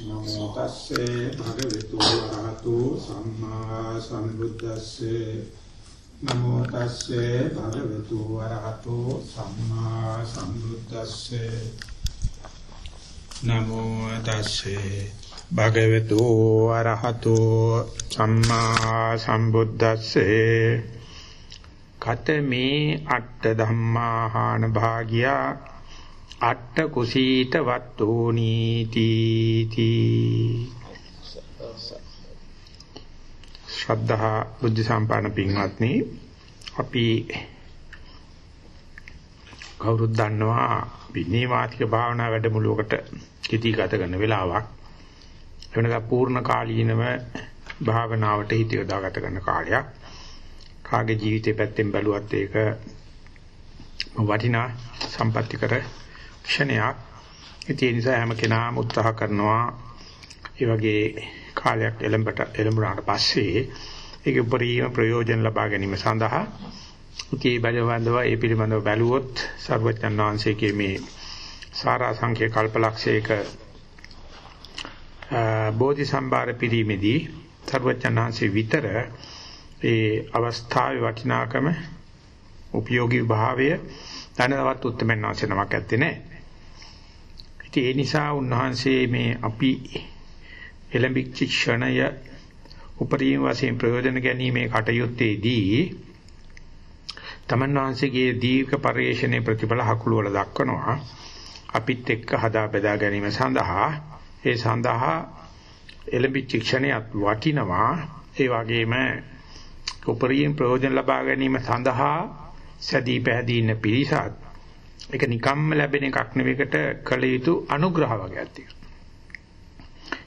නමෝ තස්සේ භගවතු වරහතු සම්මා සම්බුද්දස්සේ නමෝ තස්සේ භගවතු වරහතු සම්මා සම්බුද්දස්සේ නමෝ තස්සේ භගවතු වරහතු සම්මා සම්බුද්දස්සේ කතමේ අට්ඨ ධම්මාහාන භාගියා අට්ඨ කුසීත වත්තෝනි තීති. ශ්‍රද්ධා බුද්ධ සම්පන්න පින්වත්නි අපි කවුරුත් දන්නවා විනීවාතික භාවනා වැඩමුළුවකට කිති ගත කරන වෙලාවක්. එවනක පූර්ණ කාලීනව භාවනාවට හිත යොදා ගත කරන කාලයක්. කාගේ ජීවිතේ පැත්තෙන් බැලුවත් ඒක වටිනා සම්පත්‍ති කර ක්ෂණයක්. ඒ නිසා හැම කෙනාම උත්සාහ කරනවා ඒ වගේ කාලයක් එළඹට එළඹුණාට පස්සේ ඒක උපරිම ප්‍රයෝජන ලබා ගැනීම සඳහා ඉතී බලවන්දව ඒ පිළිබඳව බැලුවොත් සර්වඥාන් වහන්සේගේ මේ සාරා සංඛ්‍ය කල්පලක්ෂයක බෝධි සම්භාර පිරීමේදී සර්වඥාන් වහන්සේ විතර ඒ අවස්ථාවේ වටිනාකම උපයෝගී භාවය දැනවත් උත්තරමන් වහන්සේ නමක් ඇත්තේ නැහැ. ඉතින් ඒ නිසා උන්වහන්සේ මේ අපි එළඹිච්ච ක්ෂණය උපරිම වශයෙන් ප්‍රයෝජන ගැනීමේ කටයුත්තේදී තමන් වහන්සේගේ දීර්ඝ පරිශ්‍රණයේ ප්‍රතිඵල හකුළු වල දක්වනවා. අපිත් එක්ක හදා බෙදා ගැනීම සඳහා ඒ සඳහා එළඹිච්ච ක්ෂණයත් වටිනවා. ඒ වගේම උපරිම ප්‍රයෝජන ලබා ගැනීම සඳහා සැදී පැහැදී ඉන්න පිරිසත් ඒක නිකම්ම ලැබෙන එකක් නෙවෙයිකට කළ යුතු අනුග්‍රහ වගේක් තියෙනවා.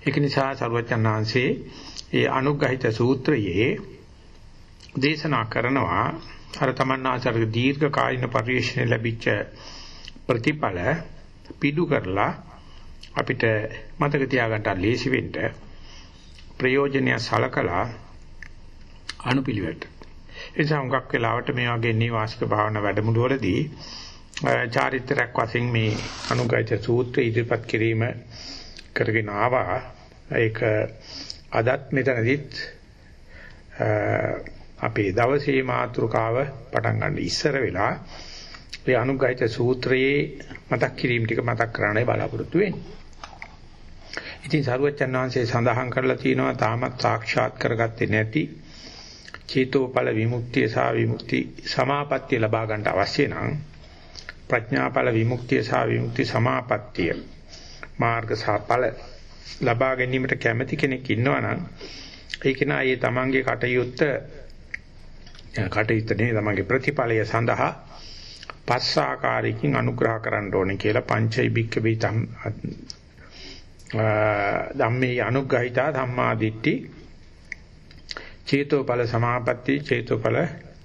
ඒක නිසා සරුවචනාංශේ ඒ අනුග්‍රහිත සූත්‍රයේ දේශනා කරනවා අර තමන්නාසර දීර්ඝ කාලින පරිශ්‍රණය ලැබිච්ච ප්‍රතිඵල පිටු කරලා අපිට මතක තියාගන්න ලේසි වෙන්න ප්‍රයෝජනය සලකලා අනුපිළිවෙලට එනිසා හුඟක් වෙලාවට මේ වගේ නිවාසික භාවනා වැඩමුළුවලදී චාරිත්‍රාක් වශයෙන් මේ අනුගායිත සූත්‍රය ඉදිරිපත් කිරීම කරගෙන ආවා. ඒක අදත් මෙතනදිත් අපේ දවසේ මාතෘකාව පටන් ගන්න ඉස්සර වෙලා මේ අනුගායිත සූත්‍රයේ මතක් කිරීම ටික මතක් කරන්නයි බලාපොරොත්තු වෙන්නේ. ඉතින් සරුවච්චන් වහන්සේ සඳහන් කරලා තියෙනවා තාමත් සාක්ෂාත් කරගත්තේ නැති චේතෝපල විමුක්තිය සහ විමුක්ති සමාපත්තිය ලබා ගන්නට අවශ්‍ය නම් ප්‍රඥාඵල විමුක්තිය සහ විමුක්ති සමාපත්තිය මාර්ග සහ ඵල ලබා ගැනීමට කැමති කෙනෙක් ඉන්නවා නම් ඒක නායේ තමන්ගේ කටයුත්ත කටයුත්තනේ තමන්ගේ ප්‍රතිඵලය සඳහා පස් ආකාරයකින් අනුග්‍රහ කරන්න ඕනේ කියලා පංචෛ බික්ක බිතම් ධම්මේ අනුග්‍රහිතා ධම්මාදිට්ඨි චේතෝඵල සමාපatti චේතෝඵල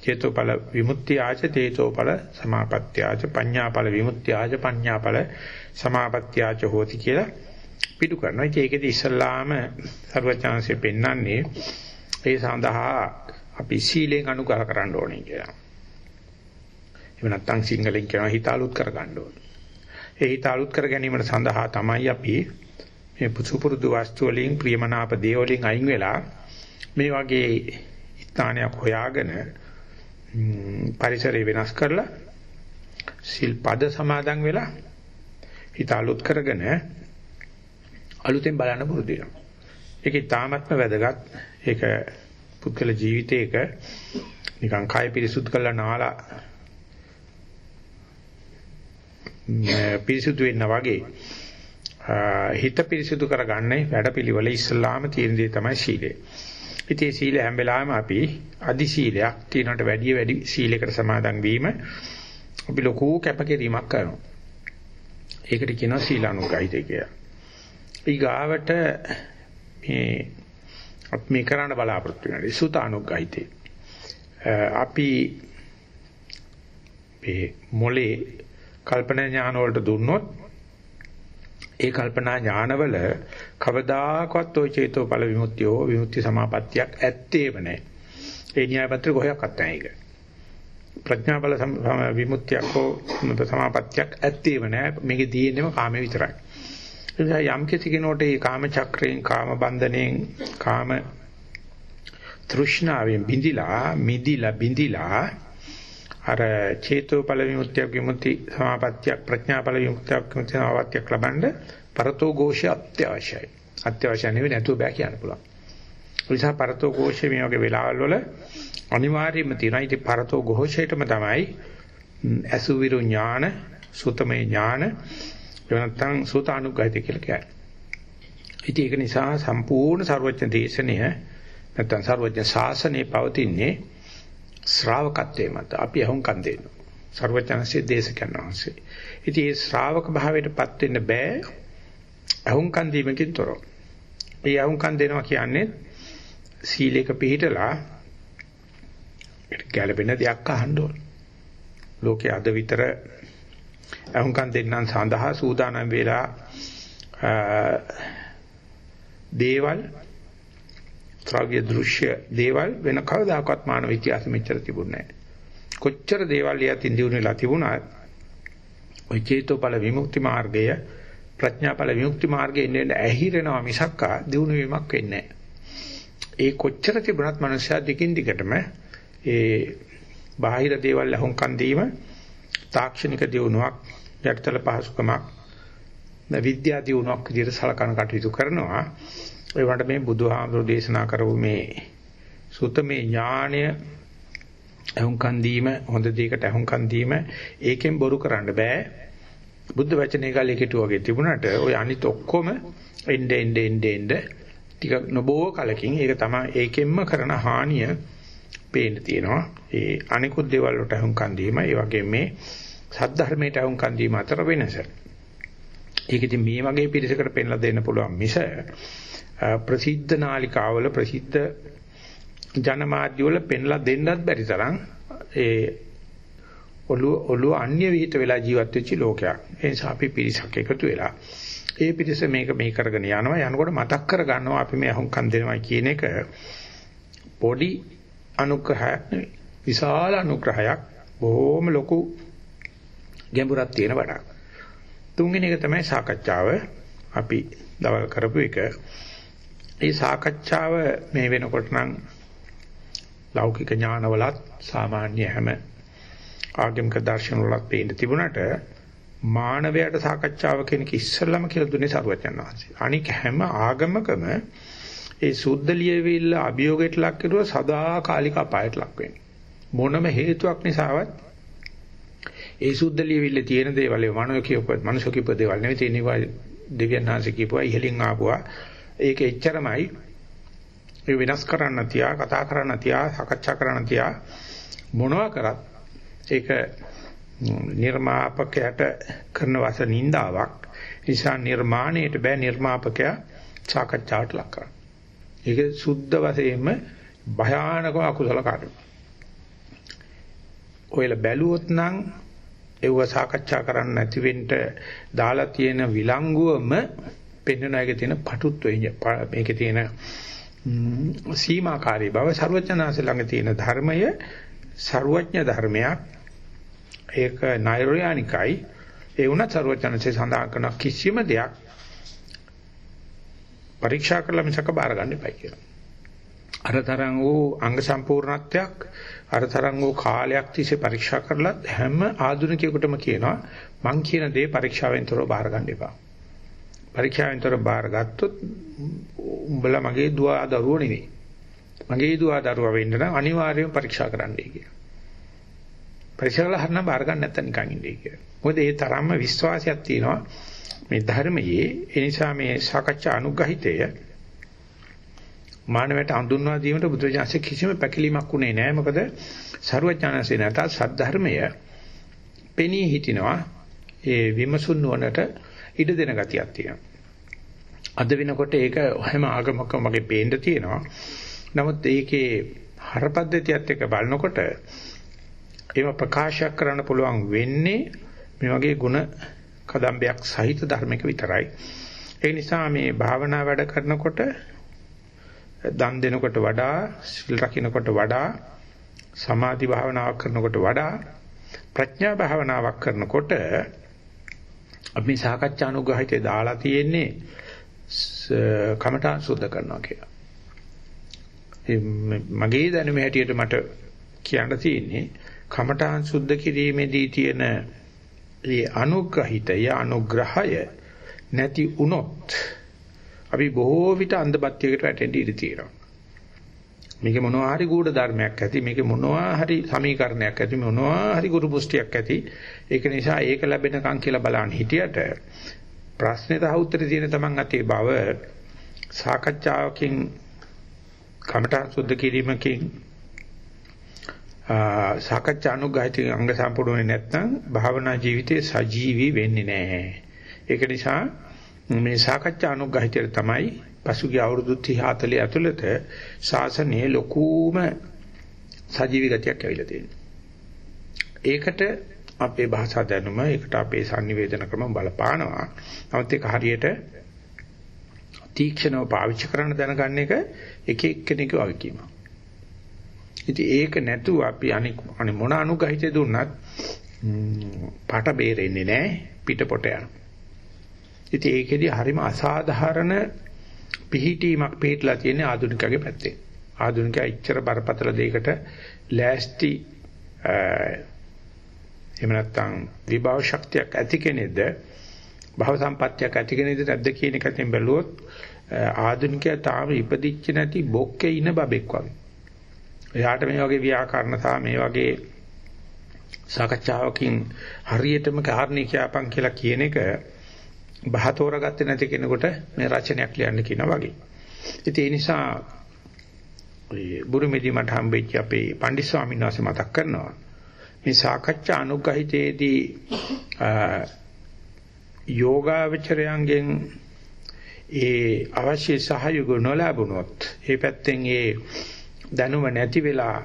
චේතෝඵල විමුක්තියාච චේතෝඵල සමාපත්තියාච පඤ්ඤාඵල විමුක්තියාච පඤ්ඤාඵල සමාපත්තියාච හෝති කියලා පිටු කරනවා. ඉතින් ඒකෙදි ඉස්සල්ලාම සර්වචාන්සිය පෙන්වන්නේ ඒ සඳහා අපි සීලෙන් අනුග්‍රහ කරන්න ඕනේ කියලා. එහෙම නැත්නම් සිංහලෙන් කියනවා හිත අලුත් කර ගන්න ඕනේ. ඒ හිත අලුත් කර ගැනීමට සඳහා තමයි අපි මේ පුසුපුරුදු වස්තු වලින් ප්‍රියමනාප දේ වලින් අයින් වෙලා මේ වගේ ස්ථානයක් හොයාගෙන පරිසරය වෙනස් කරලා සිල් පද සමාදන් වෙලා හිත අලුත් කරගෙන අලුතෙන් බලන්න පුරුදු වෙනවා. ඒකේ තාමත්ම වැදගත් ඒක පුද්ගල ජීවිතයක නිකන් කය පිරිසුදු කරලා නාලා පිරිසුදු වෙන්න වගේ හිත පිරිසුදු කරගන්නේ වැඩපිළිවෙල ඉස්ලාම තියෙන දේ තමයි සීලය. ඉතින් සීල හැම වෙලාවෙම අපි අදි සීලයක් තියනට වැඩිය වැඩි සීලයකට සමාදන් වීම අපි ලොකු කැපකිරීමක් කරනවා. ඒකට කියනවා සීලානුගායිතය කියලා. ඊගාවට මේ අපි මේ කරන්න බලාපොරොත්තු වෙනවා සුතානුගායිතය. අපි මේ මොලේ කල්පනා ඥාන වලට දුන්නොත් ඒ කල්පනා ඥානවල කවදාකවත් ওই චේතෝපල විමුක්තියෝ විමුක්ති සමාපත්තියක් ඇත්තේම නැහැ. ඒ න්‍යාය පත්‍රය කොහොක්වත් නැහැ ඒක. ප්‍රඥාබල විමුක්තියක් හෝ සමාපත්තියක් ඇත්තේම නැහැ. මේකේ තියෙන්නේම කාමයේ විතරයි. එනිසා යම් කිසි කෙනෙකුට මේ කාම චක්‍රයෙන්, කාම බන්ධණයෙන්, කාම තෘෂ්ණාවෙන් බිඳිලා, මිදිලා බිඳිලා අර චේතෝඵල විමුක්තියක් විමුක්ති සමාපත්තියක් ප්‍රඥාඵල විමුක්තියක් විමුක්ති සමාපත්තියක් ලබන්න පරතෝ ഘോഷය අත්‍යවශ්‍යයි. අත්‍යවශ්‍ය නෙවෙයි නැතුව බෑ කියන්න පුළුවන්. ඒ නිසා පරතෝ ഘോഷය මේ වගේ වෙලාවල් වල අනිවාර්යයෙන්ම තියෙනවා. ඉතින් පරතෝ ഘോഷයටම තමයි අසුවිරු ඥාන, සුතමේ ඥාන, එවනත්තං සුතානුග්ගහිත කියලා කියන්නේ. ඉතින් ඒක නිසා සම්පූර්ණ ਸਰවඥ දේශනය නැත්තම් ਸਰවඥ ශාසනය පවතින්නේ ශ්‍රාවකත්වයේ මත. අපි අහුම්කම් දෙනවා. ਸਰවඥාන්සේ දේශකයන් වහන්සේ. ඉතින් මේ ශ්‍රාවක භාවයටපත් වෙන්න බෑ අහුම්කම් දීමකින් තොරව. මේ අහුම්කම් දෙනවා කියන්නේ සීලයක පිළිහිටලා ගැළපෙන දෙයක් අහන්න ඕන. ලෝකයේ අද විතර අහුම්කම් දෙන්නන් සඳහා සූදානම් වෙලා දේවල් ත්‍රාග්‍ය දෘශ්‍ය දේවල් වෙන කවදාකවත් මානව ඉතිහාසෙ මෙච්චර තිබුණේ නැහැ. කොච්චර දේවල් යතින් දිනුනෙලා තිබුණා ඔය චේතෝපල විමුක්ති මාර්ගය ප්‍රඥාපල විමුක්ති මාර්ගයේ ඉන්නේ ඇහිරෙනවා මිසක්කා දිනු වීමක් වෙන්නේ නැහැ. ඒ කොච්චර තිබුණත් මනුෂ්‍යයා දිගින් දිගටම ඒ බාහිර දේවල් අහුම්කන් දීම තාක්ෂණික දියුණුවක් යටිතල පහසුකමක් විද්‍යා දියුණුවක් විදිහට සලකන කටයුතු කරනවා ඒ වන්ට මේ බුදුහාමුදුරු දේශනා කරපු මේ සුතමේ ඥාණය අහුම්කන් දීම හොඳ දෙයකට අහුම්කන් දීම ඒකෙන් බොරු කරන්න බෑ බුද්ධ වචනේ කාලේ කෙටු වගේ තිබුණාට ওই අනිත් ඔක්කොම එnde ende ende ende ටික නොබෝ කලකින් ඒක තමයි ඒකෙන්ම කරන හානිය පේන්න තියෙනවා. ඒ අනිකුත් දේවල් වලට අහුම්කන් දීම, ඒ වගේ මේ සද්ධර්මයට අහුම්කන් දීම අතර වෙනස. ඒක ඉතින් මේ වගේ පිරිසකට පෙන්ලා දෙන්න පුළුවන් මිස ප්‍රසිද්ධ නාලිකාවල ප්‍රසිද්ධ ජනමාධ්‍ය වල පෙන්ලා දෙන්නත් බැරි තරම් ඒ ඔළුව ඔළුව අන්‍ය විහිිත වෙලා ජීවත් වෙච්ච ලෝකයක්. ඒ නිසා අපි පිරිසක් එකතු වෙලා ඒ පිරිස මේක මේ කරගෙන යනවා යනකොට මතක් කර ගන්නවා අපි මේ අහුම්කම් දෙනවා කියන එක පොඩි අනුග්‍රහයක් නෙවෙයි. විශාල අනුග්‍රහයක් බොහොම ලොකු ගැඹුරක් තියෙන වැඩක්. තුන්වෙනි එක තමයි සාකච්ඡාව. අපි දවල් කරපු එක. ඒ සාකච්ඡාව මේ වෙනකොට නම් ලෞකික ඥානවලත් සාමාන්‍ය හැම ආගමික දර්ශන වලත් පේන්න තිබුණාට මානවයාට සාකච්ඡාව කියන එක ඉස්සෙල්ලම කියලා දුන්නේ සරුවචන් වහන්සේ. අනික හැම ආගමකම ඒ සුද්ධ ලියවිල්ල අභියෝගයට ලක් කරුව සදාකාලික අපායට ලක් වෙන්නේ. මොනම හේතුවක් නිසාවත් ඒ සුද්ධ ලියවිල්ල තියෙන දේවල් ඒ මනෝ කියපුවත් මනුෂ්‍ය කියපු දේවල් නෙවෙයි තියෙනවා දෙවියන්හන්සේ කියපුවා ඉහලින් ආපුවා. ඒක එච්චරමයි ඒ වෙනස් කරන්න තියා කතා කරන්න තියා සාකච්ඡා කරන්න තියා මොනවා කරත් ඒක නිර්මාපකයට කරන වස නින්දාවක් නිසා නිර්මාණයට බෑ නිර්මාපකයා සාකච්ඡාවට ලක් කරන්න. ඒක සුද්ධ වශයෙන්ම භයානක අකුසල කාර්යයක්. ඔයලා බැලුවොත් නම් ඒව සාකච්ඡා කරන්න නැති වෙන්න දාලා තියෙන විලංගුවම පෙන්වන එකේ තියෙන පටුත්වය මේකේ තියෙන සීමාකාරී බව ਸਰවඥාන්සේ ළඟ තියෙන ධර්මය ਸਰවඥ ධර්මයක් ඒක නෛර්යානිකයි ඒ වුණත් ਸਰවඥාන්සේ සඳහන් කරන කිසිම දෙයක් පරීක්ෂා කරලා මිසක බාර ගන්න එපා කියලා. අරතරන් වූ අංග සම්පූර්ණත්වයක් අරතරන් වූ කාලයක් තිස්සේ පරීක්ෂා කරලා හැම ආධුනිකයෙකුටම කියනවා මං කියන දේ පරීක්ෂාවෙන් තොරව බාර ගන්න එපා. පරීක්ෂාවෙන් තොරව බාර ගත්තොත් උඹලා මගේ දුව දරුවෝ නෙවෙයි. මගේ දුව දරුවා වෙන්න නම් අනිවාර්යයෙන් පරීක්ෂා කරන්නයි කියලා. පරීක්ෂා කළා හරිනම් බාර ගන්න නැත්නම් නිකන් ඉන්නේ කියලා. මොකද ඒ තරම්ම විශ්වාසයක් තියෙනවා මේ ධර්මයේ ඒ නිසා මේ සාකච්ඡා අනුග්‍රහිතය මානවයට හඳුන්වා දීමට බුදුරජාණන්සේ කිසිම පැකිලීමක් උනේ නැහැ මොකද ਸਰුවඥාන්සේ නැත සද්ධර්මය පෙනී හිටිනවා ඒ විමසුන් නුවණට ඉඩ දෙන ගතියක් තියෙනවා අද වෙනකොට ඒක හැම ආගමකම වගේ පේන්න තියෙනවා නමුත් ඒකේ හරපද්ධතියත් එක්ක බලනකොට ඒව ප්‍රකාශ කරන්න පුළුවන් වෙන්නේ මේ වගේ ಗುಣ කදම්බයක් සහිත ධර්මයක විතරයි. ඒ නිසා මේ භාවනා වැඩ කරනකොට දන් දෙනකොට වඩා සිල් රකින්නකොට වඩා සමාධි භාවනාවක් කරනකොට වඩා ප්‍රඥා භාවනාවක් කරනකොට අපි මේ සාකච්ඡානුග්‍රහිතේ දාලා තියෙන්නේ කමඨාන් සුද්ධ කරනවා කියලා. මගේ දැනුම හැටියට මට කියන්න තියෙන්නේ කමඨාන් සුද්ධ කිරීමේදී තියෙන මේ අනුග්‍රහිතය අනුග්‍රහය නැති වුණොත් අපි බොහෝ විට අන්ධබත්යකට වැටෙන්න ඉඩ තියෙනවා. මේකේ මොනවා හරි ගුඪ ධර්මයක් ඇති මේකේ මොනවා හරි සමීකරණයක් ඇති මොනවා හරි ගුරු පුෂ්ටියක් ඇති ඒක නිසා ඒක ලැබෙනකන් කියලා බලන්න හිටියට ප්‍රශ්නෙට උත්තර දෙන තමන් අතේ බව සාකච්ඡාවකින් කමඨාන් සුද්ධ කිරීමකින් සාකච්ඡා අනුගහිත අංග සම්පූර්ණ නැත්නම් භාවනා ජීවිතේ සජීවී වෙන්නේ නැහැ. ඒක නිසා මේ සාකච්ඡා අනුගහිතය තමයි පසුගිය අවුරුදු 30 40 ඇතුළත ශාසනයේ ලොකුම සජීවී ගතියක් ඇවිල්ලා තියෙනවා. ඒකට අපේ භාෂා දැනුම, ඒකට අපේ sannivedana ක්‍රම බලපානවා. නමුත් ඒක හරියට තීක්ෂණව පාවිච්චි කරන්න දැනගන්න එක එක එක්කෙනෙක් වගකීමක්. ඉතින් ඒක නැතුව අපි අනික් අනි මොන අනුගහිතේ දුන්නත් පාට බේරෙන්නේ නැහැ පිටපොට යනවා. ඉතින් ඒකෙදි හරිම අසාධාරණ පිහිටීමක් පිටලා තියෙන ආධුනිකයාගේ පැත්තේ. ආධුනිකයා ඉච්චර බරපතල දෙයකට ලෑස්ති එහෙම නැත්නම් විභව ශක්තියක් ඇති කෙනෙක්ද භව සම්පත්තියක් ඇති කෙනෙක්ද නැද්ද කියන එකෙන් බැලුවොත් ආධුනිකයා තාම ඉපදිච්ච නැති බොක්කේ ඉන බබෙක් වගේ. එයාට මේ වගේ ව්‍යාකරණ සහ මේ වගේ සාකච්ඡාවකින් හරියටම කාරණේ කියපන් කියලා කියන එක බහ තෝරාගත්තේ නැති කෙනෙකුට මේ රචනයක් ලියන්න කියනවා වගේ. ඉතින් ඒ නිසා ඔය බුරුමේදී මට හම්බෙච්ච අපේ පණ්ඩිත ස්වාමීන් වහන්සේ මතක් කරනවා. මේ සාකච්ඡා අනුග්‍රහිතේදී යෝගාවචරයන්ගෙන් ඒ අවශ්‍ය සහයෝග නොලැබුණොත් ඒ පැත්තෙන් ඒ දැනුම නැති වෙලා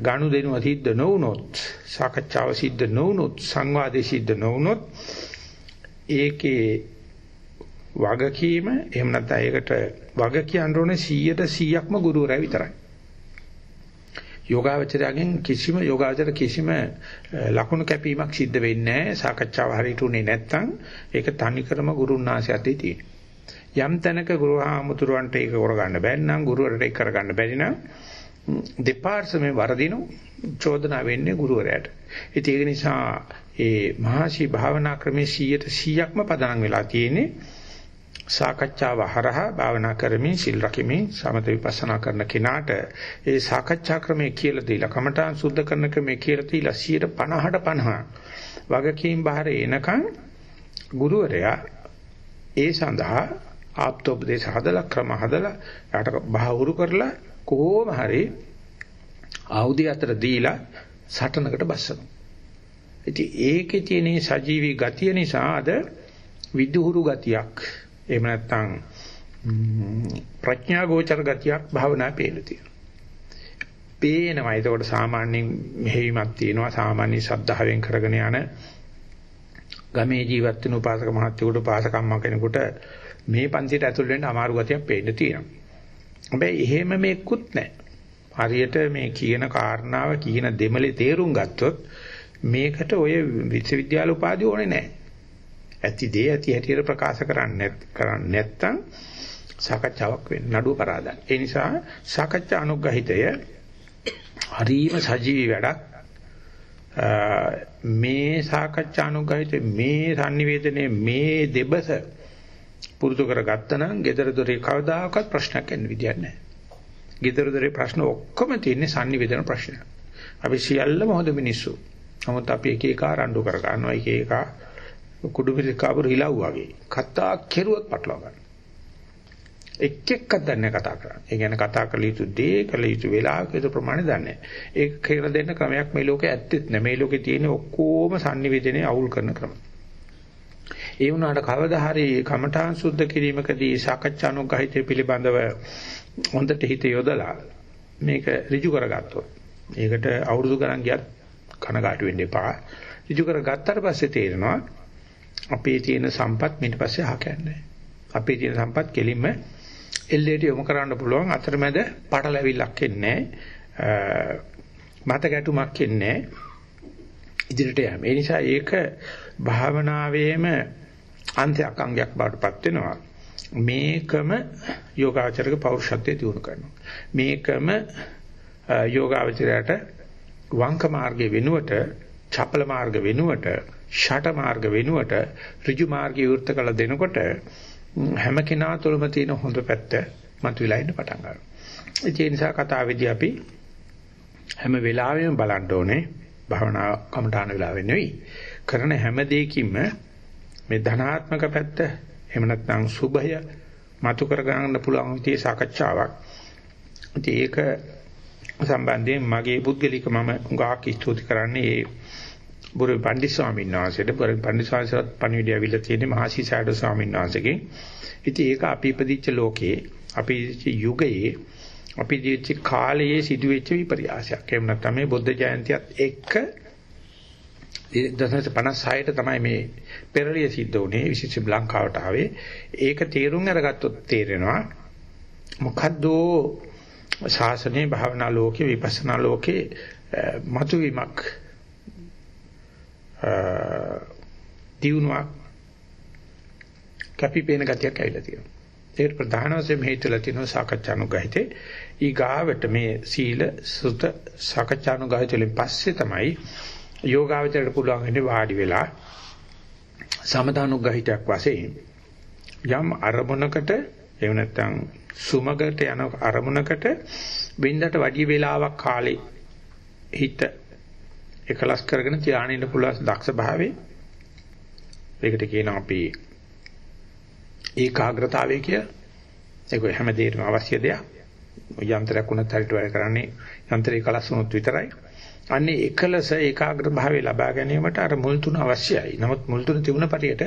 ගනුදෙනුව සිද්ධ නොවුනොත් සාකච්ඡාව සිද්ධ නොවුනොත් සංවාදේ සිද්ධ නොවුනොත් ඒකේ වගකීම එහෙම නැත්නම් ඒකට වග කියන්න ඕනේ 100ට 100ක්ම ගුරුවරයා විතරයි. යෝගාවචරයෙන් කිසිම යෝගාවචර කිසිම ලකුණු කැපීමක් සිද්ධ වෙන්නේ නැහැ. සාකච්ඡාව හරියට උනේ නැත්නම් ඒක තනිකරම ගුරුන්නාසය අතේ තියෙන. යම් තැනක ගුරුහාමුදුරන්ට ඒක කරගන්න බැරි නම් ගුරුවරට ඒක කරගන්න බැරි නම් දෙපාර්ශ්වයෙන් වරදිනු චෝදනා වෙන්නේ ගුරුවරයාට. ඉතින් ඒක නිසා ඒ මහසි භාවනා ක්‍රමේ 100ට 100ක්ම පදනම් වෙලා තියෙන්නේ සාකච්ඡාව හරහා භාවනා කරමින් සිල් රකිමින් සමත විපස්සනා කරන කෙනාට ඒ සාකච්ඡා ක්‍රමයේ කියලා දීලා කමඨාන් සුද්ධ කරන ක්‍රමයේ කියලා දීලා 50ට 50 වගකීම් බාහිර එනකන් ගුරුවරයා ඒ සඳහා ආප්තෝපදේශ හදලා ක්‍රම හදලා යාට බහවුරු කරලා කොහොම හරි ආයුධය අතර දීලා සටනකට බස්සනවා. ඉතින් ඒකේ තියෙන සජීවී ගතිය නිසා අද විදුහුරු ගතියක් එහෙම නැත්නම් ප්‍රඥා ගෝචර ගතියක් භාවනා පේන තියෙනවා. පේනවා. ඒකට සාමාන්‍යයෙන් මෙහෙයීමක් තියෙනවා. සාමාන්‍ය ශ්‍රද්ධාවෙන් කරගෙන යන ගමේ ජීවත් වෙන උපාසක මහත්තයෙකුට උපාසකම්ම කෙනෙකුට මේ පන්තියට ඇතුල් වෙන්න අමාරු ගතියක් පේන්න තියෙනවා. හැබැයි එහෙම මේකුත් නැහැ. හරියට මේ කියන කාරණාව කියන දෙමලේ තේරුම් ගත්තොත් මේකට ඔය විශ්වවිද්‍යාල උපාධිය ඕනේ නැහැ. ඇති දේ ඇති හැටියට ප්‍රකාශ කරන්නේ කරන්නේ නැත්නම් සාකච්ඡාවක් වෙන්නේ නඩුව පරාදයි. ඒ නිසා සාකච්ඡා අනුග්‍රහිතය හරීම සජීවී වැඩක්. මේ සාකච්ඡා අනුග්‍රහිත මේ sannivedanaye මේ දෙබස පුරුදු කරගත්තා නම් gedara dore කවදාකවත් ප්‍රශ්නයක් එන්න විදියක් නැහැ. gedara dore ප්‍රශ්න ඔක්කොම තියෙන්නේ sannivedana ප්‍රශ්න. අපි සියල්ලම හොඳ මිනිස්සු. නමුත් අපි එක එක ආරණ්ඩු කර ගන්නවා එක එක කුඩු පිට කාපුර හිලව් වගේ. කතා කෙරුවොත් පටලවා ගන්න. එක් එක්කක් දන්නේ කතා කරන්නේ. ඒ කියන්නේ කතා කළ යුතු දේ කළ යුතු වෙලාවක යුතු ප්‍රමාණය දන්නේ. ඒක කියලා දෙන්න ක්‍රමයක් මේ ලෝකේ ඇත්තෙත් නෑ. මේ ලෝකේ තියෙන ඔක්කොම sannivedanaye අවුල් කරන ක්‍රම. ඒ වුණාට කවදා හරි කමඨාන් සුද්ධ කිරීමකදී සාකච්ඡානුගහිතය පිළිබඳව හොඳට හිත යොදලා මේක ඍජු කරගත්තොත් ඒකට අවුරුදු ගණන් ගියත් කනගාටු වෙන්න එපා. ඍජු කරගත්තට පස්සේ තේරෙනවා අපේ තියෙන සම්පත් ඊට පස්සේ අහකන්නේ. අපේ තියෙන සම්පත් කෙලින්ම එල්ලේට යොමු කරන්න පුළුවන් අතරමැද පටලැවිල්ලක් එන්නේ මත ගැටුමක් එන්නේ ඉදිරියට යෑම. ඒ නිසා ඒක භාවනාවේම අන්තයක් අංගයක් බවටපත් වෙනවා. මේකම යෝගාචරක පෞරුෂත්වයේ දිනු කරනවා. මේකම යෝගාචරයට වංක මාර්ගයේ වෙනුවට චපල මාර්ග වෙනුවට ෂට මාර්ග වෙනුවට ඍජු මාර්ගය විවෘත කළ දෙනකොට හැම කෙනා තුළම තියෙන හොඳ පැත්ත මතුවලා ඉන්න පටන් ගන්නවා. ඒ නිසා කතාවේදී අපි හැම වෙලාවෙම බලන්න ඕනේ භවනා කමඨාන වෙලාවෙ නෙවෙයි. කරන හැම දෙයකින්ම මේ ධනාත්මක පැත්ත එහෙම නැත්නම් සුභය මතු කර ගන්න පුළුවන් විදිහේ සාකච්ඡාවක්. ඉතින් ඒක සම්බන්ධයෙන් මගේ පුද්ගලික මම උගාක් ස්තුති කරන්නේ ඒ බුරු පණ්ඩිත ස්වාමීන් වහන්සේට බුරු පණ්ඩිත ස්වාමීන් පණිවිඩය අවිල්ල තියෙන්නේ මහසි සාඩ ස්වාමීන් වහන්සේගෙන්. ඉතින් ඒක අපි ඉපදිච්ච ලෝකේ අපි යුගයේ අපි ජීවිත කාලයේ සිදුවෙච්ච විපර්යාසයක්. එහෙම නැත්නම් මේ බුද්ධ ජයන්තියත් එක්ක 1956ට තමයි මේ පෙරළිය සිද්ධ වුණේ විශේෂ ලංකාවට ආවේ. ඒක තේරුම් අරගත්තොත් තේරෙනවා මොකද්ද ශාසනයේ භාවනා ලෝකේ විපස්සනා ලෝකේ මතුවීමක් දියුණුවක් කැපිපෙන ගතියක් ඇවිල්ලා තියෙනවා. ඒකට ප්‍රධාන වශයෙන් හේතුලා තියෙනවා සාකච්ඡානුගහිතේ. ඊ ගාවට මේ සීල සුත සාකච්ඡානුගහිතෙන් පස්සේ තමයි යෝගාවචරයට පුළුවන් වෙන්නේ වාඩි වෙලා සමදානුග්‍රහිතයක් වශයෙන් යම් අරමුණකට එහෙම නැත්නම් සුමගට යන අරමුණකට බින්දට වැඩි වේලාවක් කාලේ හිත එකලස් කරගෙන ධානයෙන්න පුළුවන් දක්ෂ භාවයේ ඒකට කියනවා අපි ඒකාග්‍රතාවය කියලා ඒක හැම දෙයකම අවශ්‍ය දෙයක් යන්ත්‍රයක් උනත් හරියට වැඩ කරන්නේ යන්ත්‍රේ කලස් වුණොත් විතරයි අන්නේ එකලස ඒකාග්‍ර භාවය ලබා ගැනීමට අර මුල් තුන අවශ්‍යයි. නමුත් මුල් තුන තිබුණ පරියට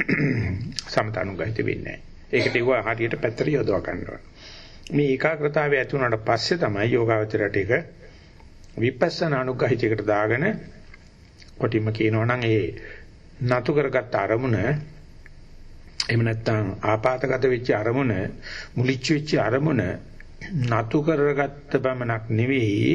සමතනුගහිත වෙන්නේ නැහැ. ඒකට ඒව හරියට පැත්තට යොදවා ගන්නවා. මේ ඒකාග්‍රතාවය ඇති වුණාට පස්සේ තමයි යෝගාවචරයට ඒක විපස්සනා අනුගහිතයකට දාගෙන කොටිම කියනවා නම් ඒ නතු කරගත්ත අරමුණ එහෙම නැත්නම් ආපాతගත වෙච්ච අරමුණ මුලිච්ච වෙච්ච අරමුණ නතු කරගත්ත බමනක් නෙවෙයි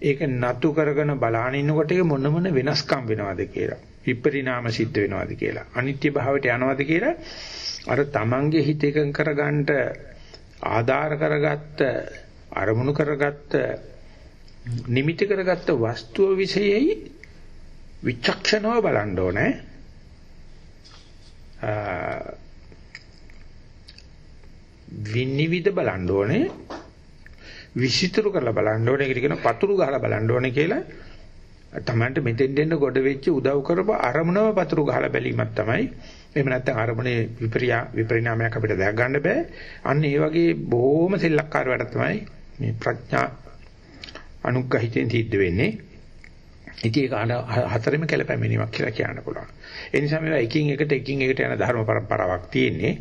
ඒක නතු කරගෙන බලාන ඉන්නකොට ඒක මොන මොන වෙනස්කම් වෙනවද කියලා. විපරිණාම සිද්ධ වෙනවද කියලා. අනිත්‍ය භාවයට යනවද කියලා අර තමන්ගේ හිත එකඟ කරගන්න ආධාර කරගත්ත අරමුණු කරගත්ත නිමිති කරගත්ත වස්තුව විශේෂයි විචක්ෂණව බලන්න ඕනේ. විනිවිද බලන්න ඕනේ විසිතුරු කරලා බලන්න ඕනේ. ඒකට කියනවා පතුරු ගහලා බලන්න ඕනේ කියලා. තමන්ට මෙතෙන් දෙන්න ගොඩ වෙච්ච උදව් කරපු අරමුණම පතුරු ගහලා බැලීමක් තමයි. එහෙම නැත්නම් අරමුණේ විපරියා විපරිණාමයක් අපිට දැක ගන්න බෑ. අන්න ඒ වගේ බොහොම සෙල්ලක්කාර වැඩ තමයි මේ ප්‍රඥා අනුග්‍රහිතෙන් සිද්ධ වෙන්නේ. ඉතින් ඒක හතරෙම කැළපැමිණීමක් කියලා කියන්න පුළුවන්. ඒ නිසා මේවා එකින් එකට එකින් එකට යන ධර්ම પરම්පරාවක් තියෙන්නේ.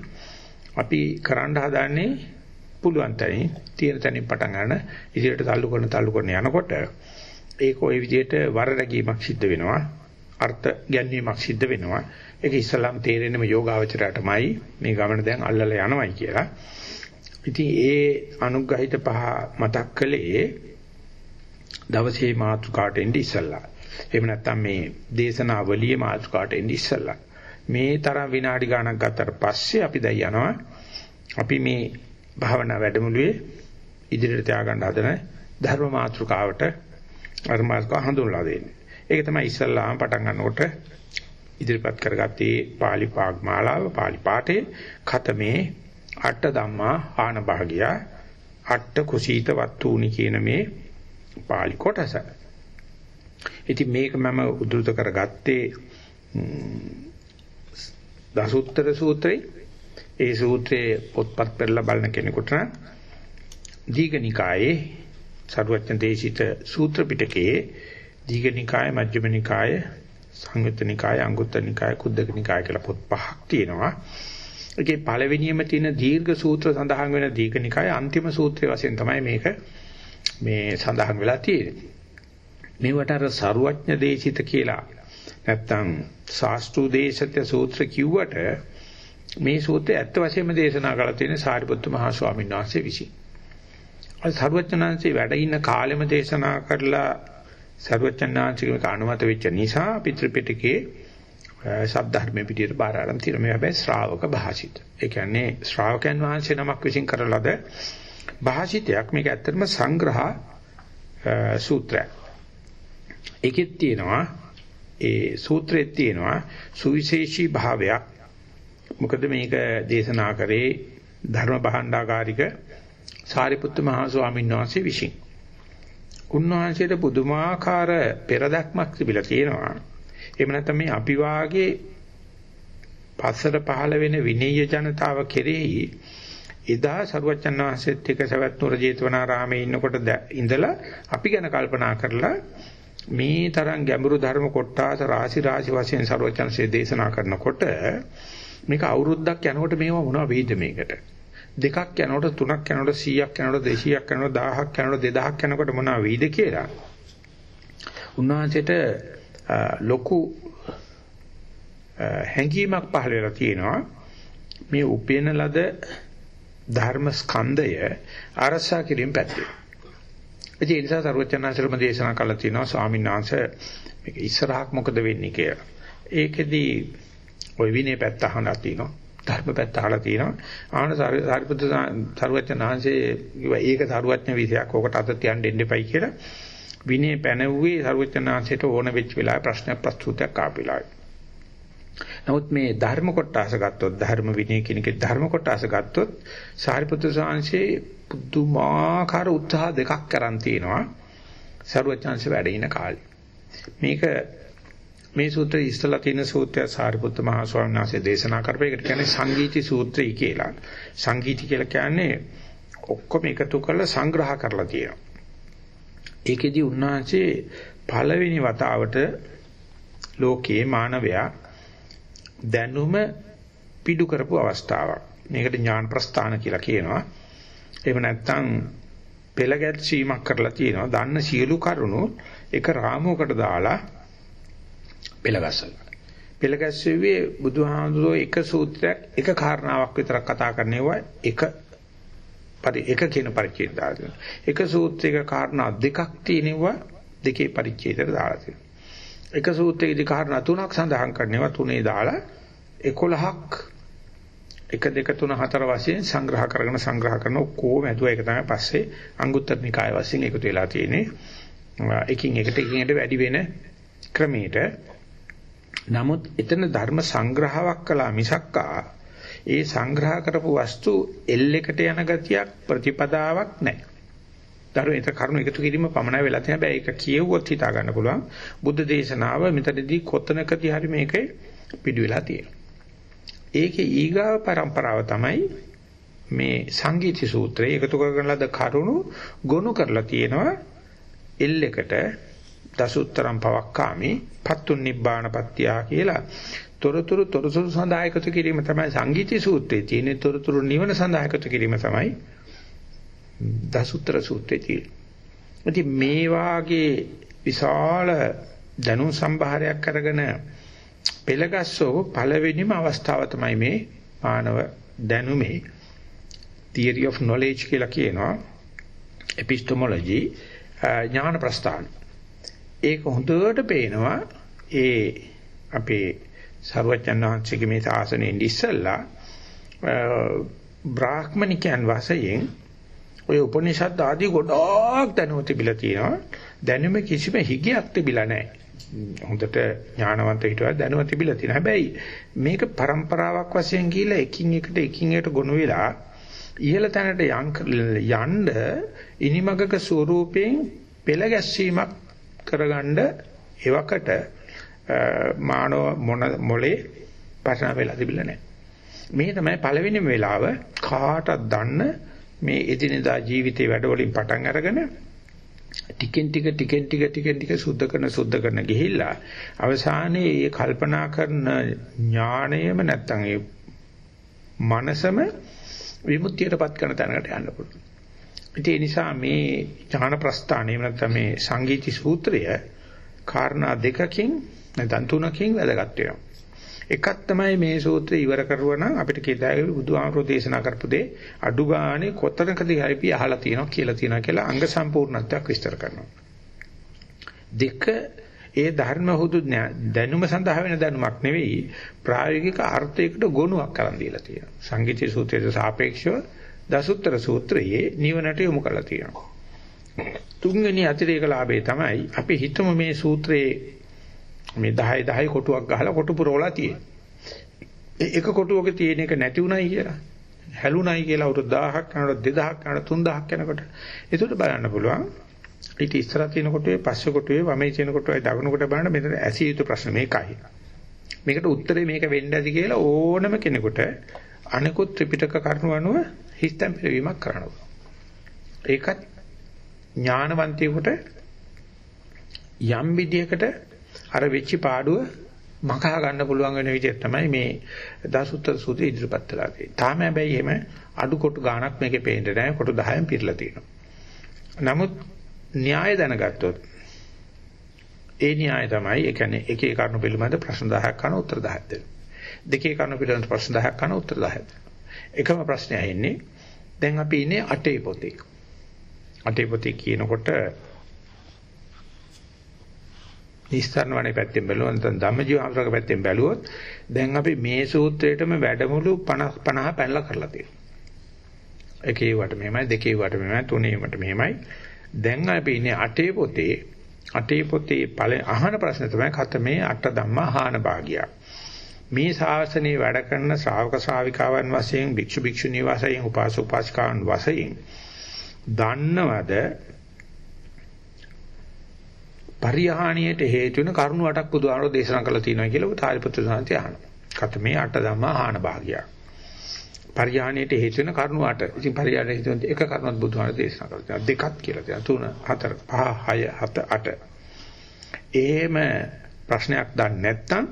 අපි කරන්න හදාන්නේ පුළුවන් තැනින් තියෙන තැනින් පටන් ගන්න ඉදිරියට තල්ලු කරන තල්ලු කරන යනකොට ඒක ওই විදිහට වර රැකීමක් සිද්ධ වෙනවා. අර්ථ ගැන්වීමක් සිද්ධ වෙනවා. ඒක ඉස්සලම් තේරෙන්නම යෝගාවචරයටමයි මේ ගමන දැන් අල්ලලා යනවයි කියලා. ඉතින් ඒ අනුග්‍රහිත පහ මතක් කළේ දවසේ මාතෘකාට එන්නේ ඉස්සලා එහෙම නැත්නම් මේ දේශනාවලියේ මාතෘකාට එන්නේ ඉස්සලා මේ තරම් විනාඩි ගණනක් ගතට පස්සේ අපි දැන් යනවා. අපි මේ භාවනා වැඩමුළුවේ ඉදිරියට තියාගන්න හදන ධර්ම මාතෘකාවට අර්මාස්ක හඳුන්ලා දෙන්නේ. ඒක තමයි ඉස්සල්ලාම පටන් ගන්නකොට ඉදිරිපත් කරගත්තේ pāli පාග්මාලාව pāli පාඨේ ඛතමේ අට ධම්මා ආන භාගිය අට කුසීත වත්තුනි කියන මේ pāli කොටස. ඉතින් මේක මම උද්දෘත කරගත්තේ දසුත්තර සූත්‍රේ ඒ සූත්‍රයේ පොත්පත් පෙරලා බලන කෙනෙකුට නම් දීඝනිකායේ සරුවච්චන් දේශිත සූත්‍ර පිටකයේ දීඝනිකාය මජ්ක්‍ධිමනිකාය සංයුත්තනිකාය අංගුත්තරනිකාය කුද්දකනිකාය කියලා පොත් පහක් තියෙනවා. ඒකේ පළවෙනියම තියෙන දීර්ඝ සූත්‍ර සඳහන් වෙන දීඝනිකාය අන්තිම සූත්‍රය වශයෙන් තමයි මේක මේ සඳහන් වෙලා තියෙන්නේ. මේවට අර සරුවඥ දේශිත කියලා නැත්තම් ශාස්ත්‍රු දේශිත සූත්‍ර කිව්වට මේ සූත්‍රය ඇත්ත වශයෙන්ම දේශනා කරලා තියෙන සාරිපුත්තු මහා ස්වාමීන් වහන්සේ විසින්. අර සරුවචනාංශේ වැඩ ඉන්න කාලෙම දේශනා කරලා සරුවචනාංශිකම අනුමත වෙච්ච නිසා පිට්‍රිපිටකේ සද්ධර්මයේ පිටියට බාර අරන් තියෙනවා. මේ හැබැයි ශ්‍රාවක භාෂිත. ඒ කියන්නේ ශ්‍රාවකයන් වහන්සේ නමක් විසින් කරලද භාෂිතයක් මේක ඇත්තටම සංග්‍රහ සූත්‍රයක්. ඒකෙත් තියෙනවා ඒ සූත්‍රයේ තියෙනවා සුවිශේෂී භාවයක්. මොකද මේක දේශනා කරේ ධර්ම භාණ්ඩාගාරික සාරිපුත්ත මහ ස්වාමීන් වහන්සේ විසින්. උන්වහන්සේට පුදුමාකාර පෙරදක්මක් තිබිලා තියෙනවා. එහෙම නැත්නම් මේ අපි වාගේ පස්සට පහළ වෙන විනීය ජනතාව කෙරෙහි එදා සරුවච්චන් වහන්සේත් එක්ක සවැත් නුර ජේතවනාරාමේ ඉන්නකොට ඉඳලා අපි ගැන කල්පනා කරලා මේ තරම් ගැඹුරු ධර්ම කොටාස රාශි රාශි වශයෙන් සරුවච්චන්සේ දේශනා කරනකොට මේක අවුරුද්දක් යනකොට මේව මොනව වෙයිද මේකට? දෙකක් යනකොට තුනක් යනකොට 100ක් යනකොට 200ක් යනකොට 1000ක් යනකොට 2000ක් යනකොට මොනව වෙයිද කියලා? උන්වහන්සේට ලොකු හැඟීමක් පහළ වෙලා තියෙනවා. මේ උපේන ලද ධර්ම ස්කන්ධය අරසා කිරීම පැත්තේ. ඒ නිසා සරුවචනාංශරම දේශනා කළා තියෙනවා ස්වාමීන් වහන්සේ මේක ඉස්සරහක් මොකද වෙන්නේ කියලා. ඒකෙදී ওই විනය පැත්ත අහලා තිනවා. ධර්ම පැත්ත අහලා තිනවා. ආන සාරිපුත්‍ර සරුවචනාංශේ කිව්වා ඒක සරුවචන විෂයක්. ඕකට අත තියන්න දෙන්න එපයි කියලා. විනය පැනවුවේ සරුවචනාංශයට ඕන වෙච්ච වෙලාවේ ප්‍රශ්න ප්‍රස්තුතයක් ආපිලායි. නමුත් මේ ධර්ම කොටස ගත්තොත් ධර්ම විනය කියන එකේ ධර්ම කොටස ගත්තොත් සාරිපුත්‍ර සාංශේ පුදුමාකාර උත්සාහ දෙකක් කරන් තියෙනවා සරුවචාන්සේ වැඩ ඉන කාලේ. මේක මේ සූත්‍රය ඉස්සලා තියෙන සූත්‍රය සාරිපුත්ත මහ ස්වාමීන් වහන්සේ දේශනා කරපු එකට කියන්නේ සංගීති සූත්‍රය කියලා. සංගීති කියලා කියන්නේ ඔක්කොම එකතු කරලා සංග්‍රහ කරලා තියෙනවා. ඒකෙදි උන්වහන්සේ පළවෙනි වතාවට ලෝකයේ මානවයා දැනුම පිඩු කරපු අවස්ථාවක්. මේකට ඥාන ප්‍රස්ථාන කියලා කියනවා. එහෙම නැත්නම් පෙළ ගැස්වීමක් කරලා තියෙනවා. දන්න සියලු කරුණු එක රාමුවකට දාලා පෙළ ගැස්සලා. පෙළ ගැස්සුවේ බුදුහාමුදුරෝ එක සූත්‍රයක් එක කාරණාවක් විතරක් කතා කරන්නේවා එක පරි එක කියන පරිච්ඡේද දාලා තියෙනවා. එක සූත්‍රයක කාරණා දෙකක් තියෙනවා දෙකේ පරිච්ඡේදයට දාලා තියෙනවා. එක සූත්‍රයකදී කාරණා තුනක් සඳහන් කරනවා තුනේ දාලා 11ක් 1 2 3 4 වශයෙන් සංග්‍රහ කරගෙන සංග්‍රහ කරන ඔක්කොම ඇතුව ඒක තමයි පස්සේ අංගුත්තර නිකාය වශයෙන් එකතු වෙලා තියෙන්නේ. එකින් එකට එකින් එකට වැඩි වෙන ක්‍රමයට. නමුත් එතන ධර්ම සංග්‍රහයක් කළා මිසක්කා ඒ සංග්‍රහ කරපු වස්තු එල් එකට යන ගතියක් ප්‍රතිපදාවක් නැහැ. ධර්මයට කරුණු එකතු කිරීම පමණයි වෙලා තියෙන. හැබැයි ඒක කියෙව්වොත් හිතා ගන්න පුළුවන්. බුද්ධ දේශනාව මෙතනදී කොතනකදී හරි මේකේ පිටු වෙලා තියෙනවා. ඒකේ ඊගාව પરම්පරාව තමයි මේ සංගීති සූත්‍රය එකතු කරගෙන ලද කරුණු ගොනු කරලා තියෙනවා. එල් එකට දසුත්තරම් පවක්කාමි පත්තුන් නිබ්බාන පත්‍යා කියලා. තොරතුරු තොරතුරු සඳහා එකතු කිරීම තමයි සංගීති සූත්‍රයේ තියෙන තොරතුරු නිවන සඳහා එකතු කිරීම තමයි දසුත්තර සූත්‍රයේ තියෙන. ඉතින් මේ වාගේ විශාල දැනුම් සම්භාරයක් අරගෙන පෙළගස්සෝ පළවෙනිම අවස්ථාව තමයි මේ මානව දැනුමේ. Theory of knowledge කියලා කියනවා. Epistemology ඥාන ප්‍රස්ථාන. ඒක හොඳට පේනවා. ඒ අපේ සරුවචන් වහන්සේගේ මේ සාසනයේ ඉස්සල්ලා බ්‍රාහ්මණිකයන් වශයෙන් ඔය උපනිෂද් ආදී ගොඩාක් දැනුම තිබිලා තියෙනවා. දැනුම කිසිම හිගයක් තිබිලා නැහැ. හොඳට ඥානවන්ත හිටවා දැනුම තිබිලා තියෙනවා. හැබැයි මේක પરම්පරාවක් වශයෙන් ගිහිල්ලා එකින් එකට එකින් එකට ගොනු වෙලා ඉහළ තැනට යන්න ඉනිමගක ස්වරූපයෙන් පෙළ ගැස්වීමක් කරගන්න එවකට මානව මොන මොලේ පටන වෙලා තිබිලා නැහැ. මේ තමයි පළවෙනිම වෙලාව කාටත් දන්න මේ එදිනෙදා ජීවිතේ වැඩවලින් පටන් අරගෙන ටිකෙන් ටික ටිකෙන් ටික ටිකෙන් ටික සුද්ධ කරන සුද්ධ කරන ගිහිල්ලා අවසානයේ මේ කල්පනා කරන ඥාණයම නැත්තම් ඒ මනසම විමුක්තියටපත් කරන තැනකට යන්න පුළුවන්. ඒ නිසා මේ ඥාන ප්‍රස්ථානයේ නැත්තම් මේ සංගීති සූත්‍රය කාරණා දෙකකින් නැත්නම් තුනකින් වැදගත් වෙනවා. එකක් තමයි මේ සූත්‍රය ඉවර කරුවා නම් අපිට කියතයි බුදුහාමරෝ දේශනා කරපු දේ අඩු ගානේ කොතනකදී හරි අහලා තියෙනවා කියලා තියෙනවා කියලා අංග සම්පූර්ණත්වයක් විස්තර කරනවා. දෙක ඒ ධර්ම හුදු දැනුම සඳහා වෙන දැනුමක් නෙවෙයි ප්‍රායෝගික අර්ථයකට ගොනුවක් කරන් දීලා තියෙනවා. සංගීතී සූත්‍රයට සාපේක්ෂව දසුත්තර සූත්‍රයේ නිවනට යොමු කරලා තියෙනවා. තුන්වෙනි අතිරේක ලාභය තමයි අපි හිතමු මේ සූත්‍රයේ මේ 10 10 කොටුවක් ගහලා කොටු පුරවලා තියෙන. එක කොටුවක තියෙන එක නැති උනායි කියලා. හැලුණයි කියලා අවුරුදු 1000ක් යනකොට 2000ක් යනකොට 3000ක් යනකොට ඒකට බලන්න පුළුවන්. ඊට ඉස්සරහ තියෙන කොටුවේ පස්සේ කොටුවේ වමේ තියෙන කොටුවේ දකුණු කොට බලන්න මෙතන ඇසිය යුතු ප්‍රශ්න මේකයි. මේකට උත්තරේ මේක වෙන්න ඇති කියලා ඕනම කෙනෙකුට අනිකුත් ත්‍රිපිටක කරුණු අනුව හිතම් පෙරවීමක් කරනවා. ඒකත් ඥානවන්තයෙකුට යම් විදියකට අර වෙච්ච පාඩුව මකා ගන්න පුළුවන් වෙන විදිහ තමයි මේ දසුත්තර සූත්‍රය ඉදිරිපත් වෙලා තියෙන්නේ. තාම හැබැයි එහෙම අඩු කොටු ගාණක් මේකේ පේන්නේ නැහැ. කොටු 10න් පිරලා තියෙනවා. නමුත් න්‍යාය දැනගත්තොත් ඒ න්‍යාය තමයි ඒ කියන්නේ එකේ කරුණු පිළිබඳ ප්‍රශ්න 10ක් අහන උත්තර 10ක් දෙනවා. දෙකේ කරුණු පිළිබඳ ප්‍රශ්න 10ක් අහන උත්තර 10ක් දෙනවා. එකම ප්‍රශ්නය ඇහෙන්නේ දැන් අපි ඉන්නේ අටේ පොතේ. අටේ පොතේ කියනකොට නිස්තරණ වනේ පැත්තෙන් බැලුවොත් නැත්නම් ධම්මජීව අමරක පැත්තෙන් බැලුවොත් දැන් අපි මේ සූත්‍රයේටම වැඩමුළු 50 50 පැනලා කරලා තියෙනවා. එකේ වට මෙහෙමයි දෙකේ වට මෙහෙමයි තුනේ වට මෙහෙමයි. දැන් අපි ඉන්නේ අටේ පොතේ අටේ පොතේ පළ අහන ප්‍රශ්න තමයි කතමේ අට ධම්මා ආහන භාගියා. මේ ශාසනයේ වැඩ කරන ශ්‍රාවක ශ්‍රාවිකාවන් වශයෙන් භික්ෂු භික්ෂුණී වශයෙන් උපාසක උපාසිකාවන් වශයෙන් දන්නවද පරිහානියට හේතු වෙන කරුණු අටක් බුදුහාරෝ දේශනා කළා තියෙනවා කියලා තාරිපුත්‍ර සාන්ති අහනවා. කතමේ අට ධම්මා ආහන භාගිය. පරිහානියට හේතු වෙන කරුණු අට. ඉතින් පරිහානියට හේතු වෙන එක කරුණක් බුදුහාරෝ දේශනා කළා තියෙනවා. දෙකක් කියලා තියෙනවා. තුන, හතර, පහ, හය, හත, අට. එහෙම ප්‍රශ්නයක් දන්නේ නැත්නම්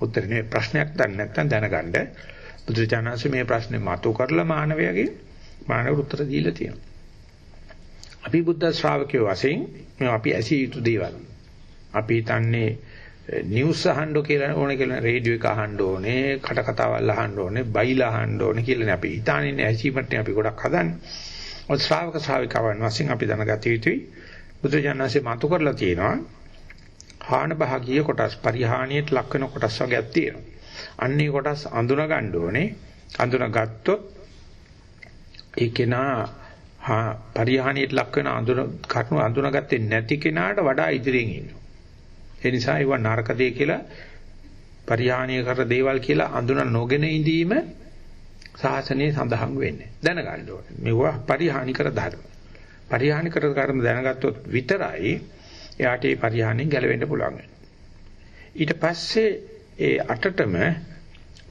උත්තරේ ප්‍රශ්නයක් දන්නේ නැත්නම් දැනගන්න බුදුචානන්සේ මේ ප්‍රශ්නේ මතු කරලා මානවයාගේ මානව උත්තර දීලා තියෙනවා. අපි බුද්ධ ශ්‍රාවකයෝ වශයෙන් මේ අපි ඇසිය යුතු දේවල්. අපි හිතන්නේ නිවුස් අහන්න කියලා ඕනේ කියලා රේඩියෝ එක අහන්න ඕනේ, කට කතාවල් අහන්න ඕනේ, බයිලා අහන්න ඕනේ කියලා අපි හිතානේ ඇසීමට අපි ගොඩක් හදන්නේ. ඔය ශ්‍රාවක ශ්‍රාවිකාවන් වශයෙන් අපි දැනගත යුතුයි. බුදුජානනාංශේ මතු කරලා තියෙනවා. හාන භාගීය කොටස් පරිහානියට ලක් වෙන කොටස් වර්ගයක් තියෙනවා. අන්නේ කොටස් අඳුන ගන්න ඕනේ. අඳුන ගත්තොත් ඒ කෙනා හා පරිහානියට ලක් වෙන අඳුන කරුණු අඳුනගත්තේ නැති කෙනාට වඩා ඉදිරියෙන් ඉන්නවා. ඒ නිසා ඒව නරක දේ කියලා පරිහානිය කර දේවල් කියලා අඳුන නොගෙන ඉඳීම සාසනයේ සඳහන් වෙන්නේ. දැනගන්න ඕනේ. මේවා පරිහානි කර ධර්ම. පරිහානි කර ධර්ම දැනගත්තොත් විතරයි එයාට ඒ පරිහානියෙන් ගැලවෙන්න පුළුවන්. ඊට පස්සේ ඒ අටටම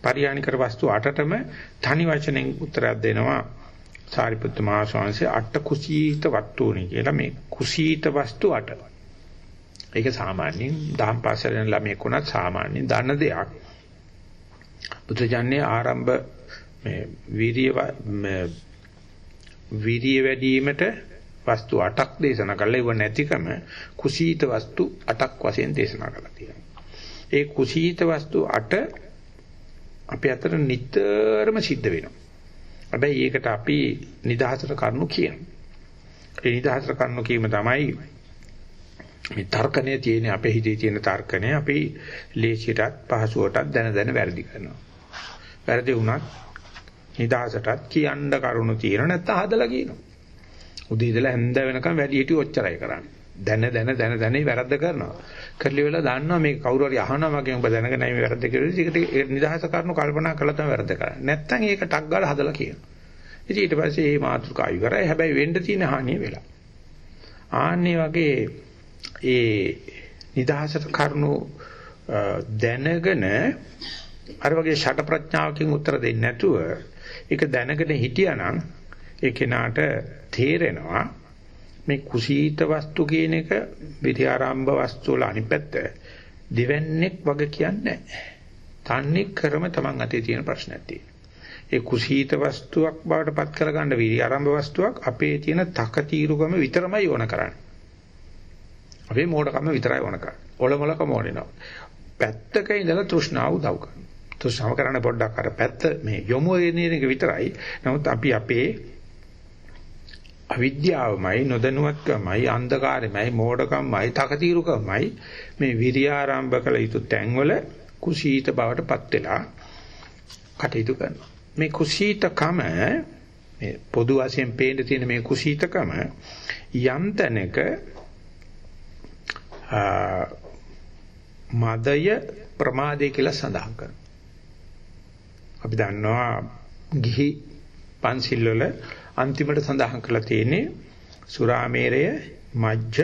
පරිහානි කර වස්තු අටටම තනි වචනෙන් උත්තරයක් දෙනවා. සාරිපුත්ත මහ ස්වාමීන් අට කුසීත වස්තුනි කියලා මේ කුසීත වස්තු අට. ඒක සාමාන්‍යයෙන් දහම් පාසලෙන් ළමයෙක් වුණත් සාමාන්‍යයෙන් දන්න දෙයක්. බුදුජානනේ ආරම්භ මේ වීරිය වීරිය වැඩිවීමට වස්තු 8ක් දේශනා කළා. ඒව නැතිකම කුසීත වස්තු 8ක් වශයෙන් දේශනා කළා තියෙනවා. ඒ කුසීත වස්තු 8 අපේ අතර නිතරම සිද්ධ වෙනවා. හැබැයි ඒකට අපි නිදහසට කරුණු කියනවා. ඒ නිදහසට කරුණු කීම තමයි මේ තර්කණයේ තියෙන අපේ හිතේ තියෙන තර්කණය අපි ලේසියටත් පහසුවටත් දැන දැන වැරදි කරනවා. වැරදි වුණත් නිදහසටත් කියන්න කරුණු තියෙන නැත්නම් හදලා කියනවා. උදේ ඉඳලා හැන්ද වෙනකම් වැඩි හිටිය ඔච්චරයි කරන්නේ. දැන දැන දැන දැන වැරද්ද කරනවා. කරලි වෙලා දන්නවා මේ කවුරු හරි අහනවා මගෙන් ඔබ දැනගෙන මේ වැරද්ද කියලා. ඒකට නිදහස කරනු කල්පනා කළා තමයි වැරද්ද කරන්නේ. නැත්තම් ඒක ටක් ගාලා හදලා කියනවා. ඉතින් ඊට පස්සේ මේ මාතෘකාව ඉවරයි. හැබැයි වෙන්න තියෙන හානිය වෙලා. ආන්නේ වගේ ඒ නිදහසට කරුණු දැනගෙන අර වගේ ෂට ප්‍රඥාවකින් උත්තර දෙන්නේ නැතුව ඒක දැනගෙන හිටියානම් ඒ කෙනාට තේරෙනවා මේ කුසීත වස්තු කියන එක විද්‍යාරම්භ වස්තු වල අනිත් පැත්ත දෙවන්නේක් වගේ කියන්නේ තන්නේ ක්‍රම තමන් අතේ තියෙන ප්‍රශ්නයක් තියෙනවා. ඒ කුසීත වස්තුවක් බවට පත් කරගන්න විද්‍යාරම්භ වස්තුවක් අපේ තියෙන තකතිරුකම විතරමයි ඕන කරන්නේ. අපේ මෝඩකම විතරයි ඕන කරන්නේ. ඔලොමලකම ඕනෙනවා. පැත්තක ඉඳලා තෘෂ්ණාව උදව් කරනවා. තෘෂ්ණාව කරන්න පොඩ්ඩක් අර පැත්ත මේ යොමු වෙන එක විතරයි. නමුත් අපි අපේ අවිද්‍යාවමයි නොදැනුවත්කමයි අන්ධකාරයමයි මෝඩකමයි තකතිරුකමයි මේ විරියාරම්භ කළ යුතු තැන්වල කුසීත බවටපත් වෙලා කටයුතු කරනවා. මේ කුසීතකම මේ පොදු වශයෙන් පේන්න තියෙන මේ කුසීතකම යම් තැනක මදය ප්‍රමාදය කියලා සඳහන් කරනවා. අපි දන්නවා ගිහි පන්සිල් වල අන්තිමට සඳහන් කරලා තියෙන්නේ සුරාමේරය මජ්ජ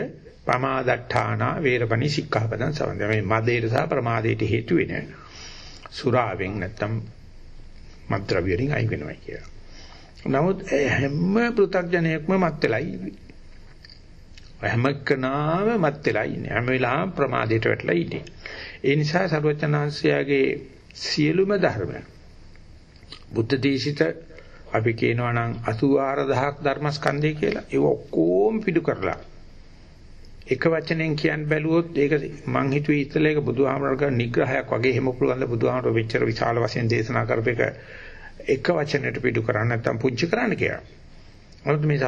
පමාදට්ඨානා වේරපණි සික්ඛාපදං සමන්ද මේ මදයට සහ ප්‍රමාදයට හේතු වෙන සුරාවෙන් නැත්තම් මත්ද්‍රව්‍යයෙන් අයි වෙනවා කියලා. නමුත් හැම පෘථග්ජනයෙක්ම මත් වෙලා ඉන්නේ. හැම කෙනාම මත් වෙලා ඉන්නේ. හැම වෙලාවම ප්‍රමාදයට වැටලා ඉන්නේ. ඒ නිසා සරුවචනාංශයාගේ සියලුම ධර්ම බුද්ධ දේශිත අපි කියනවා නම් 84000ක් ධර්මස්කන්ධය කියලා. ඒක ඔක්කොම පිටු කරලා එක වචනෙන් කියන්න බැලුවොත් ඒක මං හිතුවේ ඉතල ඒක බුදුහාමරක නිග්‍රහයක් වගේ එහෙම පුළුවන් ද බුදුහාමර වෙච්චර විශාල වශයෙන් දේශනා කරපේක එක වචනයට පිටු කරන්න නැත්නම් පුංචි කරන්න කියලා. මොකද මේ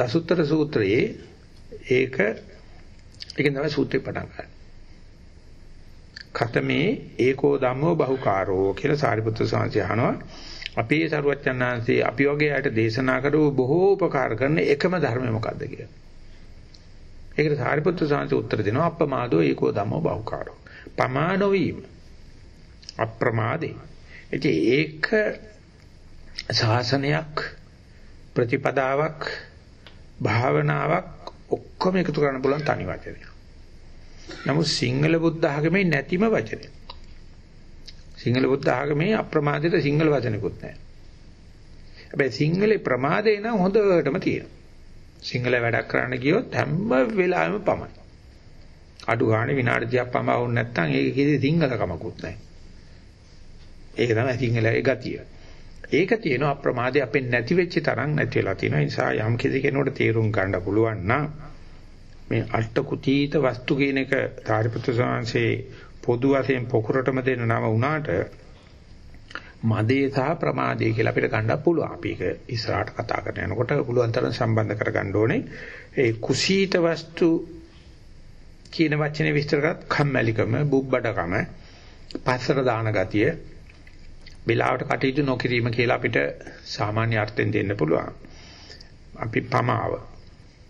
දසුත්තර සූත්‍රයේ ඒක ඒකෙන් තමයි සූත්‍රේ පටන් ගන්න. කතමේ ඒකෝ ධම්මෝ බහුකාරෝ කියලා සාරිපුත්‍ර සාංශය අහනවා. අපේ සරුවච්චන්හන්සේ අපි වගේ අයට දේශනා කරපු බොහෝ උපකාර කරන එකම ධර්මය මොකද්ද කියලා. ඒකට සාරිපුත්‍ර සාංශ උත්තර දෙනවා අප්‍රමාදෝ ඒකෝ ධම්මෝ බහුකාරෝ. පමානෝ වීම. අප්‍රමාදේ. ඉතින් ඒක ශාසනයක් ප්‍රතිපදාවක් භාවනාවක් ඔක්කොම එකතු කරන්න පුළුවන් තනි වචනයක්. නමුත් සිංහල බුද්ධ ආගමේ නැතිම වචනයක්. සිංහල බුද්ධ ආගමේ අප්‍රමාදිත සිංහල වචනකුත් නැහැ. හැබැයි සිංහලේ ප්‍රමාදේ නම් හොඳටම තියෙනවා. සිංහල වැඩක් කරන්න ගියොත් හැම වෙලාවෙම පමයි. අඩු ගානේ විනාඩි 30ක් පම වුණ නැත්නම් ඒක කිසි සිංහල කමකුත් නැහැ. ඒක තමයි සිංහලයේ ගතිය. ඒක තියෙන අප්‍රමාදේ අපෙන් නැති වෙච්ච තරම් නැති වෙලා තියෙනවා. ඒ නිසා යම් කිසි කෙනෙකුට තේරුම් ගන්න පුළුවන් නම් මේ අෂ්ට කුතීත වස්තු කියන එක ධාරිපුත්‍ර සාංශේ පොදු වශයෙන් පොකුරටම දෙන නම වුණාට මදේ සහ ප්‍රමාදේ කියලා අපිට ගන්න පුළුවන්. අපි ඒක ඉස්සරහට කතා කරන යනකොට පුළුවන් තරම් සම්බන්ධ කරගන්න ඕනේ. ඒ කුසීත වස්තු කියන වචනේ විස්තර කරත් කම්මැලිකම, බුබ්බඩකම, පස්සර දාන ගතිය, බෙලාවට කටයුතු නොකිරීම කියලා අපිට සාමාන්‍ය අර්ථයෙන් දෙන්න පුළුවන්. අපි පමාව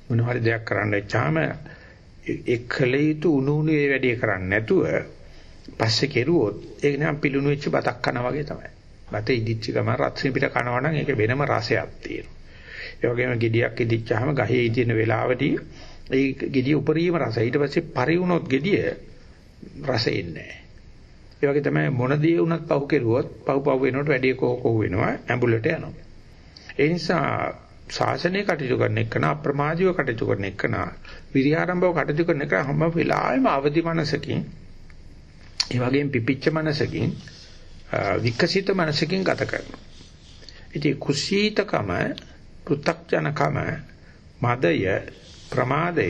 මොන හරි දෙයක් කරන්න වෙච්චාම එක්කලීතු උණු උණු ඒ වැඩේ කරන්නේ නැතුව පස්සේ කෙරුවොත් ඒක නිකන් පිලුණු වෙච්ච බතක් කනවා වගේ තමයි. බත ඉදිච්ච ගම රත්සින් පිට කනවා නම් ඒක වෙනම රසයක් තියෙනවා. ඒ වගේම ගෙඩියක් ඉදිච්චාම ගහේ ඉදින වෙලාවදී ඒ ගෙඩිය උපරිම රසයි. ඊට පස්සේ පරිවුනොත් ගෙඩිය රස එන්නේ ඒ වගේ තමයි මොන දේ වුණත් පහු කෙරුවොත් පහු පහු වෙනකොට වැඩි කොහ කොහ වෙනවා ඇඹුලට යනවා. ඒ නිසා ශාසනය කටයුතු කරන එක නා අප්‍රමාදීව කටයුතු කරන එක නා විරියාරම්භව කටයුතු කරන එක හැම වෙලාවෙම අවදි මනසකින් ඒ වගේම පිපිච්ච මනසකින් විකසිත මනසකින් ගත කරනවා. ඉතින් කුසීතකම, පෘ탁ජනකම, මදය, ප්‍රමාදය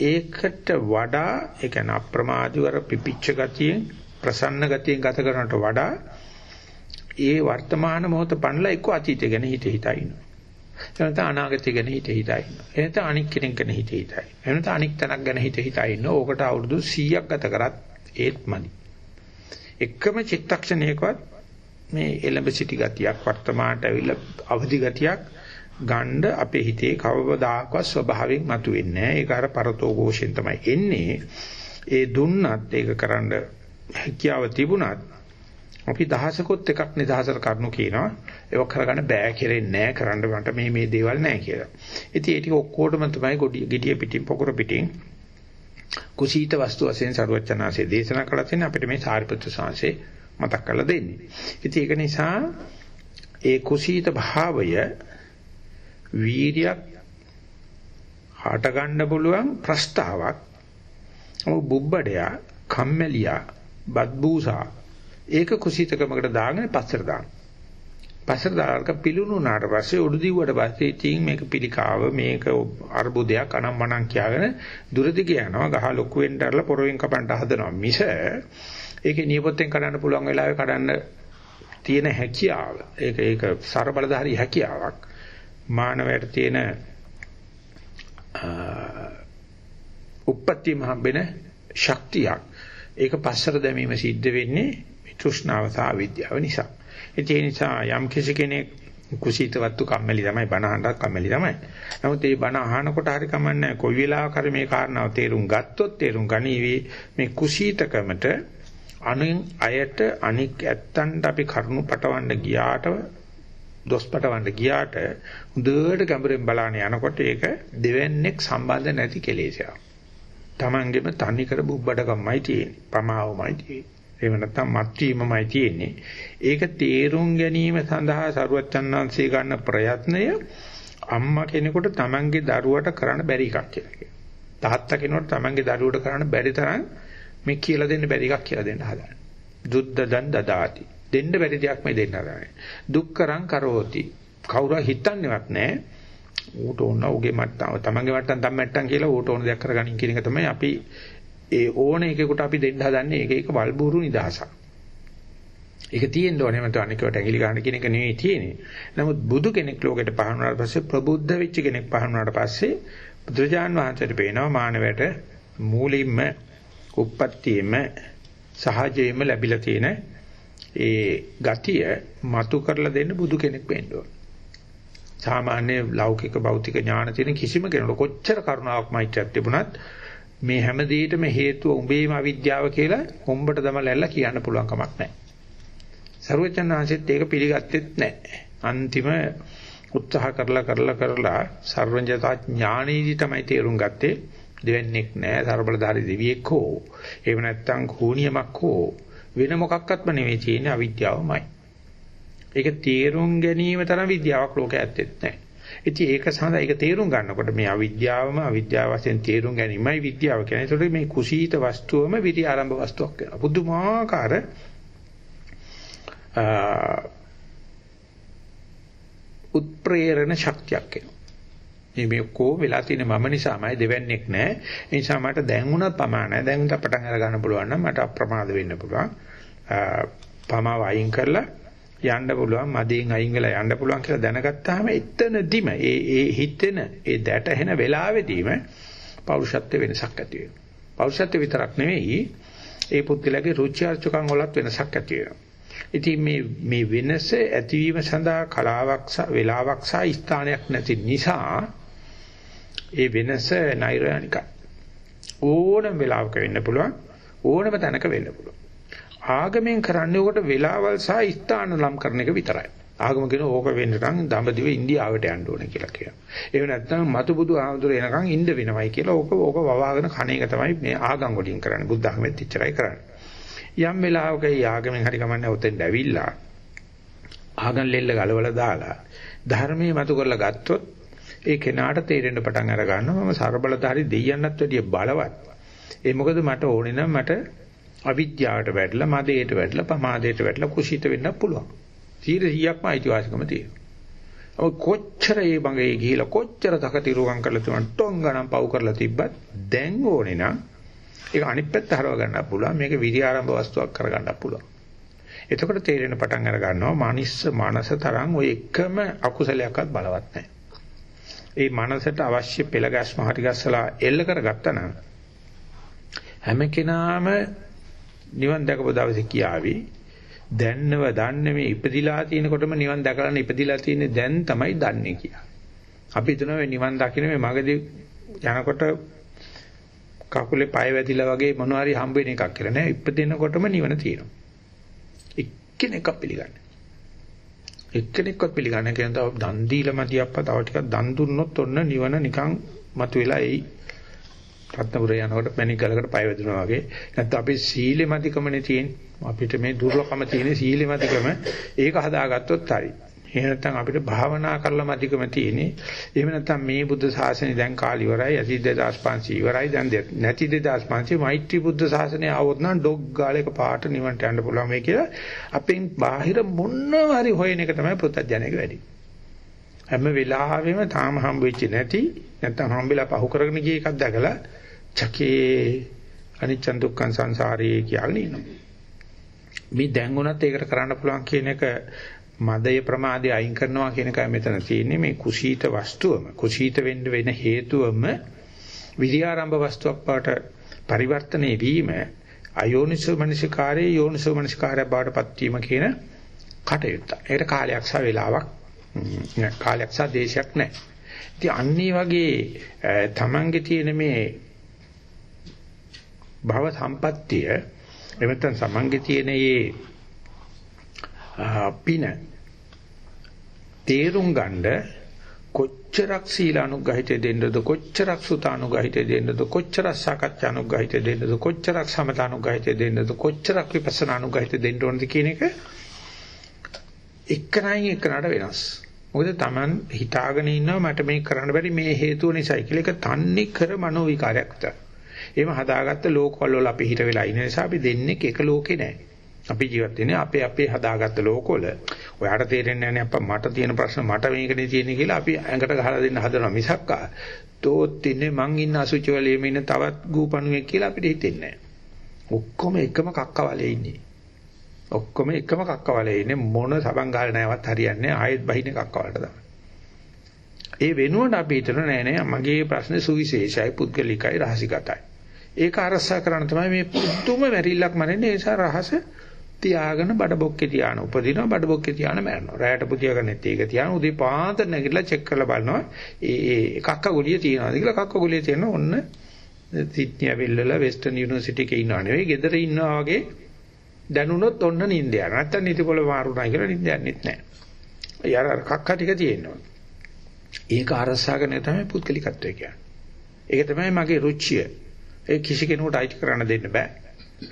ඒකට වඩා ඒ කියන්නේ අප්‍රමාදීවර පිපිච්ච ගතියෙන් ප්‍රසන්න ගතියෙන් ගත කරනට වඩා ඒ වර්තමාන මොහොත පණලා එක්ක අතීතය ගැන හිත හිතා ඉන්නවා. එහෙනම් අනාගතය ගැන හිත හිතා ඉන්නවා. එහෙනම් අනික් කෙනෙක් ගැන හිත හිතා ඉන්නවා. එහෙනම් අනික් තැනක් ගැන හිත හිතා ඉන්නවා. ඕකට අවුරුදු 100ක් ගත කරත් ඒත් මදි. එකම චිත්තක්ෂණයකවත් මේ එළඹ සිටි ගතියක් වර්තමානට ඇවිල්ලා අවදි ගතියක් ගණ්ඩ අපේ හිතේ කවදාකවත් ස්වභාවයෙන් මතුවෙන්නේ නැහැ. ඒක අර පරතෝ ഘോഷෙන් තමයි එන්නේ. ඒ දුන්නත් ඒක කරන්න හැකියාව තිබුණත් අපි දහසකොත් එකක් නිදහසට කරනු කියනවා. ඒක කරගන්න බෑ කෙරෙන්නේ නැහැ කරන්න මට මේ මේ දේවල් නැහැ කියලා. ඉතින් ඒ ටික ඔක්කොටම තමයි gediya පිටින් පොකුර පිටින් කුසීත වස්තු වශයෙන් සරුවචනාසේ දේශනා කළා තියෙන අපිට මේ සාරිපුත්‍ර සාංශේ මතක් කරලා දෙන්නේ. ඉතින් ඒක නිසා ඒ කුසීත භාවය වීර්යයක් හට ගන්න පුළුවන් ප්‍රස්තාවක්. ඔව් බුබ්බඩයා, කම්මැලියා, බද්බූසා ඒක කුසීතකමකට දාගෙන පස්සට දානවා. පස්සට දාලක පිලුණු උනාට පස්සේ උඩු දිව්වට පස්සේ ඉතින් මේක පිළිකාව මේක අර්බුදයක් අනම්මනම් කියාගෙන දුරදිග යනවා ගහ ලොකු වෙන්න ඇරලා පොරවෙන් කපන්න හදනවා මිස ඒකේ නියපොත්තෙන් කඩන්න පුළුවන් වෙලාවේ කඩන්න තියෙන හැකියාව ඒක ඒක සරබලධාරී හැකියාවක් මානවයට තියෙන උප්පත්තියම හම්බෙන ශක්තියක්. ඒක පස්සට දැමීම සිද්ධ වෙන්නේ තෘෂ්ණාව සහ විද්‍යාව නිසා. ඒ නිසා යම් කිසි කෙනෙක් කුසීත වත්තු කම්මැලි තමයි බණ අහන්නත් කම්මැලි තමයි. නමුත් මේ බණ අහනකොට හරි කමන්නේ කොයි වෙලාවක හරි මේ කාරණාව තේරුම් ගත්තොත් තේරුම් ගනීවි මේ කුසීතකමට අනින් අයට අනික් ඇත්තන්ට අපි කරුණු පටවන්න ගියාට දොස් පටවන්න ගියාට හොඳට ගැඹුරෙන් බලන්න යනකොට ඒක දෙවන්නේක් සම්බන්ධ නැති කෙලෙසයක්. Tamanගෙම තනි කර බුබ්බඩකම්මයි තියෙන්නේ. පමාවමයි තියෙන්නේ. එහෙම නැත්නම් මත්වීමමයි තියෙන්නේ. ඒක තේරුම් ගැනීම සඳහා සරුවච්චන්හන්සේ ගන්න ප්‍රයත්නය අම්මා කෙනෙකුට තමන්ගේ දරුවට කරන්න බැරි එකක් කියලා කියනවා. තාත්තා කෙනෙකුට තමන්ගේ දරුවට කරන්න බැරි තරම් මේ කියලා දෙන්න බැරි එකක් කියලා දෙන්න හදන්නේ. දුද්දදන් දදාති. දෙන්න බැරි දෙයක් මේ දෙන්න හදන්නේ. දුක්කරං කරෝති. කවුරු හිතන්නේවත් නැහැ. ඌට ඕන උගේ මට්ටම තමන්ගේ මට්ටම් තම මට්ටම් කියලා ඌට ඕන දෙයක් කරගනින් කියන එක තමයි අපි ඒ ඕන එකෙකුට අපි දෙන්න හදන්නේ ඒක එක වල්බూరు නිදහසක්. ඒක තියෙන්න ඕනේ මත අනිකට ඇඟිලි ගන්න කියන එක නෙවෙයි තියෙන්නේ. නමුත් බුදු කෙනෙක් ලෝකෙට පහළ වුණාට පස්සේ ප්‍රබුද්ධ වෙච්ච කෙනෙක් පහළ වුණාට පස්සේ බුදුජාන් වහන්සේට පේනවා මානවයට මූලින්ම උප්පත්තියෙම සහජයෙන්ම ලැබිලා තියෙන ඒ ගතිය මතු කරලා දෙන්න බුදු කෙනෙක් වෙන්න ඕන. සාමාන්‍ය ලෞකික භෞතික ඥාන තියෙන කිසිම කෙනෙකුට කොච්චර කරුණාවක් මෛත්‍රියක් තිබුණත් මේ හැම දෙයකටම හේතුව උඹේම අවිද්‍යාව කියලා හොම්බට දමලා කියන්න පුළුවන් කමක් නැහැ. සරුවචනාංශෙත් ඒක පිළිගත්තෙත් නැහැ. අන්තිම උත්සාහ කරලා කරලා කරලා සර්වඥතා ඥානෙදි තමයි තේරුම් ගත්තේ දෙවන්නේක් නැහැ ਸਰබලධාරී දෙවියෙක් හෝ එහෙම නැත්නම් කෝණියමක් හෝ වෙන මොකක්වත්ම නෙවෙයි තියෙන්නේ අවිද්‍යාවමයි. ඒක තේරුම් ගැනීම තරම් විද්‍යාවක් ලෝකයේ ඇත්තෙත් නැහැ. ඉතින් ඒක සඳහා ඒක තේරුම් ගන්නකොට මේ අවිද්‍යාවම අවිද්‍යාව වශයෙන් තේරුම් ගැනීමයි විද්‍යාව කියන්නේ. ඒතකොට මේ කුසීත වස්තුවම විරි ආරම්භ වස්තුවක් වෙනවා. පුදුමාකාර උත්ප්‍රේරණ ශක්තියක් එනවා. මේ මේ කෝ වෙලා තියෙන මම නිසාමයි දෙවන්නේක් නැහැ. ඒ නිසා මට දැන් උනත් ප්‍රමාණයි. දැන් උන්ට පටන් අර ගන්න පුළුවන් නම් මට අප්‍රමාද වෙන්න පුළුවන්. පමාව අයින් කරලා යන්න පුළුවන් මදීන් අයින් වෙලා යන්න පුළුවන් කියලා දැනගත්තාම එතනදිම ඒ ඒ හිතෙන ඒ දැටහෙන වෙලාවෙදීම පෞරුෂත්ව වෙනසක් ඇති වෙනවා. පෞරුෂත්ව විතරක් නෙවෙයි ඒ පුද්ගලයාගේ රුචි අරුචිකම් වලත් වෙනසක් ඇති වෙනවා. ඉතින් මේ මේ වෙනස ඇතිවීම සඳහා කලාවක් සහ වේලාවක් සහ ස්ථානයක් නැති නිසා ඒ වෙනස නෛර්යානිකයි. ඕනම වෙලාවක වෙන්න පුළුවන් ඕනම තැනක වෙන්න පුළුවන්. ආගමෙන් කරන්නේ උකට වෙලාවල් සහ ස්ථාන ලම් කරන එක විතරයි. ආගම කියන ඕක වෙන්න නම් දඹදිව ඉන්දියාවට යන්න ඕනේ කියලා කියනවා. එහෙම නැත්නම් මතු බුදු ආමතුරු එනකන් ඉන්න වෙනවයි කියලා ඕක ඕක වවාගෙන කණ එක තමයි මේ ආගම් වලින් කරන්නේ. බුද්ධ ආගමෙත් ඉච්චරයි කරන්නේ. යම් වෙලාවක ඒ ආගමෙන් හරි කමන්නේ ඔතෙන් ඇවිල්ලා ආගම් ලෙල්ල ගලවලා දාලා ධර්මයේ මතු කරලා ගත්තොත් ඒ කෙනාට තේරෙන්න පටන් අර ගන්නවා මම ਸਰබලධාරී දෙයියන්වත් වැඩිය බලවත්. ඒ මොකද මට ඕනේ නම් මට අවිද්‍යාවට වැටලා මදේට වැටලා පමාදයට වැටලා කුසීත වෙන්න පුළුවන්. 100%ක්ම අයිතිවාසිකම තියෙනවා. ඔය කොච්චර මේ බංගේ ගිහිලා කොච්චර තකතිරුකම් කරලා තුන ටොං ගණන් පව් කරලා තිබ්බත් දැන් ඕනේ නම් ඒක අනිත් පැත්ත හරව ගන්නත් පුළුවන් මේක විරි ආරම්භ වස්තුවක් කරගන්නත් පුළුවන්. එතකොට තේරෙන පටන් අර ගන්නවා මානිස්ස මානස තරම් ඔය එකම අකුසලයක්වත් බලවත් නැහැ. ඒ මනසට අවශ්‍ය පෙළ ගැස්ම හරි ගැස්සලා එල්ල කරගත්තා නම් හැම කෙනාම නිවන් දැකපු දවසේ කියාවි දැන්නව දන්නේ මේ ඉපදිලා තියෙනකොටම නිවන් දැකලා ඉපදිලා තියෙන්නේ දැන් තමයි දන්නේ කියලා. අපි හිතනවා මේ නිවන් දකින්න මේ මගදී යනකොට කකුලේ පය වැදිලා වගේ මොනවා හරි හම්බ වෙන එකක් කියලා නෑ ඉපදිනකොටම නිවන තියෙනවා. එක්කෙනෙක්ව පිළිගන්නේ. එක්කෙනෙක්වත් පිළිගන්නේ කියන තව දන් දීලා මදි අප්පා තව ටිකක් දන් දුන්නොත් ඔන්න නිවන නිකන් මතුවෙලා එයි. රත්නපුර යනකොට මැණික් ගලකට පය වැදුනා වගේ. නැත්නම් අපි සීලෙ මදිකමනේ තියෙන්නේ. අපිට මේ දුර්ලභම තියෙන සීලෙ මදිකම ඒක හදාගත්තොත් හරි. එහෙම නැත්නම් අපිට භාවනා කරලා මදිකම තියෙන්නේ. එහෙම නැත්නම් මේ බුද්ධ ශාසනය දැන් කාලි ඉවරයි. අසි 2500 ඉවරයි. දැන් නැති 2500 මෛත්‍රී බුද්ධ ශාසනය ආවොත් නම් ඩොග් ගාලයක පාට නිවන්ට යන්න පුළුවන් මේ කියලා අපෙන් බාහිර මොනවා හරි හොයන එක තමයි පුත්තජනක වැඩි. හැම වෙලාවෙම තාම හම්බ වෙච්ච නැති නැත්නම් හම්බෙලා පහු කරගෙන ගිය එකක් දැකලා චකේ අනිච්ච දුක්ඛං සංසාරේ කියලා ඉන්නවා. මේ දැන් උනත් ඒකට කරන්න පුළුවන් කියන එක මදය ප්‍රමාදය අයින් කරනවා කියන එකයි මෙතන තියෙන්නේ මේ කුසීත වස්තුවම කුසීත වෙන්න වෙන හේතුවම විරියාරම්භ වස්තුවක් බවට පරිවර්තනයේ වීම අයෝනිසෝ මනසිකාරයේ යෝනිසෝ මනසිකාරය බවට පත්වීම කියන කටයුත්ත. ඒකට කාලයක් සහ වේලාවක් කාලයක් සහ දේශයක් නැහැ. ඉතින් අන්නේ වගේ තමන්ගේ තියෙන මේ භව සම්පත්තිය එමෙතන සමන්ගේ තියෙන මේ පින තේරුම් ගන්න කොච්චරක් සීලානුගහිතේ දෙන්නද කොච්චරක් සුතානුගහිතේ දෙන්නද කොච්චරක් සාකච්ඡානුගහිතේ දෙන්නද කොච්චරක් සමතානුගහිතේ දෙන්නද කොච්චරක් විපස්සනානුගහිතේ දෙන්න ඕනද කියන එක එක්කනයින් එක්කනට වෙනස්. මොකද Taman හිතාගෙන ඉන්නවා මට මේක කරන්න බැරි මේ හේතුව නිසායි කියලා ඒක තන්නේ කර මනෝ විකාරයක් විතර. එහෙම හදාගත්ත ලෝකවල වල අපි හිට වෙලා ඉන්න නිසා අපි දෙන්නේ එක ලෝකේ නැහැ. අපි ජීවත් වෙන්නේ අපේ අපේ හදාගත්ත ලෝකවල. ඔයාට තේරෙන්නේ නැහැ අප්පා මට තියෙන ප්‍රශ්න මට මේකනේ තියෙන්නේ කියලා අපි ඇඟට ගහලා දෙන්න හදනවා මිසක් තෝත් ඉන්නේ මං ඉන්න අසුචි වලේම ඉන්න තවත් ගූපණුවෙක් කියලා අපිට හිතෙන්නේ නැහැ. ඔක්කොම එකම කක්කවලේ ඉන්නේ. ඔක්කොම එකම කක්කවලේ ඉන්නේ මොන සබන් ගාලා නැවත් හරියන්නේ ආයෙත් බහින කක්කවලට තමයි. ඒ වෙනුවට අපි හිතන නෑ නෑ මගේ ප්‍රශ්නේ සුවිශේෂයි පුද්ගලිකයි රහසිගතයි. ඒක අරසා කරන්න තමයි මේ පුදුම වැරිල්ලක් මරන්නේ ඒ නිසා රහස තියාගෙන බඩ බොක්කේ තියාන උපදිනවා බඩ බොක්කේ තියාන මැරෙනවා. රැයට පුතියගන්නෙත් ඒක තියාන උදේ පාන්දර නැගිටලා චෙක් කරලා බලනවා. ඒ ඒ කක්ක ගුලිය තියනවාද කියලා කක්ක ගුලිය තියෙන ඔන්න සිඩ්නි ඇවිල්ලා වෙස්ටර්න් යුනිවර්සිටි එකේ ඉන්නව නෙවෙයි ගෙදර ඉන්නවා වගේ දැනුණොත් ඔන්න නිින්ද යනවා. නැත්තම් නිතිපොළ මාරුණා කියලා නිින්ද යන්නෙත් නැහැ යාර කක්ක ටික තියෙනවා. ඒක අරසාගෙන තමයි පුද්ගලිකත්වය කියන්නේ. ඒක තමයි මගේ රුචිය. ඒ කිසි කෙනෙකුට අයිති කරන්න දෙන්න බෑ.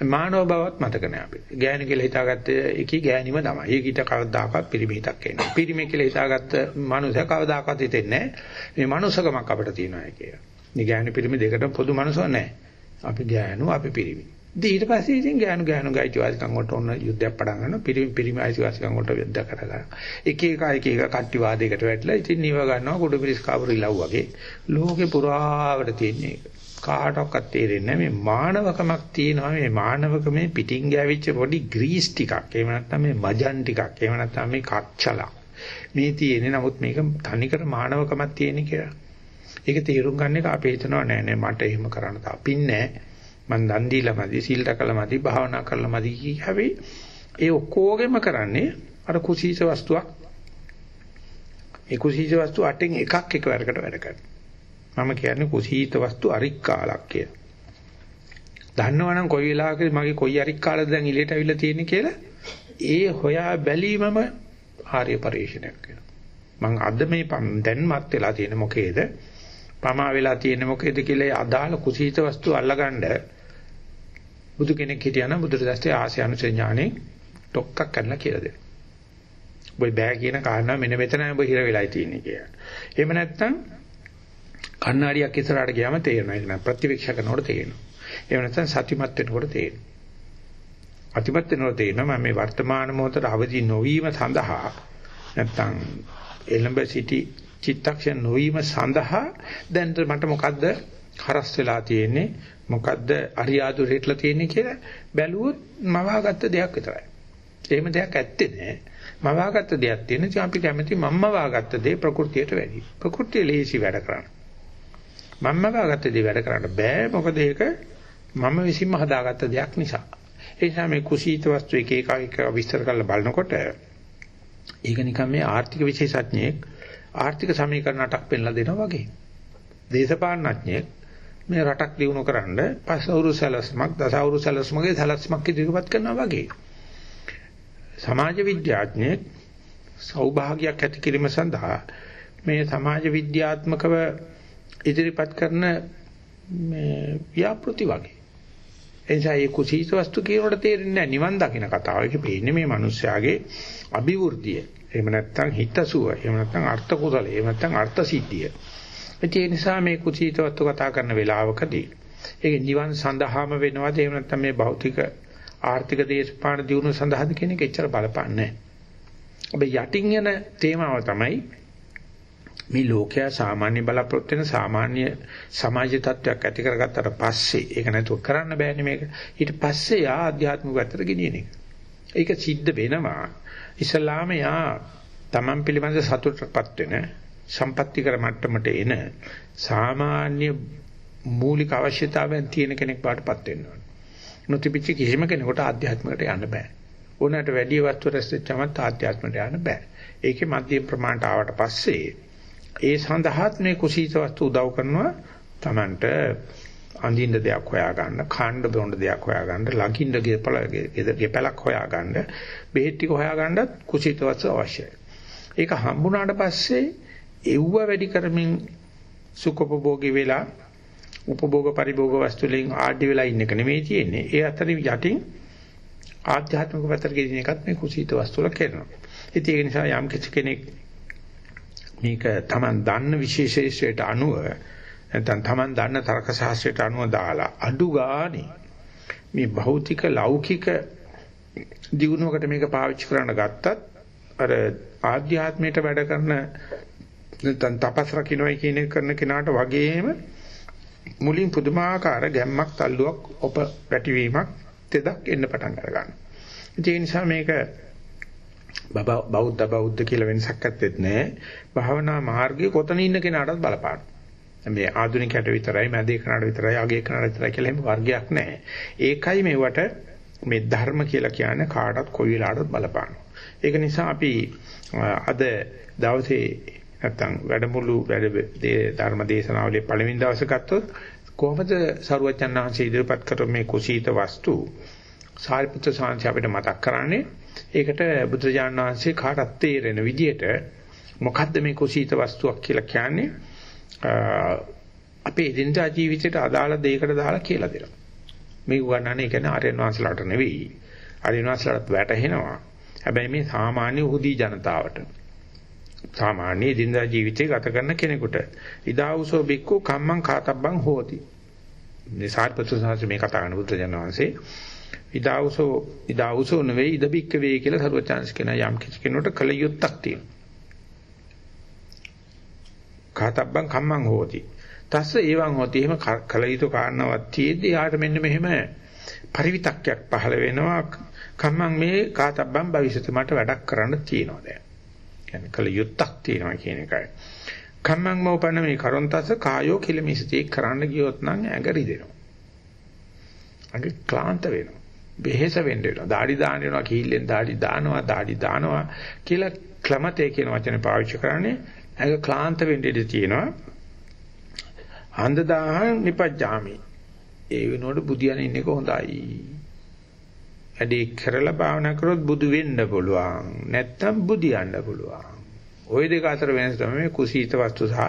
මානව බවත් මතක නෑ අපිට. ගෑණි කියලා හිතාගත්ත එකී ගෑණිම තමයි. ඒකිට කවදාකවත් පිරිමි හිතක් එන්නේ. පිරිමි කියලා හිතාගත්ත මනුස්සයා කවදාකවත් හිතෙන්නේ නෑ. මේ මනුස්සකමක් අපිට තියෙනවා කියලා. මේ ගෑණි පිරිමි දෙකටම පොදු මනුස්සව නෑ. අපි ගෑනු අපි පිරිමි. ඉතින් ඊට පස්සේ ඉතින් ගෑනු ගෑනු ගයිචවාසිකම් වලට ඔන්න යුද්ධයක් පටන් ගන්නවා. පිරිමි පිරිමි අයිතිවාසිකම් වලට යුද්ධ කරගන්නවා. එක එක එක එක කට්ටි වාදයකට වැටලා ඉතින් නිව ගන්නවා කුඩු පිරිස් කාපුරු ඉලව් වගේ. ලෝකේ පුරාවට තියෙන එක. කාටවත් තේරෙන්නේ මේ මානවකමක් තියෙනවා. මේ මානවකමේ පිටින් ගෑවිච්ච පොඩි ග්‍රීස් ටිකක්. එහෙම නැත්නම් මේ මජන් ටිකක්. එහෙම නැත්නම් මේ කච්චලක්. මේ තියෙන්නේ නමුත් මේක තනිකර මානවකමක් තියෙන කියලා. ඒක තේරුම් ගන්න එක අපි හිතනවා නෑ නෑ මට එහෙම කරන්න තාපින්නේ මං දන් දීලා මදි සීල් රැකලා මදි භාවනා කරලා මදි කියවි ඒ ඔක්කොගෙම කරන්නේ අර කුසීස වස්තුවක්. ඒ කුසීස වස්තු අටෙන් එකක් එකවරකට වැඩ කරනවා. මම කියන්නේ කුසීත වස්තු අරික්කාලක් කියලා. දන්නවනම් කොයි වෙලාවකද මගේ කොයි අරික්කාලද දැන් ඉලයට අවිල්ලා තියෙන්නේ කියලා ඒ හොයා බැලීමම ආර්ය පරිශ්‍රණයක් වෙනවා. මම අද මේ දැන් මත් වෙලා තියෙන මොකේද? පමා වෙලා තියෙන මොකේද කියලා අදාළ කුසීත වස්තු අල්ලගන්න බුදු කෙනෙක් හිටියනම් බුදුරජාස්තේ ආසය අනුසය ඥානෙ ඩොක්කක් කරලා කියලා දෙනවා. ඔබ බෑ කියන කාරණා මෙන්න මෙතනයි ඔබ හිර වෙලා තියෙන්නේ කියලා. එහෙම නැත්නම් කණ්ණාඩියක් ඉස්සරහට ගියාම තේරෙනවා. ඒක නම් ප්‍රතිවීක්ෂා කරනකොට තේරෙනවා. එහෙම නැත්නම් සතිමත් වෙනකොට තේරෙනවා. අතිමත් වෙනකොට තේරෙනවා මම මේ වර්තමාන මොහොතට අවදි නොවීම සඳහා නැත්නම් එළඹ සිටි චිත්තක්ෂණ නොවීම සඳහා දැන් මට මොකද්ද හරස් වෙලා තියෙන්නේ මොකද්ද අරියාදු රේටලා තියෙන්නේ කියලා බැලුවොත් මවාගත්ත දෙයක් විතරයි. එහෙම දෙයක් ඇත්තේ නැහැ. මවාගත්ත දෙයක් තියෙන ඉතින් අපි කැමති මම්ම වාගත්ත දේ ප්‍රകൃතියට වැඩි. ප්‍රകൃතිය ලේසි වැඩ කරන්නේ. මම වාගත්ත දේ වැඩ කරන්න බෑ මොකද ඒක මම විසින්ම හදාගත්ත දෙයක් නිසා. ඒ නිසා මේ කුසීත වස්තු එක එක එක විස්තර කරලා බලනකොට ඒක නිකන් මේ ආර්ථික විශේෂඥයෙක් ආර්ථික සමීකරණ අටක් පෙන්ලා දෙනවා වගේ. දේශපාලනඥයෙක් මේ රටක් දිනු කරන්න පස්වරු සැලස්මක් දසවරු සැලස්මගේ සැලස්මක් ඉදිරිපත් කරනවා වගේ. සමාජ විද්‍යාඥයෙක් සෞභාග්‍යයක් ඇති කිරීම සඳහා මේ සමාජ විද්‍යාත්මකව ඉදිරිපත් කරන මේ ව්‍යාපෘති වගේ. එනිසා මේ කුසීත වස්තු කියනකොට තේරෙන්නේ නැහැ නිවන් දකින්න කතාව. ඒක පේන්නේ මේ මිනිස්යාගේ අභිවෘද්ධිය. එහෙම නැත්නම් හිතසුව. එහෙම නැත්නම් අර්ථ කුසල. එහෙම නැත්නම් අර්ථ සිද්ධිය. ඒ නිසා මේ කුසීත වස්තු කතා කරන වෙලාවකදී ඒක නිවන් සඳහාම වෙනවද? එහෙම නැත්නම් මේ භෞතික ආර්ථික දේශපාලන දියුණුව සඳහාද කියන එක එච්චර බලපාන්නේ නැහැ. යටින් යන තේමාව තමයි මේ ලෝකයා සාමාන්‍ය බලාපොරොත්තු වෙන සාමාන්‍ය සමාජ තත්වයක් ඇති කරගත්තට පස්සේ ඒක නැතුව කරන්න බෑනේ මේක. ඊට පස්සේ යා ආධ්‍යාත්මික පැත්තට ගෙනියන එක. ඒක සිද්ධ වෙනවා. ඉස්ලාම යා තමන් පිළිබඳ සතුටටපත් වෙන සම්පත්‍ති කර මට්ටමට එන සාමාන්‍ය මූලික අවශ්‍යතාවයන් තියෙන කෙනෙක් බාටපත් වෙන්න ඕන. නොතිබිච්ච කිසිම කෙනෙකුට ආධ්‍යාත්මකට යන්න බෑ. ඕනකට වැඩි වස්තු රැස්වෙච්චම ආධ්‍යාත්මයට යන්න බෑ. ඒකේ මධ්‍යම ප්‍රමාණයට ආවට පස්සේ ඒ සඳහාත් මේ කුසීත වස්තු උදව් කරනවා Tamanට අඳින්න දෙයක් හොයාගන්න, කාණ්ඩ බොණ්ඩ දෙයක් හොයාගන්න, ලකින්න ගෙපල ගෙපලක් හොයාගන්න, බෙහෙත් ටික හොයාගන්නත් කුසීත වස්තු අවශ්‍යයි. ඒක හම්බුණාට පස්සේ එව්ව වැඩි කරමින් සුඛෝපභෝගී වෙලා උපභෝග පරිභෝග වස්තු වලින් ආඩි වෙලා ඉන්න එක නෙමෙයි තියෙන්නේ. ඒ අතරින් යටින් ආධ්‍යාත්මික පැත්තට ගෙදින එකත් මේ කුසීත වස්තු වල කරනවා. ඉතින් ඒ නිසා යම් කිසි කෙනෙක් මේක Taman දන්න විශේෂයට අනුව නැත්නම් Taman දන්න තර්ක ශාස්ත්‍රයට අනුව දාලා අඩු ගානේ මේ භෞතික ලෞකික දියුණුවකට මේක පාවිච්චි කරන්න ගත්තත් අර ආධ්‍යාත්මයට වැඩ කරන නැත්නම් තපස් රකින්නයි කියන කරන කෙනාට වගේම මුලින් පුදුමාකාර ගැම්මක් තල්ලුවක් ඔප පැටිවීමක් තෙදක් එන්න පටන් අර ගන්නවා. ඒ නිසා මේක බෞද්ධ බෞද්ධ කියලා වෙනසක් ඇත්තෙත් නැහැ. භාවනා මාර්ගයේ කොතන ඉන්න කෙනාටත් බලපාන. මේ ආධුනිකයට විතරයි, මැදේ කෙනාට විතරයි, අගේ කෙනාට විතරයි කියලා එහෙම වර්ගයක් නැහැ. ඒකයි මේවට මේ ධර්ම කියලා කියන්නේ කාටත් කොයි වෙලාවටත් බලපානවා. ඒක නිසා අපි අද දවසේ නැත්තම් වැඩමුළු වැඩ ධර්ම දේශනාවලියේ පළවෙනි දවසේ ගත්තොත් කොහොමද සරුවචන් වහන්සේ ඉදිරිපත් කර මේ කුසීත වස්තු සාරිපුත්‍ර සාංශ අපිට මතක් කරන්නේ ඒකට බුදුරජාණන් වහන්සේ කාටත් තේරෙන විදිහට මොකද්ද මේ කුසීත වස්තුවක් කියලා කියන්නේ අපේ එදිනදා ජීවිතයට අදාළ දෙයකට දාලා කියලා දෙනවා. මේ උගන්වන්නේ ඒ කියන්නේ ආර්යයන් වහන්සේලාට නෙවෙයි. ආර්යයන් වහන්සේලාට වැටහෙනවා. හැබැයි මේ සාමාන්‍ය උහුදී ජනතාවට සාමාන්‍ය දිනදා ජීවිතය ගත කරන කෙනෙකුට ඉදාවුසෝ බික්කු කම්මං කාතබ්බං හෝති. මේ සාරිපුත්‍ර සාංශ මේ කතා කරන බුද්ධ ජන වහන්සේ ඉදාවුසෝ ඉදාවුසෝ නෙවෙයි ඉද බික්ක වේ කියලා සරුවචාන්ස් කියන යම් කිසි කෙනෙකුට කල යුත්තක් තියෙනවා. කාතබ්බං කම්මං හෝති. තස්ස ඒවං හෝති එහෙම කල යුතු කාරණාවක් තියෙද්දි යාට මෙන්න මෙහෙම පරිවිතක්යක් පහළ වෙනවා. කම්මං මේ කාතබ්බං භවිෂත මට වැඩක් කරන්න තියෙනවා දැන්. කියන්නේ කල යුත්තක් තියෙනවා කියන එකයි. කම්මං මෝපන මේ කරොන්තස කායෝ කිලමිසති කරන්න ගියොත් නම් ඇඟ රිදෙනවා. ඇඟ ක්ලාන්ත වෙනවා. බෙහෙස වෙන්න වෙනවා. দাড়ි දාන වෙනවා, කීල්ලෙන් দাড়ි දානවා, দাড়ි දානවා කියලා ක්ලමතේ කියන වචනේ පාවිච්චි කරන්නේ ඇඟ ක්ලාන්ත වෙන්න ඉඩ තියෙනවා. හන්දදාහං නිපජ්ජාමි. ඒ වෙනකොට බුදියන ඉන්න එක හොඳයි. වැඩේ කරලා භාවනා කරොත් බුදු වෙන්න පුළුවන්. නැත්තම් බුදියන්න පුළුවන්. ওই දෙක අතර වෙනස තමයි මේ කුසීත වස්තු සහ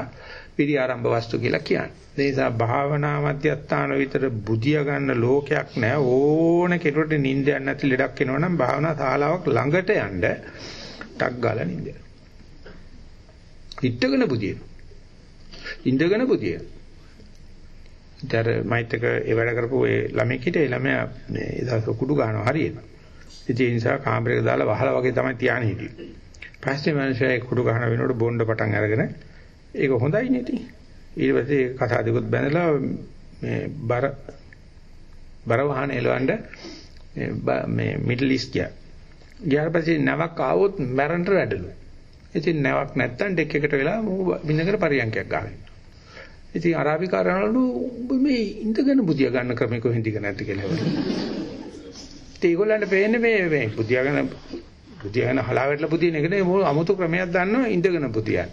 පිරි ආරම්භ වස්තු කියලා කියන්නේ. ඒ නිසා භාවනා මධ්‍යස්ථාන විතර බුදිය ගන්න ලෝකයක් නැහැ. ඕන කෙනෙකුට නිින්ද යන්නේ නැති ලෙඩක් එනවනම් භාවනා ශාලාවක් ළඟට යන්න ටක් ගාලා නිින්ද යනවා. හිටගෙන බුදියන. ඉඳගෙන බුදියන. ඉතින් මයිත් එක ඒ වැඩ කරපු ඒ ළමෙක් හිටියේ ළමයා මේ ඒ දවස් කුඩු ගන්නවා හරියට. ඉතින් ඒ නිසා කාමරයක දාලා වහලා වගේ තමයි තියාගෙන හිටියේ. පස්සේ මනුස්සයා ඒ කුඩු ගන්න වෙනකොට බොණ්ඩ පටන් අරගෙන ඒක හොඳයි නේ ඉතින්. ඊට පස්සේ කතා දෙකත් බැනලා මේ බර බර වහන එලවන්න මේ මිඩල් ඊස්ට් ගියා. ගියාට පස්සේ නැවක් ආවොත් මැරෙන්න වැඩලු. ඉතින් නැවක් නැත්තම් ඩෙක් එකට වෙලා වින්නකර පරියන්කයක් ගන්න. ඉතින් අරාබිකාරයන්වලු උඹ මේ ඉඳගෙන බුදිය ගන්න ක්‍රමෙ කොහෙන්ද ඉගෙන නැද්ද කියලා හොයනවා. ඉතින් ඒගොල්ලන්ට පේන්නේ මේ මේ බුදියාගෙන බුදියාගෙන හලාවැටලා බුදින එක නේ මොන අමුතු ක්‍රමයක් දන්නවා ඉඳගෙන බුදියන්.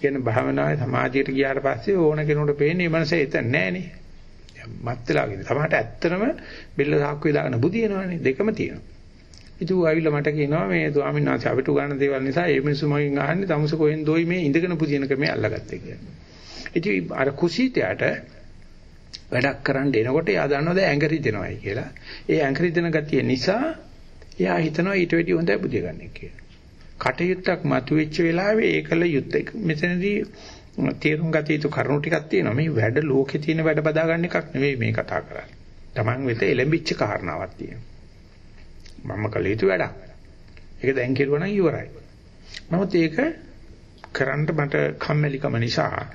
කියන භාවනාවේ සමාජයට ගියාට පස්සේ ඕන කෙනෙකුට පේන්නේ මේ මනසේ එතන නෑනේ. මත් වෙලාගෙන සමහරට ඇත්තටම බෙල්ල සාක්කුවේ දාගෙන බුදිනවනේ දෙකම තියෙනවා. ඉතින් ඌ ආවිල්ලා මට කියනවා මේ ස්වාමීන් වහන්සේ අපිට උගන්න දේවල් නිසා ඒ මිනිස්සු මගෙන් අහන්නේ තමුස කොහෙන් දොයි මේ ඉඳගෙන බුදින ක්‍රමය අල්ලගත්තේ කියලා. ඉතින් අර කුසීතයට වැඩක් කරන්න එනකොට එයා දන්නවා දැන් ඇඟ රිදෙනවායි කියලා. ඒ ඇඟ රිදෙන ගතිය නිසා එයා හිතනවා ඊට වැඩිය හොඳයි බුදිය ගන්න කියලා. කටයුත්තක් මතුවෙච්ච වෙලාවේ ඒකල යුත් එක. මෙතනදී තේරුම් ගත යුතු කරුණු ටිකක් තියෙනවා. මේ වැඩ ලෝකේ තියෙන වැඩ බදා ගන්න එකක් නෙවෙයි මේ කතා කරන්නේ. Taman වෙත එළඹිච්ච කාරණාවක් තියෙනවා. මම කළ යුතු වැඩක්. ඒක දැන් කෙරුවා නම් ඉවරයි. නමුත් ඒක කරන්න මට කම්මැලිකම නිසා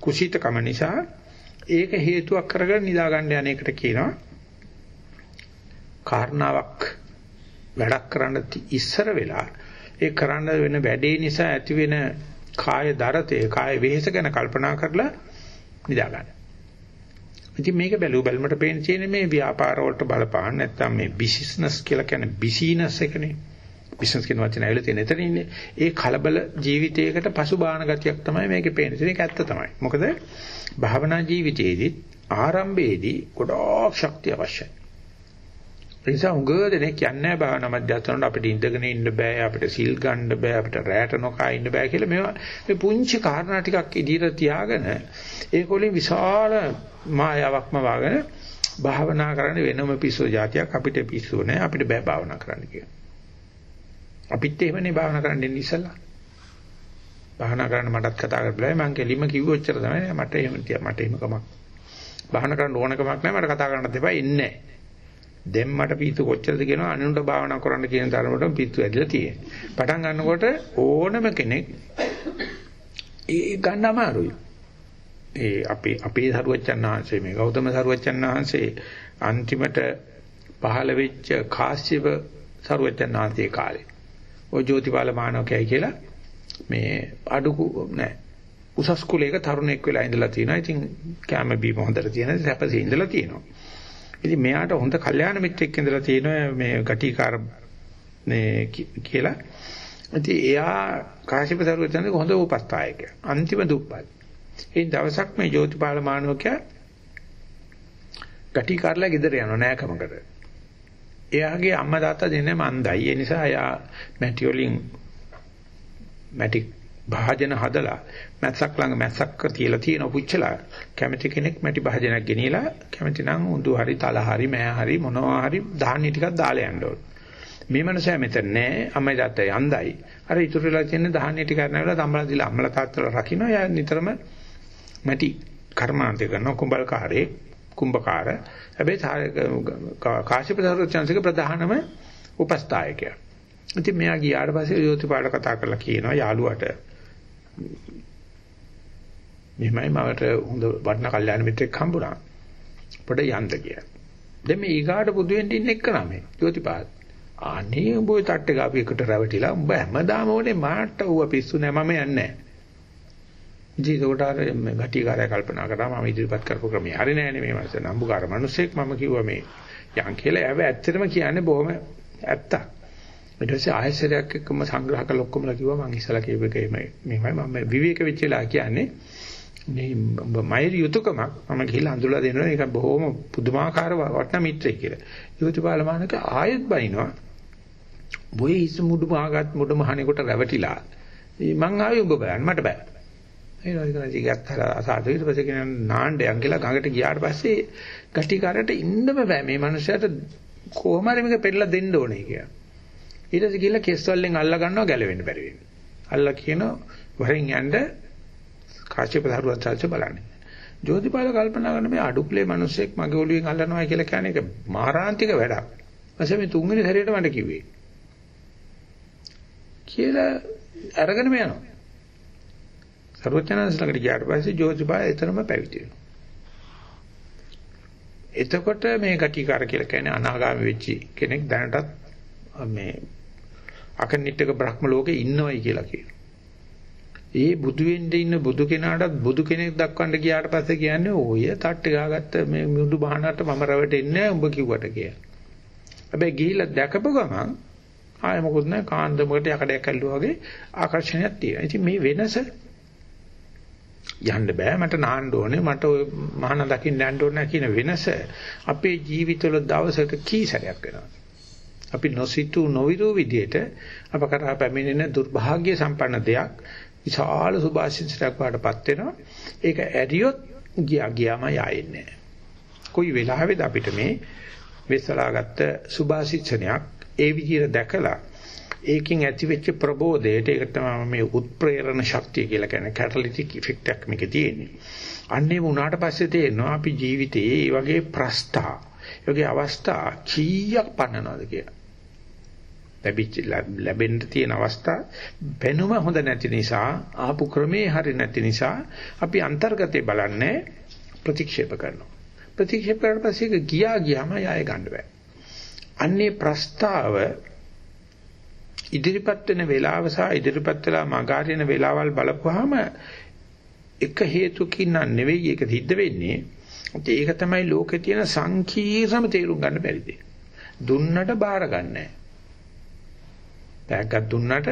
කුසීතකම නිසා ඒක හේතුවක් කරගෙන නිදා ගන්න යන එකට කියනවා කාරණාවක් වැඩක් කරන්න ඉස්සර වෙලා ඒ කරන්න වෙන වැඩේ නිසා ඇති වෙන කාය දරතේ කාය වෙහෙස ගැන කල්පනා කරලා නිදා ගන්න. ඉතින් මේක බැලුව බැලමට පේන තියෙන්නේ මේ ව්‍යාපාර වලට බලපාන නැත්නම් මේ බිසිනස් කියලා කියන්නේ බිසිනස් එකනේ. බිස්නස් කියන වචනේ ඇවිල්ලා තියෙන එතන ඉන්නේ. ඒ කලබල ජීවිතයකට පසුබාහන ගතියක් තමයි මේකේ පේන්නේ. ඒක ඇත්ත තමයි. මොකද භාවනා ජීවිතයේදී ආරම්භයේදී ගොඩාක් ශක්තිය අවශ්‍යයි. ඒ නිසා උඟ දෙනෙක් කියන්නේ භාවනා මධ්‍යස්ථානවල අපිට ඉඳගෙන ඉන්න බෑ අපිට සිල් ගන්න බෑ අපිට රැට නොකා ඉන්න බෑ කියලා මේවා මේ පුංචි කාරණා ටිකක් ඉදිරියට තියාගෙන ඒකෝලින් විශාල මායාවක්ම වාගෙන භාවනා කරන්න වෙනම පිස්සු જાතියක් අපිට පිස්සු නෑ අපිට බෑ භාවනා කරන්න කියලා. අපිත් එහෙමනේ භාවනා කරන්න ඉන්නේ ඉස්සලා. භාවනා කරන්න මටත් කතා කරලා මම කෙලිම කිව්වොච්චර තමයි මට එහෙම මට එහෙම කමක්. භාවනා කරන්න ඕන කමක් නැහැ මට කතා කරන්නත් එපා එන්නේ නැහැ. දැන් මට පිස්සු කොච්චරද කියනවා අනුන්ට භාවනා කරන්න කියන තරමට පිස්සු ඇදලා තියෙන්නේ. පටන් ගන්නකොට ඕනම කෙනෙක් ඒ ගන්න අමාරුයි. ඒ අපේ අපේ සරුවච්චන් වහන්සේ මේ ගෞතම සරුවච්චන් වහන්සේ අන්තිමට පහළ වෙච්ච කාශ්‍යප සරුවච්චන් වහන්සේ කාලේ. ඔය ජෝතිපාල මානවකයයි කියලා මේ අඩු නෑ උසස් කුලයක තරුණෙක් වෙලා ඉඳලා තියෙනවා. ඉතින් කැම බීම හොඳට තියෙන සැපසේ ඉඳලා තියෙනවා. ඉතින් මෙයාට හොඳ කල්යාණ මිත්‍රෙක් ඉඳලා තියෙනවා මේ ගටිකාර මේ කියලා. ඉතින් එයා කාශ්‍යප සරුවචන්ගේ හොඳ උපස්ථායකයා. අන්තිම දුප්පත්. ඒ දවසක් මේ ජෝතිපාල මානවකයා ගටිකාරලා ගෙදර යනවා නෑකමකට. එයාගේ අම්මා තාත්තා දෙන්නේ මන්දයි. ඒ නිසා එයා මැටි වලින් මැටි භාජන හදලා මැස්සක් ළඟ මැස්සක් තියලා තියෙන පුච්චලා කැමති කෙනෙක් මැටි භාජනයක් ගෙනියලා කැමති නම් උඳු හරි තල හරි මෑ හරි මොනවා හරි ධාන්‍ය ටිකක් දාලා යන්න ඕන. මේ මනුස්සයා මෙතන නෑ අම්මයි තාත්තයි යන්දයි. අර ඉතුරු වෙලා තියෙන ධාන්‍ය ටික අරනවලා තම්බලා දීලා අම්මලා තාත්තලා රකින්න යා නිතරම මැටි කර්මාන්තය කරන කුඹල්කාරේ කුඹකාර. හැබැයි කාශ්‍යප සරුවචන්සික ප්‍රධානම උපස්ථායකයා. ඉතින් මෙයා ගියාට පස්සේ ජෝතිපාල කතා කරලා කියනවා යාළුවට මෙහෙමයි මවට හොඳ වටිනා කල්යාණ මිත්‍රෙක් හම්බුණා. පොඩ යන්න කියලා. දැන් මේ ඊගාට බුදු වෙන්න ඉන්න එක නමේ ජෝතිපාල. අනේ උඹ ඔය තට්ටේ ගාපු එකට රැවටිලා උඹ හැමදාම ඕනේ මාට ඌව පිස්සු නෑ මම යන්නේ නෑ. ඉතින් ඒකට අර ගටිකාරය කල්පනා කරා මම ඉදිරිපත් කරපු ක්‍රමය හරි නෑනේ මේ මාස නම්බුකාර මිනිස්සෙක් මම කිව්වා මේ යන් කියලා එයාව ඇත්තටම කියන්නේ බොහොම ඇත්තක්. ඊට පස්සේ ආයසරයක් එක්කම සංග්‍රහ කළ ඔක්කොමලා කිව්වා මම ඉස්සලා කියපු එක මෙහෙමයි මම විවේක වෙච්ච වෙලා කියන්නේ මේ මයිරි යුතුයකමක් මම ගිහිල්ලා අඳුලා දෙනවා ඒක බොහොම පුදුමාකාර වටිනා මිත්‍රයෙක් කියලා. යෝතිපාලමානක ආයෙත් බයිනවා. බොයි ඉස් මුඩු මාගත් මුඩු මහණේකට රැවටිලා. මං ආවේ උඹ බලන්න මට බෑ. ඒ වගේ කෙනෙක් ගත්තා අසාධු ඊට පස්සේ කියන නාණ්ඩයන් කියලා ගඟට ගියාට පස්සේ ගටිකාරට ඉන්නම බෑ මේ මනුස්සයාට කොහොම හරි මේක පෙරලා දෙන්න ඕනේ කියලා. ඊට පස්සේ ගිහලා කෙස් වලින් අල්ලා ගන්නවා ගැලවෙන්න බැරි වෙන්නේ. අල්ලා කියනවා වරින් යන්න කාශ්‍යප දරුවත් සල්ච බලන්නේ. ජෝතිපාල කල්පනා කරන මේ අඩුක්ලේ මිනිස්සෙක් මගේ ඔළුවෙන් අල්ලනවා කියලා කියන්නේ ඒක මාරාන්තික වැඩක්. ඊපස්සේ මේ තුන්වෙනි සැරේට මට කිව්වේ. කියලා අරගෙනම යනවා. සර්වඥාන්ස ළඟට ගියාට පස්සේ ජෝතිපාල එතරම් පැවිදි වෙනවා. එතකොට මේ ගටිකාර කියලා කියන්නේ අනාගාමී වෙච්ච කෙනෙක් දැනටත් මේ අකනිටක බ්‍රහ්ම ලෝකේ ඉන්නවයි කියලා කියනවා. ඒ බුදු වෙන්න ඉන්න බුදු කෙනාටත් බුදු කෙනෙක් දක්වන්න ගියාට පස්සේ කියන්නේ ඔය තට්ටේ ගාගත්ත මේ මුඩු බහනට මම රැවටෙන්නේ නැහැ උඹ කිව්වට කියලා. හැබැයි ගිහිල්ලා දැකපු ගමන් ආයෙ මොකුත් නැහැ කාන්දමකට යකඩයක් ඇල්ලුවා වගේ ආකර්ෂණයක් තියෙනවා. ඉතින් මේ වෙනස යන්න බෑ මට නාන්න ඕනේ මට ඔය මහාන දකින්න යන්න ඕනේ කියන වෙනස අපේ ජීවිතවල දවසකට කී සැරයක් වෙනවා. අපි නොසිතූ නොවිරු විදියට අප කරා පැමිණෙන දුර්භාග්‍ය සම්පන්න දෙයක් විශාල සුභාශිංසයක් වඩපත් වෙනවා. ඒක ඇරියොත් ගියා ගියාම යන්නේ කොයි වෙලාවෙද අපිට මේ වෙස්සලාගත්ත සුභාශිංසනයක් ඒ විදිහට දැකලා ඒකෙන් ඇතිවෙච්ච ප්‍රබෝධයට ඒක තමයි මේ උත්ප්‍රේරණ ශක්තිය කියලා කියන්නේ කැටලිටික් ඉෆෙක්ට් එකක් මේකේ තියෙන්නේ. අන්නේ වුණාට පස්සේ තේරෙනවා අපි ජීවිතයේ මේ වගේ ප්‍රස්තා, මේ වගේ අවස්ථා කීයක් පන්නනවද කියලා. ලැබිච්ච ලැබෙන්න තියෙන අවස්ථා වෙනුම හොඳ නැති නිසා ආපු ක්‍රමේ හරි නැති නිසා අපි අන්තර්ගතේ බලන්නේ ප්‍රතික්ෂේප කරනවා ප්‍රතික්ෂේප කරලා පස්සේ ගියා ගියාම ආයෙ ගන්න බෑ අන්නේ ප්‍රස්තාව ඉදිරිපත් වෙන වේලාව සහ ඉදිරිපත් වෙලා මගාරින වේලාවල් බලපුවාම එක හේතුකින් නෙවෙයි ඒක සිද්ධ වෙන්නේ. ඒක තමයි ලෝකේ තියෙන සංකීර්ණම තේරුම් ගන්න බැරි දේ. දුන්නට බාර ගන්නෑ. බෑග්ගක් දුන්නට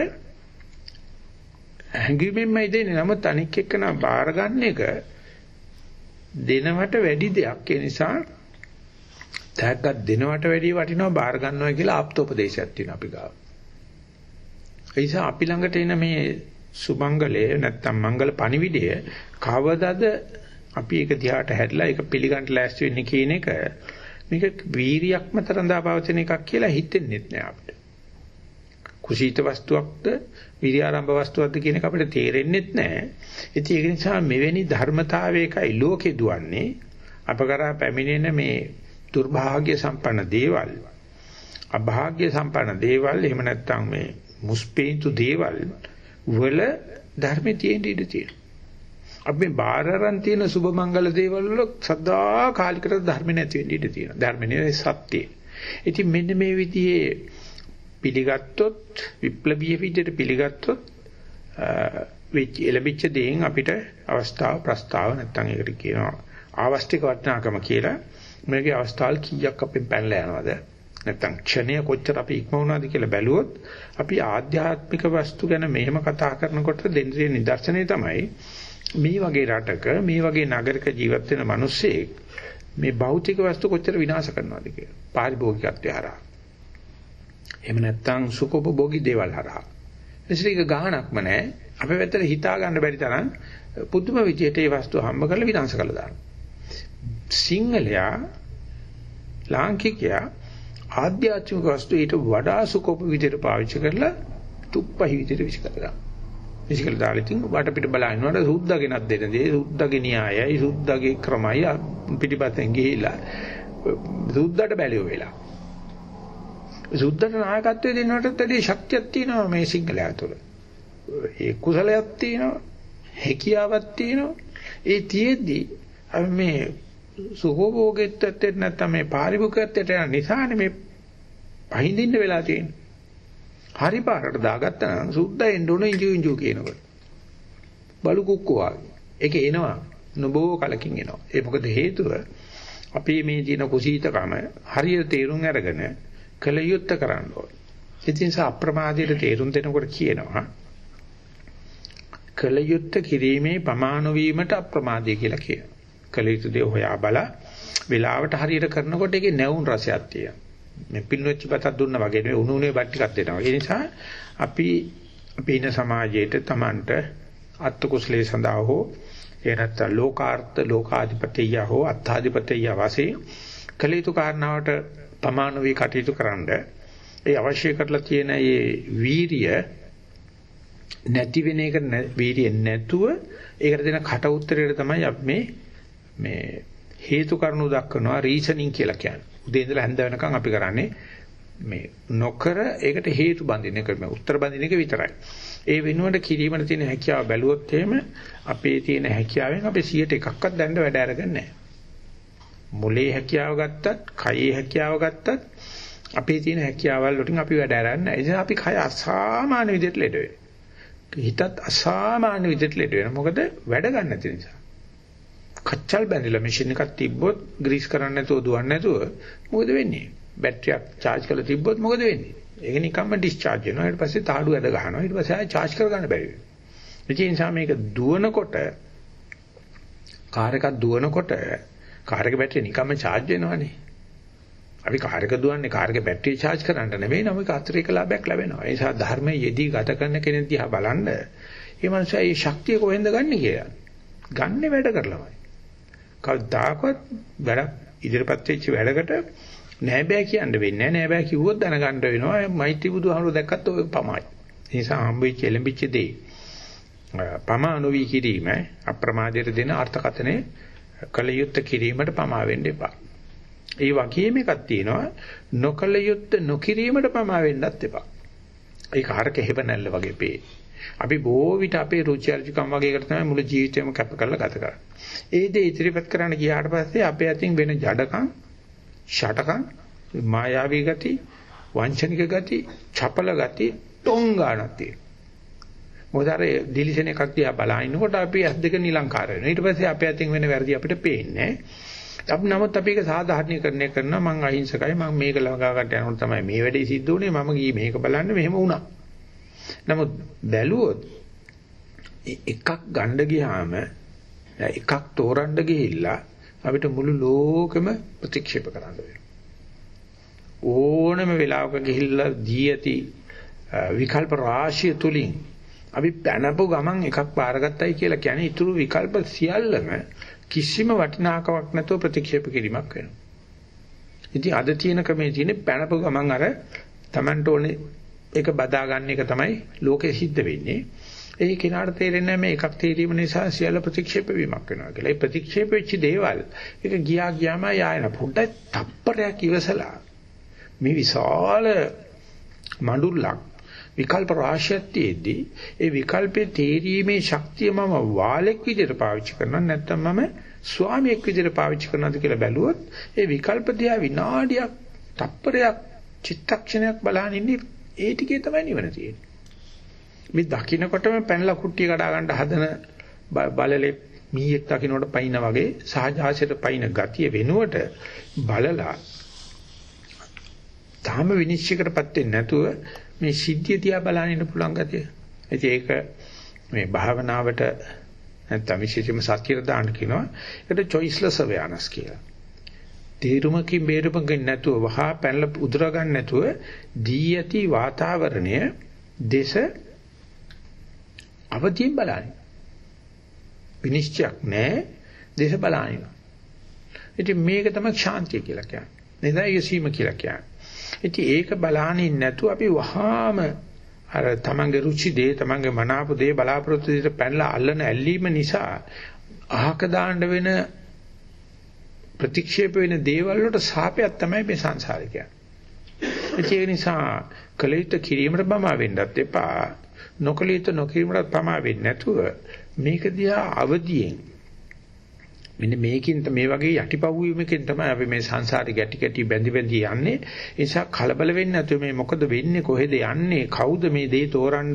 හැංගීමෙන්මයි දෙන්නේ. නමුත් අනික් එක්කන බාර ගන්න එක දෙනවට වැඩි දෙයක්. ඒ නිසා තෑග්ගක් දෙනවට වැඩිය වටිනවා බාර ගන්නවා කියලා ආප්තෝපදේශයක් තියෙනවා අපි ගාව. ඒ නිසා අපි ළඟට එන මේ සුමංගලය නැත්තම් මංගල පණිවිඩය කවදද අපි ඒක දිහාට හැරිලා ඒක පිළිගන්න ලෑස්ති වෙන්නේ කියන එක මේක වීරියක් මත රඳාපවතින එකක් කියලා හිතෙන්නේ නැහැ අපිට. කුසීත වස්තුවක්ද විරියාරම්භ වස්තුවක්ද කියන එක අපිට තේරෙන්නේ නැහැ. ඉතින් ඒක නිසා මෙවැනි ධර්මතාවයකයි ලෝකේ දුවන්නේ අප කරා පැමිණෙන මේ දුර්භාග්‍ය සම්පන්න දේවල් අභාග්‍ය සම්පන්න දේවල් එහෙම නැත්නම් මේ මුස්පේන්තු දේවල් වල ධර්මයේ තියෙන ඉඩ තියෙනවා. අපි මේ බාරරන් තියෙන සුබ මංගල දේවල් වල සදා කාලිකට ධර්ම නැති වෙන්න ඉඩ තියෙනවා. ධර්ම නෙවෙයි සත්‍යය. ඉතින් මෙන්න මේ විදිහේ පිළිගත්තොත් විප්ලවීය විදිහට පිළිගත්තොත් වෙච්ච එළඹිච්ච දේෙන් අපිට අවස්ථාව ප්‍රස්තාව නැත්තම් ඒකට කියනවා ආවස්තික වටිනාකම කියලා. මේකේ අවස්ථාවල් කීයක් අපෙන් පැනලා යනවද? නැත්තම් ක්ෂණය කොච්චර අපි ඉක්මවනවද කියලා බැලුවොත් අපි ආධ්‍යාත්මික වස්තු ගැන මෙහෙම කතා කරනකොට දෙන්නේ නිදර්ශනය තමයි මේ වගේ රටක මේ වගේ නගරක ජීවත් වෙන මිනිස්සෙක් මේ භෞතික වස්තු කොච්චර විනාශ කරනවද කියලා. පාරිභෝගිකත්වය හරහා. එහෙම නැත්තම් සුඛෝපභෝගී දේවල් හරහා එසිරික ගහනක්ම නැහැ අපේ පැත්තට හිතා ගන්න බැරි තරම් පුදුම විදියට මේ වස්තු හම්බ කරලා විනාශ කරලා දානවා සිංහලයා ලාංකිකයා ආධ්‍යාත්මික වස්තු ඊට වඩා සුකෝප විදිහට පාවිච්චි කරලා තුප්පහි විදිහට විශ්කරලා. විශ්කල දාලා ඉතින් වටපිට බලනකොට සුද්ධගෙනක් දෙන දේ සුද්ධගේ න්‍යායයි සුද්ධගේ ක්‍රමයි පිටිපතෙන් ගිහිලා සුද්ධට බැලියෝ වෙලා. සුද්ධට නායකත්වයේ දෙන්නටත් වැඩි ශක්තියක් තියෙනවා මේ සිංහලයා තුළ. ඒ කුසලයක් තියෙනවා, හැකියාවක් තියෙනවා. ඒ තියේදී අපි මේ සුඛෝභෝගීත්වයට නැත්නම් මේ පාරිභෝගිකත්වයට යන නිසානේ මේ පහින්දින්න වෙලා තියෙන්නේ. හරි පාරට දාගත්තා නම් සුද්දා එන්න ඕන ඉංජු ඉංජු කියනකොට. බලු කුක්කෝ වගේ. ඒක එනවා. නොබෝ කලකින් එනවා. ඒ මොකද හේතුව අපි මේ දින කුසීතකම හරියට තේරුම් අරගෙන කලයුත්ත කරන්න ඕනේ. ඒ නිසා අප්‍රමාදයට තේරුම් දෙනකොට කියනවා කලයුත්ත කිරීමේ ප්‍රමාණ වීමට අප්‍රමාදය කියලා කියනවා. කළ යුතු දේ හොයා බලා වෙලාවට හරියට කරනකොට ඒකේ නැවුම් රසයක් තියෙනවා. මේ පින්නොච්ච බතක් දුන්නා වගේ නෙවෙයි උණු උනේ බත් ටිකක් දෙනවා. ඒ නිසා අපි අපි ඉන්න සමාජයේට Tamanට අත්ත කුසලයේ සඳහා හෝ ඒ නැත්නම් ලෝකාර්ථ ලෝකාධිපතිය හෝ අත්ථාධිපතිය වශයෙන් කළ යුතු කාරණාවට ප්‍රමාණ වේ කටයුතු කරන්න ඒ අවශ්‍ය කරලා තියෙන මේ වීරිය නැති වෙන එක වීරිය නැතුව ඒකට දෙන කට උත්තරයට තමයි අපි මේ මේ හේතු කාරණු දක්වනවා රීසනින් කියලා කියන්නේ. උදේ ඉඳලා හැන්ද වෙනකන් අපි කරන්නේ මේ නොකර ඒකට හේතු බඳින එක මේ උත්තර බඳින එක විතරයි. ඒ වෙනුවට කිරීමට තියෙන හැකියාව බැලුවොත් එහෙම අපේ තියෙන හැකියාවෙන් අපි 100ට එකක්වත් දැන්න වැඩ අරගන්නේ නැහැ. මොලේ හැකියාව ගත්තත්, කයේ හැකියාව ගත්තත් අපේ තියෙන හැකියාවල් වලින් අපි වැඩ අරන්නේ නැහැ. ඒ නිසා අපි කය අසාමාන්‍ය විදිහට ලෙඩ වෙනවා. හිතත් අසාමාන්‍ය විදිහට ලෙඩ වෙනවා. මොකද වැඩ ගන්න නැති නිසා. කච්චල් බැඳිලා මැෂින් එකක් තිබ්බොත් ග්‍රීස් කරන්න නැතුව දුවන්නේ නැතුව මොකද වෙන්නේ? බැටරියක් charge කරලා තිබ්බොත් මොකද වෙන්නේ? ඒක නිකම්ම discharge වෙනවා. ඊට පස්සේ තාඩු ඇද ගන්නවා. ඊට පස්සේ ආයෙ charge කරගන්න බැරි වෙනවා. ඒ නිසා මේක දුවනකොට කාර් එකක් දුවනකොට කාර් එකේ බැටරිය නිකම්ම charge වෙනවනේ. අපි කාර් එක දුවන්නේ කාර් එකේ බැටරිය charge කරන්න නෙමෙයි නම් ඒක අතිරේක ලාභයක් ලැබෙනවා. ඒ නිසා ධර්මයේ යෙදී ගත කරන කෙනෙක් දිහා බලන්න මේ මනුස්සයා මේ ශක්තිය කොහෙන්ද ගන්නෙ කියලා. ගන්නෙ වැඩ කරලාමයි. කවදාකවත් වැඩ ඉදිරිපත් වෙච්ච වැඩකට නෑ බෑ කියන්න වෙන්නේ නෑ බෑ කිව්වොත් දැනගන්න වෙනවා මෛත්‍රී බුදුහාමුදුර දැක්කත් ඔය පමයි. ඒ නිසා හම්බෙච්ච එලඹිච්ච දේ පමා නොවි කිරීම අප්‍රමාදයට දෙන අර්ථකතනේ කලියුත් කිරීමට පමා වෙන්න එපා. ඒ වගේම එකක් තියෙනවා නොකලියුත් නොකිරීමට පමා වෙන්නත් එපා. ඒක හරක හේව නැල්ල වගේ පේ. අපි බොහෝ විට අපේ රුචි අරුචිකම් වගේ එකට තමයි මුළු ජීවිතේම කැප කරලා ගත කරන්නේ. ඒ දේ ඉදිරිපත් කරන්න ගියාට පස්සේ අපේ අතින් වෙන ජඩකම්, ෂටකම්, මායාවී ගති, වංචනික ගති, චපල ගති ටොං ගන්නක් තියෙනවා. මොකද අර ඩිලිෂන් එකක් දිහා බලනකොට අපි ඇස් දෙක නිලංකාර වෙනවා. ඊට පස්සේ අපේ අතින් වෙන වැරදි අපිට පේන්නේ අපි නමුත් අපි ඒක සාධාරණීකරණය කරනවා මං අහිංසකයි මං මේක ළඟා ගන්න යනකොට තමයි මේ වැඩේ සිද්ධ වුනේ මම ගියේ මේක බලන්න මෙහෙම වුණා. නමුත් බැලුවොත් එකක් ගන්න ගියාම එකක් තෝරන්න ගිහිල්ලා අපිට මුළු ලෝකෙම ප්‍රතික්ෂේප කරන්න වෙනවා. ඕනම වෙලාවක ගිහිල්ලා දී ඇති විකල්ප රාශිය තුලින් අපි පැනපු ගමන් එකක් බාරගත්තයි කියලා කියන්නේ ඊටු විකල්ප සියල්ලම කිසිම වටිනාකමක් නැතුව ප්‍රතික්ෂේප කිරීමක් වෙනවා. ඉතින් අද තියෙන ක්‍රමේ තියෙන්නේ පැනපු ගමන් අර Tamanට ඕනේ ඒක බදා ගන්න එක තමයි ලෝකෙ සිද්ධ වෙන්නේ. ඒ කෙනාට තේරෙන්නේ මේ එකක් තේරීම නිසා සියල්ල ප්‍රතික්ෂේප වීමක් වෙනවා කියලා. ඒ ප්‍රතික්ෂේප වෙච්ච දේවල් ඒක ගියා ගියාම යායන පොඩ්ඩක් තප්පරයක් ඉවසලා මේ විශාල මඬුල්ලක් විකල්ප රාශියක් තියේදී ඒ විකල්පේ තේරීමේ ශක්තිය මම වාලෙක් විදිහට පාවිච්චි කරනවා නැත්නම් මම ස්වාමියෙක් විදිහට පාවිච්චි කරනවාද කියලා බැලුවොත් ඒ විකල්ප දිහා විනාඩියක් තප්පරයක් චිත්තක්ෂණයක් බලන ඉන්නේ ඒ ටිකේ තමයි නිවන තියෙන්නේ. මේ දකින්නකොටම පැනලා කුට්ටිය කඩා ගන්න හදන බලලේ මීයක් දකින්නකොට පයින්න වගේ සහජාසයට පයින්න ගතිය වෙනුවට බලලා තාම විනිශ්චයකටපත් වෙන්නේ නැතුව මේ සිද්ධිය තියා බලන්න ඉන්න පුළුවන් ගතිය. ඉතින් ඒක මේ භාවනාවට නැත්නම් විශේෂයෙන්ම සතියට දාන්න කියනවා. ඒකට choiceless awareness කියලා. තීරුමකින් බේරුමකින් නැතුව වහා පැනලා උදුර ගන්න නැතුව දී යති වාතාවරණය දේශ අවදීන් බලන්න. විනිශ්චයක් නැහැ දේශ බලන්න. ඉතින් මේක තමයි ශාන්තිය කියලා කියන්නේ. නේද? සීම කියලා කියන්නේ. ඉතින් ඒක බලානින් නැතුව අපි වහාම අර තමන්ගේ රුචි දේ තමන්ගේ මනාප දේ බලාපොරොත්තු දෙයට පැනලා අල්ලන ඇල්ලීම නිසා අහක දාන්න වෙන ප්‍රතික්ෂේප වෙන දේවල් වලට සාපයක් තමයි මේ සංසාරේ කියන්නේ. ඒ නිසා කලිත කිරීමට බමා වෙන්නත් එපා. නොකලිත නොකිරීමට පමා වෙන්නේ නැතුව මේක දිහා අවදියෙන් මෙන්න මේකින් මේ වගේ යටිපවුවීමකින් තමයි අපි මේ සංසාරේ ගැටි ගැටි බැඳි බැඳි යන්නේ. ඒ නිසා කලබල වෙන්නේ නැතුව මේ මොකද වෙන්නේ කොහෙද යන්නේ කවුද මේ දේ තෝරන්න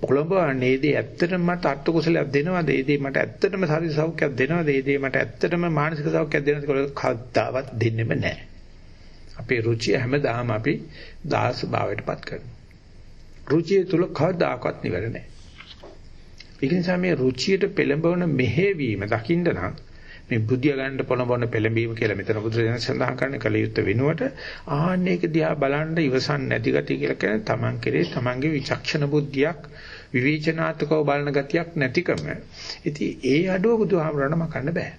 පොළඹවන්නේ ඒ දේ ඇත්තටම මට අර්ථ කුසලයක් දෙනවද ඒ දේ මට ඇත්තටම ශරීර සෞඛ්‍යයක් දෙනවද ඒ දේ මට ඇත්තටම මානසික සෞඛ්‍යයක් දෙනවද කියලා කවදාවත් දෙන්නෙම නැහැ. අපේ රුචිය හැමදාම අපි දාස භාවයටපත් කරනවා. රුචිය තුල කවදාකවත් නිවැරදි නැහැ. ඒ නිසා මේ රුචියට පෙළඹවන මෙහෙවීම දකින්න නම් මේ බුද්ධිය ගන්න පොළඹවන පෙළඹීම කියලා මෙතන බුදුරජාණන් සඳහන් කරන්නේ කලියුත් වෙනුවට ආන්නේක දිහා බලන්න ඉවසන් නැති ගතිය කියලා කියන්නේ Taman කෙරේ Tamanගේ විචක්ෂණ බුද්ධියක් විවේචනාත්මකව බලන ගතියක් නැතිකම. ඉතින් ඒ අඩුව බුදුහාමරණ මකන්න බෑ.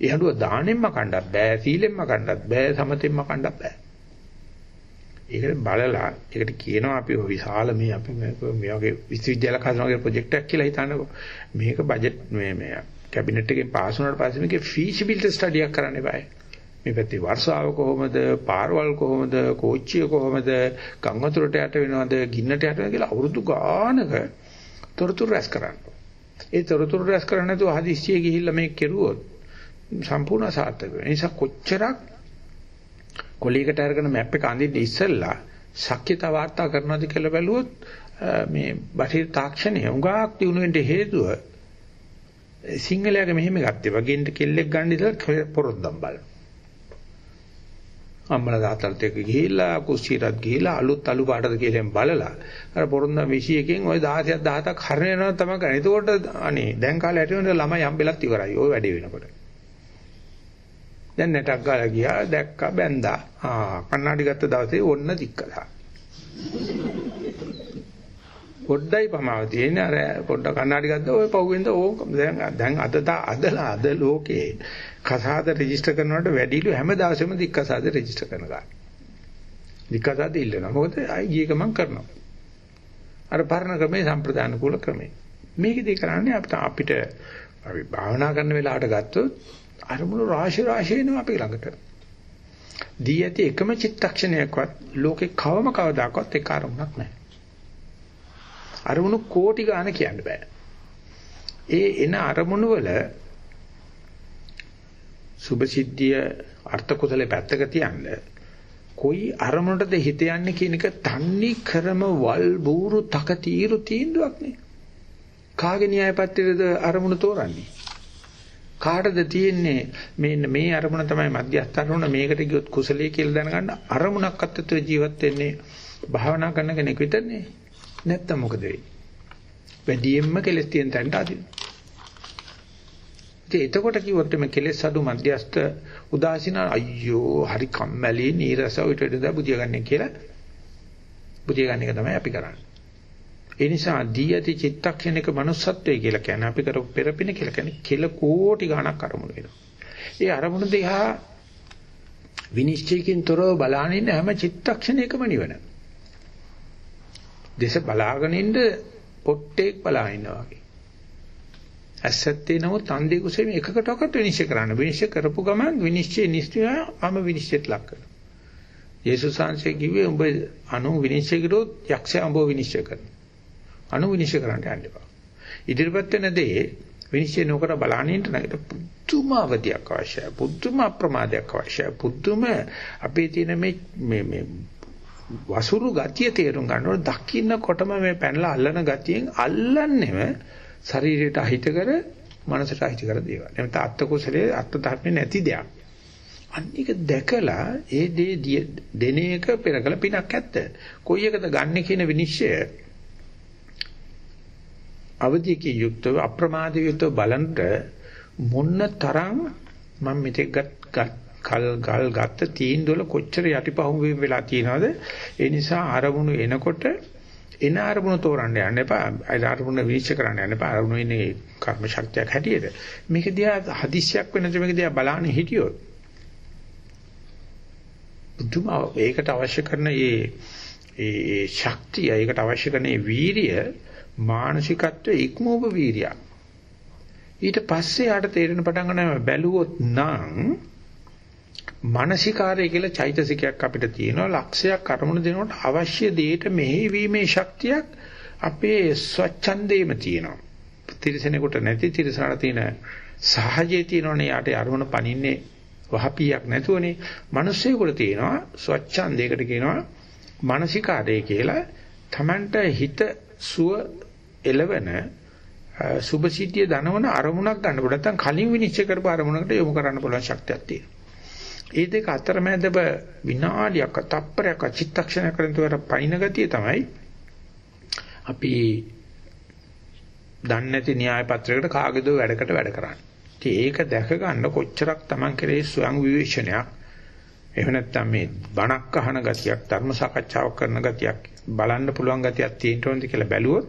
ඒ අඩුව දාණයෙන්ම කණ්ඩක් බෑ, සීලෙන්ම කණ්ඩක් බෑ, සමතෙන්ම කණ්ඩක් බෑ. ඒකට බලලා ඒකට කියනවා අපි විශාල මේ අපි මේ වගේ විශ්වවිද්‍යාල හදන වගේ ප්‍රොජෙක්ට් එකක් කියලා හිතන්නකෝ. මේක බජට් මේ මේ කැබිනට් එකෙන් පාස් වුණාට පස්සේ මේකේ ෆීසිබිලිටි ස්ටඩි එකක් කරන්න eBay. මේ පැත්තේ වර්ෂාව කොහොමද, පාරවල් කොහොමද, කෝච්චිය කොහොමද, ගම් වතුරට යට වෙනවද, ගින්නට යට වෙනවද කියලා අවුරුදු ගානක තොරතුරු රැස් කරන්න. ඒ තොරතුරු රැස් කරන්නේ නැතුව හදිස්සියේ ගිහිල්ලා මේක කෙරුවොත් සම්පූර්ණ සාර්ථක වෙනවා. ඒ නිසා කොච්චරක් කොලීකට අරගෙන මැප් එක අඳින්න ඉස්සෙල්ලා ශක්්‍යතා වාර්තා කරනවාද කියලා බැලුවොත් මේ බටහිර තාක්ෂණය උඟාක් දිනු වෙන්න හේතුව සිංහලයාගේ මෙහෙම ගත්තේ වගේන්ට කෙල්ලෙක් ගන්න ඉතල පොරොන්දම් බලන. අම්මලා තාත්තලාත් එක්ක ගිහිල්ලා කුස්සියටත් ගිහිල්ලා අලුත් අලු පාටද කියලා බලලා අර පොරොන්දම් 21කින් ওই 16ක් 17ක් හරින යනවා තමයි කරන්නේ. එතකොට අනේ දැන් කාලේ ඇටි වෙන ළමයි හම්බෙලත් ඉවරයි. ওই වැඩේ වෙනකොට. දැන් නැටක් ගාලා ගියා දැක්කා බැන්දා. ආ කන්නඩි ගත්ත දවසේ ඔන්න දික්කලා. පොඩ්ඩයි පමාව තියෙන්නේ අර පොඩ්ඩ කන්නඩි ගත්තා ඔය පහුවෙන්ද ඕක දැන් දැන් අද අදලා අද ලෝකේ කසාද රෙජිස්ටර් කරනවට වැඩිලු හැම දවසෙම දික්කසාද රෙජිස්ටර් කරනවා. දික්කසාද ඉල්ලනවා. මොකද අය ගිය ගමන් කරනවා. අර පරණ ක්‍රමේ සම්ප්‍රදාන කුල ක්‍රමේ. මේකදී කරන්නේ අපිට අපිට අපි භාවනා කරන වෙලාවට ගත්තොත් අරමුණු රාශි රාශි එනවා අපි ළඟට. දී ඇති එකම චිත්තක්ෂණයක්වත් ලෝකේ කවම කවදාකවත් ඒ අරමුණක් නැහැ. අරමුණු කෝටි ගාන කියන්න බෑ. ඒ එන අරමුණු වල සුභ සිද්ධිය අර්ථ කුසලේ පැත්තක තියන්න කොයි අරමුණටද හිත යන්නේ කියන එක තන්නේ ක්‍රම වල් බూరు තක తీරු තීන්දුවක් නේ. කාගේ න්‍යාය පත්‍රයේද අරමුණ තෝරන්නේ? කාටද තියෙන්නේ මේ මේ අරමුණ තමයි මධ්‍යස්ථ අරමුණ මේකට ගියොත් කුසලයේ කියලා දැනගන්න අරමුණක් අත්‍යතර ජීවත් වෙන්නේ භාවනා කරන කෙනෙක් විතරනේ. නැත්තම් මොකද වෙන්නේ? වැඩියෙන්ම කෙලස් තියෙන තැනට අදිනවා. ඉතින් එතකොට කිව්වොත් මේ කෙලෙස් අඩු මධ්‍යස්ත උදාසීන අයියෝ හරි කම්මැලි නීරස උිට දෙදා බුදිය ගන්න කියලා බුදිය ගන්න එක තමයි අපි කරන්නේ. ඒ නිසා දී ඇති චිත්තක්ෂණික manussත්වයේ කියලා කියන්නේ අපි කර පෙරපින කියලා කියන්නේ කෙල කෝටි ගණක් අරමුණු වෙනවා. ඒ අරමුණු දිහා විනිශ්චයකින් තොරව බලාගෙන හැම චිත්තක්ෂණයකම නිවන. දේශ බලාගෙන ඉන්න පොට්ටෙක් බලා ඉන්නවා වගේ. ඇසත්තේ නමුත් අන්ධේ කුසෙම එකකටවත් විනිශ්චය කරන්න. විනිශ්චය කරපු ගමන් විනිශ්චය නිශ්චයම විනිශ්චයට ලක් කරනවා. යේසුස් වහන්සේ කිව්වේ උඹ අනු විනිශ්චය කරොත් යක්ෂයා උඹව විනිශ්චය කරනවා. අනු විනිශ්චය කරන්න යන්න එපා. ඉදිරිපත් වෙන දේ විනිශ්චය නොකර බලනින්න නැගිට පුදුම අවධියක් අවශ්‍යයි. පුදුම අප්‍රමාදයක් අවශ්‍යයි. පුදුම අපේ තියෙන මේ මේ මේ වසුරු ගතිය තේරුම් ගන්නකොට දකින්නකොටම මේ පැනලා අල්ලන ගතියෙන් අල්ලන්නෙම ශරීරයට අහිත කර මනසට අහිත කර දේවල්. එනත අත්ත කුසලයේ අත්ත ධර්මේ නැති දෙයක්. අනික දැකලා ඒ දේ දෙන එක පෙරකල පිනක් ඇත්ත. කොයි එකද ගන්න කියන විනිශ්චය අවධියකින් යුක්තව අප්‍රමාදයෙන් යුක්තව බලන්ට මොන්න තරම් මම මෙතෙක් ගත් කල් ගල් ගත්ත තීන්දුවල කොච්චර යටිපහුව වෙලා තියෙනවද ඒ නිසා අරමුණු එනකොට එන අරමුණ තෝරන්න යන්න එපා. ඒ අරමුණ විනිශ්චය කරන්න යන්න එපා. අරමුණ ඉන්නේ කර්ම ශක්තියක් හැටියට. මේක දිහා හදිස්සියක් වෙනද මේක දිහා බලන්න හිටියොත් බුදුම ඒකට අවශ්‍ය කරන මේ ඒ ශක්තිය, ඒකට අවශ්‍ය කරන මේ වීරිය මානසිකත්වයේ ඉක්මවපු වීරියක්. ඊට පස්සේ යාට තේරෙන පටන් ගන්නවා බැලුවොත් නම් මානසිකාරය කියලා චෛතසිකයක් අපිට තියෙනවා. ලක්ෂයක් අරමුණු දෙනකොට අවශ්‍ය දෙයට මෙහෙවීමේ ශක්තියක් අපේ ස්වච්ඡන්දේම තියෙනවා. තිරසනෙකුට නැති තිරසනට තියෙන සහජයේ තියෙනවනේ යාට අරමුණ පනින්නේ වහපියක් නැතුවනේ. මිනිස්සෙකුට තියෙනවා ස්වච්ඡන්දයකට කියනවා මානසිකාරය කියලා. Tamanට හිත සුව එලවන සුභසිද්ධිය දනවන අරමුණක් ගන්න පුළුවන් නැත්නම් කලින් විනිශ්චය කරපු අරමුණකට යොමු කරන්න පුළුවන් ශක්තියක් තියෙනවා ඒ දෙක අතරමැදව විනාඩියක් තප්පරයක් චිත්තක්ෂණයක් කරනතර පයින් ගතිය තමයි අපි දන්නේ නැති න්‍යාය පත්‍රයකට කාගේද වැඩකට වැඩ කරන්නේ. ඉතින් ඒක දැක ගන්න කොච්චරක් Taman කරේ ස්වයං විවේචනයක් එහෙම නැත්නම් මේ බණක් අහන ගතියක් ධර්ම සාකච්ඡාවක් කරන ගතියක් බලන්න පුළුවන් ගතියක් තියෙන්න ඕනද කියලා බැලුවොත්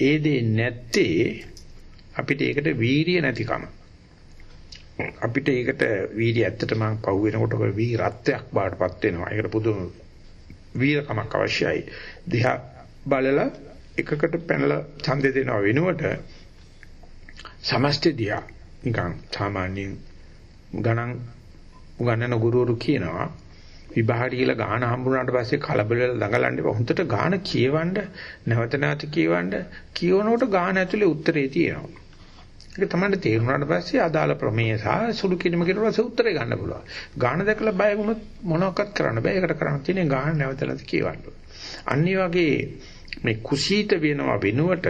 ඒ දේ නැත්තේ අපිට ඒකට වීරිය නැතිකම. අපිට ඒකට වීර්ය ඇත්තටම පහු වෙනකොට ඔය වීරත්වයක් බාටපත් වෙනවා. ඒකට පුදුම වීරකමක් අවශ්‍යයි. දිහා බලලා එකකට පැනලා ඡන්දේ දෙනවා වෙනුවට සමස්ත දිහා නිකන් සාමාන්‍යයෙන් ගණන් උගන්නන ගුරුවරු කියනවා විභාගය කියලා ගාන හම්බුනාට පස්සේ කලබල වෙලා දඟලන්න එපා. හොඳට ගාන කියවන්න නැවත නැවත කියවන්න කියවනකොට ගාන ඇතුලේ උත්තරේ තියෙනවා. ඒක තමයි තේරුණාට පස්සේ අදාළ ප්‍රමේය සහ සුළු කිරීම කියන රස උත්තරේ ගන්න පුළුවන්. ගාන දැකලා බය වුණොත් මොනවක්වත් කරන්න බෑ. ඒකට කරන්න තියෙන්නේ ගාන නැවතලා කියවන්න. අනිත් වගේ මේ කුසීත වෙනවා වෙනුවට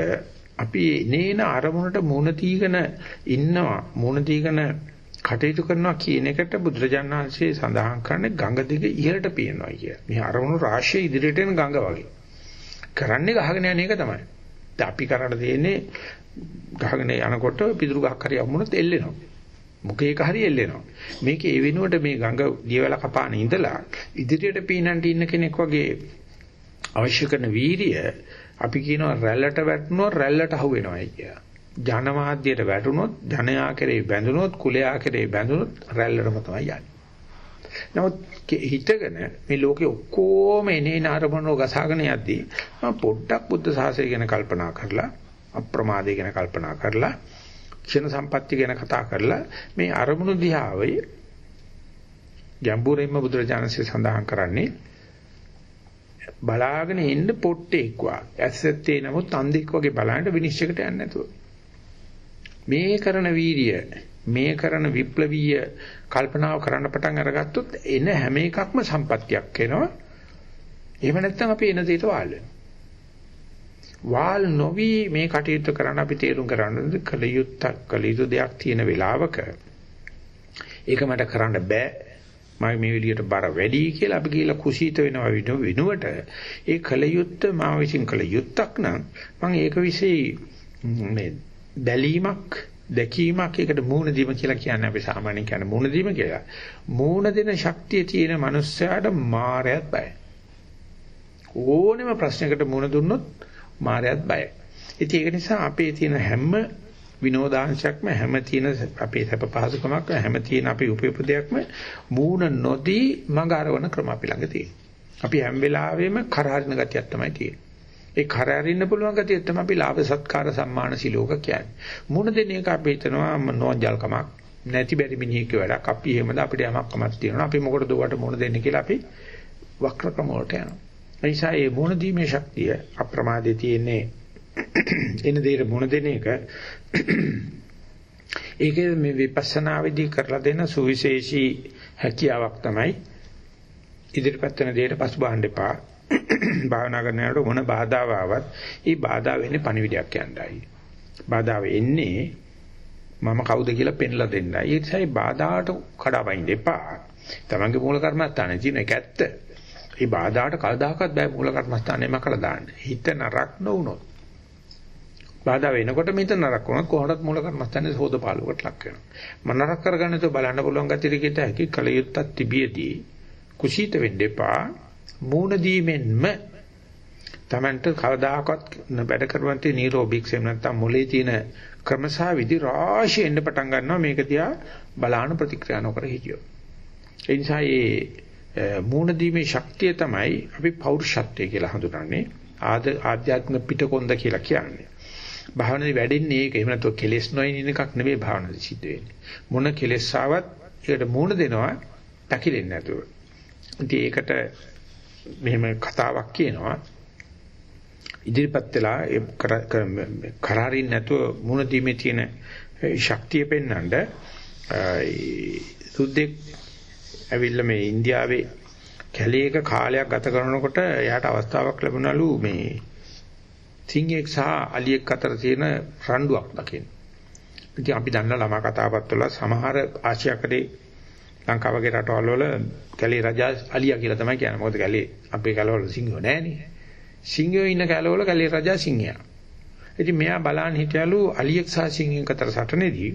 අපි නේන අරමුණට මුණ දීගෙන ඉන්නවා. මුණ දීගෙන කටයුතු කරනවා කියන එකට බුදුරජාණන් වහන්සේ සඳහන් කරන්නේ ගඟ දිග ඉහළට පියනවා කිය. මේ අරමුණු රාශිය ඉදිරියට එන ගඟ වගේ. කරන්නේ ගහගෙන යන එක තමයි. අපි කරන්න තියෙන්නේ ගහගෙන යනකොට පිදුරු ගහක් හරි යමුනොත් එල්ලෙනවා. මොකේක හරි එල්ලෙනවා. මේක ඒ වෙනුවට මේ ගඟ දියවැල කපාන ඉඳලා ඉදිරියට පීනන්ට ඉන්න කෙනෙක් වගේ අවශ්‍ය කරන වීරිය අපි කියනවා රැල්ලට වැටුනොත් රැල්ලට අහු වෙනවායි කියලා. ජනමාධ්‍යයට වැටුනොත් ජනයා කෙරේ බැඳුනොත් කුලයා කෙරේ බැඳුනොත් රැල්ලටම තමයි යන්නේ. නමුත් හිතගෙන මේ ලෝකේ ඔක්කොම එනේන අරමුණු ගසාගෙන යද්දී මම පොඩ්ඩක් බුද්ධ ශාසනය ගැන කල්පනා කරලා අප්‍රමාදය ගැන කල්පනා කරලා ක්ෂණ සම්පatti ගැන කතා කරලා මේ අරමුණු දිහාවේ ගැඹුරින්ම බුදුරජාණන්සේ සඳහන් කරන්නේ බලාගෙන ඉන්න පොට්ටෙක් වා ඇස්සත්තේ නමුත් අන්ධෙක් වගේ බලන්න විනිශ්චයකට යන්නේ නැතුව මේ කරන වීරිය මේ කරන විප්ලවීය කල්පනාව කරන්න පටන් අරගත්තොත් එන හැම එකක්ම සම්පත්තියක් වෙනවා. එහෙම නැත්නම් අපි එන දෙයට වාල් වෙනවා. වාල් නොවි මේ කටයුතු කරන්න අපි තේරුම් ගන්න කල යුත්තක් කල යුතු දෙයක් තියෙන වෙලාවක ඒක මට කරන්න බෑ මම මේ විදියට බර වැඩි කියලා අපි කියලා කුසීත වෙනවා වෙනුවට ඒ කල යුත්ත මා විසින් කල යුත්තක් නම් මම ඒක વિશે මේ බැලීමක් දැකීමක් ඒකට මූණ දීම කියලා කියන්නේ අපි සාමාන්‍යයෙන් කියන මූණ දීම කියලා. මූණ දෙන ශක්තිය තියෙන මනුස්සයාට මායයත් බයයි. ඕනෙම ප්‍රශ්නයකට මූණ දුන්නොත් මායයත් බයයි. ඉතින් ඒක නිසා අපේ තියෙන හැම විනෝදාංශයක්ම හැම තියෙන අපේ සැප පහසුකමක් හැම තියෙන අපේ උපයපදයක්ම මූණ නොදී මඟ අරවන ක්‍රම අපි ළඟ තියෙනවා. අපි හැම වෙලාවෙම කරහරින ගතියක් තමයි තියෙන්නේ. ඒ කරහරින්න පුළුවන් ගතිය තමයි අපි ලාභ සත්කාර සම්මාන සිලෝක කියන්නේ. මූණ දෙන එක අපි හිතනවා නෝන්ජල්කමක් නැති බැරි මිනිහෙක් වැඩක්. අපි එහෙමද අපිට යමක් කමක් තියෙනවා. අපි මොකටද උවට මූණ දෙන්නේ කියලා අපි වක්‍ර ක්‍රම වලට යනවා. ඒ නිසා මේ මූණ දීමේ ශක්තිය අප්‍රමාදයේ තියෙන්නේ එන දෙයට මුණ දෙන එක ඒකේ මේ විපස්සනා වෙදී කරලා දෙන සුවිශේෂී හැකියාවක් තමයි ඉදිරිපත් වෙන දෙයට පසුබාහන්න එපා භාවනා කරනකොට මොන බාධාව ආවත් ඒ බාධා වෙන්නේ පණිවිඩයක් යන්නයි. බාධාව එන්නේ මම කවුද කියලා පෙන්ලා දෙන්නයි. ඒ නිසා මේ බාධාට කඩාවයින් එපා. තමන්ගේ මූල කර්මස්ථානේ තියෙන එක ඇත්ත. ඒ බාධාට කවදාකවත් බෑ මූල කර්මස්ථානේම කළා දාන්න. හිත නරක් නොවුනොත්. බාධා වෙනකොට මෙතන නරක වුණත් කොහොමවත් මූල කර්මස්ථානේ සෝදපාලුවකට ලක් වෙනවා. මම නරක කරගන්න තු බලන්න පුළුවන් ගතිරිකට හැකි කලියුත්තක් තිබියදී කුසීත වෙන්න එපා. මූණ දීමෙන්ම Tamanට කවදාකවත් වැඩ කරවන්ති නිරෝබික්ස් එහෙම නැත්නම් මොලේ තියෙන ක්‍රමසා විදි රාශිය එන්න පටන් ගන්නවා මේක තියා බලාන ප්‍රතික්‍රියා නොකර හිටියොත්. ඒ නිසා මේ මූණ දීමේ ශක්තිය තමයි අපි පෞරුෂත්වය කියලා හඳුනන්නේ. ආද ආධ්‍යාත්මික පිටකොන්ද කියලා කියන්නේ. භාවනාවේ වැඩෙන්නේ ඒක. එහෙම නැත්නම් කෙලෙස් නොයින් එකක් නෙවෙයි භාවනාවේ සිද්ධ වෙන්නේ. මොන කෙලෙස් ආවත් ඒකට මූණ දෙනවා පැකිලෙන්නේ නැතුව. ඉතින් ඒකට මෙහෙම කතාවක් කියනවා. ඉදිරිපත් වෙලා ඒ කරාරින් නැතුව මූණ දීමේ තියෙන ශක්තිය පෙන්වන්න සුද්දෙක් ඇවිල්ලා මේ ඉන්දියාවේ කැලේක කාලයක් ගත කරනකොට එයාට අවස්ථාවක් ලැබුණලු මේ සිංහෙක් සහ අලියෙක් අතර තියෙන රණ්ඩුවක් දකින්න. ඉතින් අපි දන්න ළමා කතාපත්වල සමහර ආසියාකදී ලංකාවගේ රටවල් වල කැලේ රජා අලියා කියලා තමයි කියන්නේ. මොකද කැලේ අපේ කැලවල සිංහයෝ නැහනේ. සිංහයෝ ඉන්න කැලවල කැලේ රජා සිංහයා. ඉතින් මෙයා බලන් හිටියලු අලියෙක් සහ සිංහෙක් අතර සටනේදී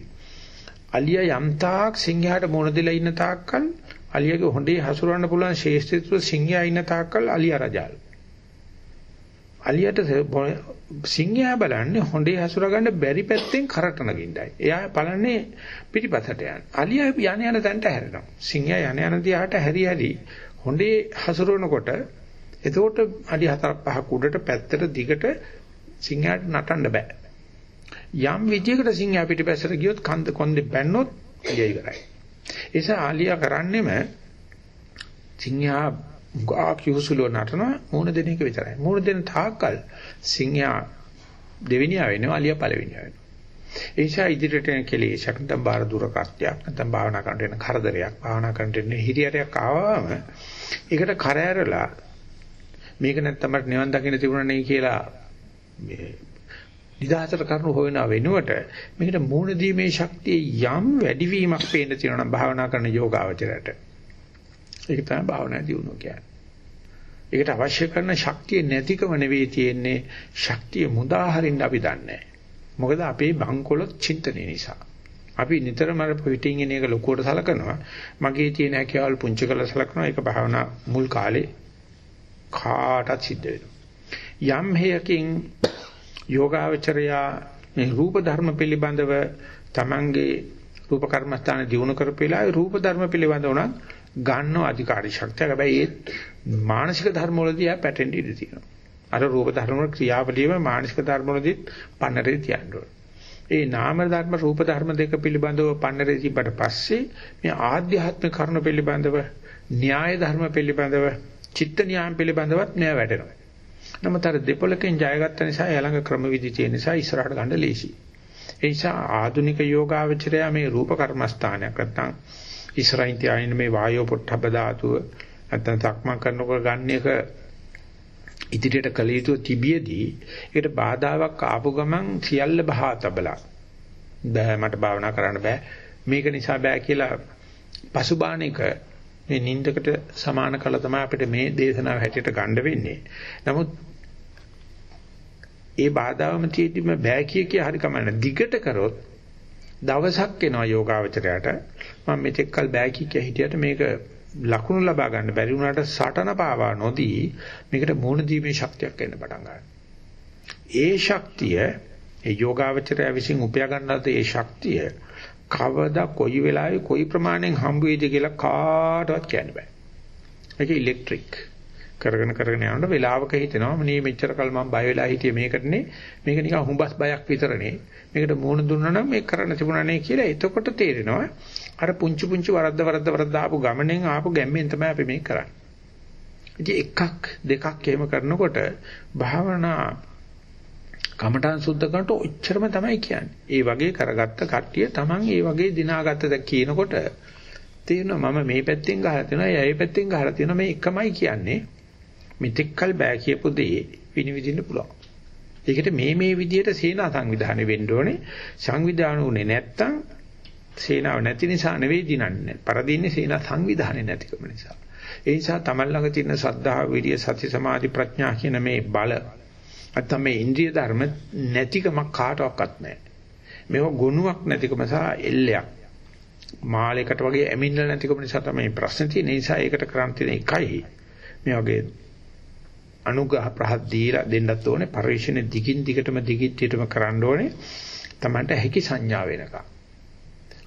අලියා යම්තාක් සිංහයාට මොන දෙලා ඉන්න තාක්කල් අලියාගේ හොඬේ හසුරවන්න පුළුවන් ශේෂ්ත්‍ර සිංහයා ඉන්න තාක්කල් අලියා රජාලු. අලියට සිංහයා බලන්නේ හොඬේ හසුර ගන්න බැරි පැත්තෙන් කරට නගින්නයි. එයා බලන්නේ පිටිපසට යන. අලියා යන යන තැනට හැරෙනවා. සිංහයා යන යන දිහාට හැරි හැරි හොඬේ හසුරනකොට එතකොට අඩි 4 5 උඩට පැත්තට දිගට සිංහයාට නටන්න බෑ. යම් විදියකට සිංහයා පිටිපස්සට ගියොත් කන්ද කොන්දේ බැන්නොත් එයයි කරයි. ඒ නිසා ආලියා කරන්නේම සිංහයා ගාක් යොසුලෝ නටන මූණ දෙන එක විතරයි. මූණ දෙන තාක්කල් සිංහයා දෙවෙනියා වෙනවා අලියා පළවෙනියා වෙනවා. ඒ නිසා ඉදිරියට යන කෙලෙසක් නැත්නම් බාර දුර කර්ත්‍යයක් නැත්නම් භාවනා කරන්න යන කරදරයක් භාවනා කරන්න යන හිරියරයක් ආවම ඒකට කර ඇරලා මේක නැත්නම් මට නිවන් දකින්න තිබුණා නේ කියලා මේ නිදහසට කරුණු හොයන වෙනුවට මේකට මූණ දීමේ ශක්තිය යම් වැඩිවීමක් පේන්න තියෙනවා නම් භාවනා කරන යෝගාවචරයට ඒක තමයි භාවනා දියුණුව කියන්නේ. ඒකට අවශ්‍ය කරන ශක්තිය නැතිකම නෙවෙයි තියෙන්නේ ශක්තිය මුදා හරින්න අපි දන්නේ මොකද අපේ බංකොලොත් චින්තනය නිසා. අපි නිතරම අර පිටින් එන එක ලොකුවට සලකනවා. මගේ තියෙන හැකියාවල් පුංචි කරලා සලකනවා. ඒක භාවනා මුල් කාලේ කාටත් සිද්ධ වෙනවා. යම් හේයකින් යෝගාවචරයා මේ රූප ධර්ම පිළිබඳව Tamange රූප කර්මස්ථාන දිනු කරපෙලා රූප ධර්ම පිළිබඳව උනත් ගන්නව අධිකාරී ශක්තිය. හැබැයි ඒ මානසික ධර්ම වලදී ආ පැටෙන්න ඉඩ තියෙනවා. අර රූප ධර්ම වල ක්‍රියාවලියම මානසික ධර්ම වලදී පන්නරේ තියන්න ඒ නාම ධර්ම රූප ධර්ම දෙක පිළිබඳව පන්නරේ තිබ්බට පස්සේ මේ ආධ්‍යාත්මික කරුණ පිළිබඳව න්‍යාය ධර්ම පිළිබඳව චිත්ත න්‍යාය පිළිබඳවත් නෑ වැටෙනවා. නමුත් අර දෙපොලකින් ජයගත්ත නිසා යාළඟ ක්‍රමවිදි තියෙන නිසා ඉස්සරහට ගන්න ලේසි. ඒ නිසා ආධුනික යෝගාවචරය මේ රූප කර්මස්ථානයක් නැත්තම් ඉස්සරහින් තියාගෙන මේ වායෝ පොට්ටබ්බ ධාතුව නැත්තම් සක්මන් කරනකොට ගන්න එක ඉදිරියට කළ යුතු තිබියදී ඒකට බාධාවක් ආපු ගමන් සියල්ල බහා තබලා. බෑ මට භාවනා කරන්න බෑ. මේක නිසා බෑ කියලා පසුබාන එක මේ නින්දකට සමාන කළ තමයි අපිට මේ දේශනාව හැටියට ගන්න වෙන්නේ. නමුත් ඒ බාධාවම තියෙද්දිම බෑ කිය කිය හරි කමන්න. දිගට කරොත් දවසක් එනවා යෝගාවචරයට. මම මෙතෙක් කල් බෑ කිය කිය හිටියට මේක ලකුණු ලබා ගන්න බැරි වුණාට සටන පාවා නොදී මේකට මූණ දීමේ ශක්තියක් එන්න පටන් ගන්නවා. ඒ ශක්තිය ඒ යෝගාවචරය විසින් උපයා ගන්නාද ඒ ශක්තිය කවදා කොයි වෙලාවෙ කොයි ප්‍රමාණයෙන් හම්බ වෙයිද කියලා කාටවත් කියන්න බෑ. ඒක ඉලෙක්ට්‍රික්. කරගෙන කරගෙන යනකොට වෙලාවක හිතෙනවා මේ මෙච්චර කල් මම බය වෙලා හිටියේ මේකටනේ මේක නිකන් හුඹස් බයක් විතරනේ මේකට මූණ දුන්නා නම් මේක කරන්න තිබුණා නේ කියලා එතකොට තේරෙනවා අර පුංචි පුංචි වරද්ද වරද්ද වරද්ද ආපු ගමනෙන් ආපු ගැම්මෙන් තමයි අපි මේක කරන්නේ. ඉතින් එකක් දෙකක් එහෙම කරනකොට භාවනා කමඨාන් සුද්ධ කරනට ඔච්චරම තමයි කියන්නේ. ඒ වගේ කරගත්ත කට්ටිය Taman ඒ වගේ දිනාගත්තද කියනකොට තේරෙනවා මම මේ පැත්තෙන් ගහලා තියෙනවා, එයා ඒ පැත්තෙන් ගහලා තියෙනවා මේ එකමයි කියන්නේ. මෙතෙක්කල් බෑ කියපු දේ විනිවිදින්න පුළුවන්. ඒකට මේ මේ විදිහට සේනා සංවිධානය වෙන්න ඕනේ. සංවිධාන උනේ නැත්තම් සේනාව නැති නිසා නෙවෙයි දිනන්නේ. පරදින්නේ සේනා සංවිධානය නැතිකම නිසා. ඒ නිසා තමන් ළඟ තියෙන සද්ධා, විරිය, සති, සමාධි, ප්‍රඥා කියන මේ බල නැත්තම් මේ ඉන්ද්‍රිය ධර්ම නැතිකමක් කාටවත් නැහැ. මේව ගුණයක් නැතිකම සහ එල්ලයක්. මාලයකට වගේ ඇමින්නල නැතිකම නිසා තමයි ප්‍රශ්නේ තියෙන්නේ. ඒ නිසා ඒකට කරන් තියෙන එකයි මේ වගේ අනුග්‍රහ ප්‍රහත් දීලා දෙන්නත් ඕනේ. පරිශ්‍රණය දිගින් දිගටම දිගින් කරන්න ඕනේ. තමන්ට හැකි සංඥා වෙනකම්.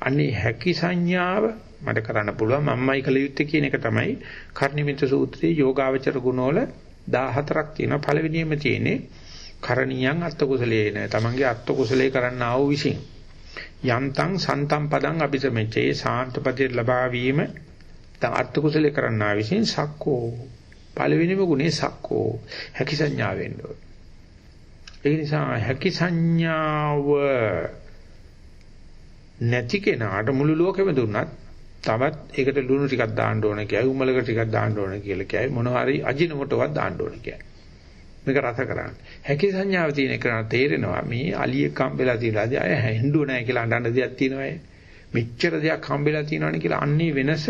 අන්නේ හැකි සංඥාව මට කරන්න පුළුවන්. මම්මයි කල යුත්තේ කියන එක තමයි කර්ණිමිත සූත්‍රයේ යෝගාවචර ගුණවල 14ක් තියෙනවා පළවෙනියෙම තියෙන්නේ කරණීයන් අත්ත කුසලේන තමන්ගේ අත්ත කුසලේ කරන්න ආව විසින්. යන්තං සන්තම් පදං අபிසමෙච්චේ සාන්තපදේ ලබා වීම තම අත්ත කුසලේ කරන්න ආව විසින් සක්කෝ. පළවෙනිම ගුණේ සක්කෝ. හැකි සංඥාව වෙන්න ඕනේ ඒ නිසා හැකි සංඥාව නැති කෙනාට මුළු ලෝකෙම දුන්නත් තවත් ඒකට ලුණු ටිකක් දාන්න ඕන කියයි උමලක ටිකක් දාන්න ඕන කියලා කියයි මොනවා හරි අජිනමොටවත් දාන්න ඕන කියයි. මේක රස කරන්න. හැකි සංඥාව තියෙන එක තේරෙනවා මේ අලියෙක් හම්බෙලා තියලාදී අය හැඬුව නැහැ කියලා අඬන දෙයක් තියෙනවා මෙච්චර දෙයක් හම්බෙලා තියෙනවනේ කියලා අන්නේ වෙනස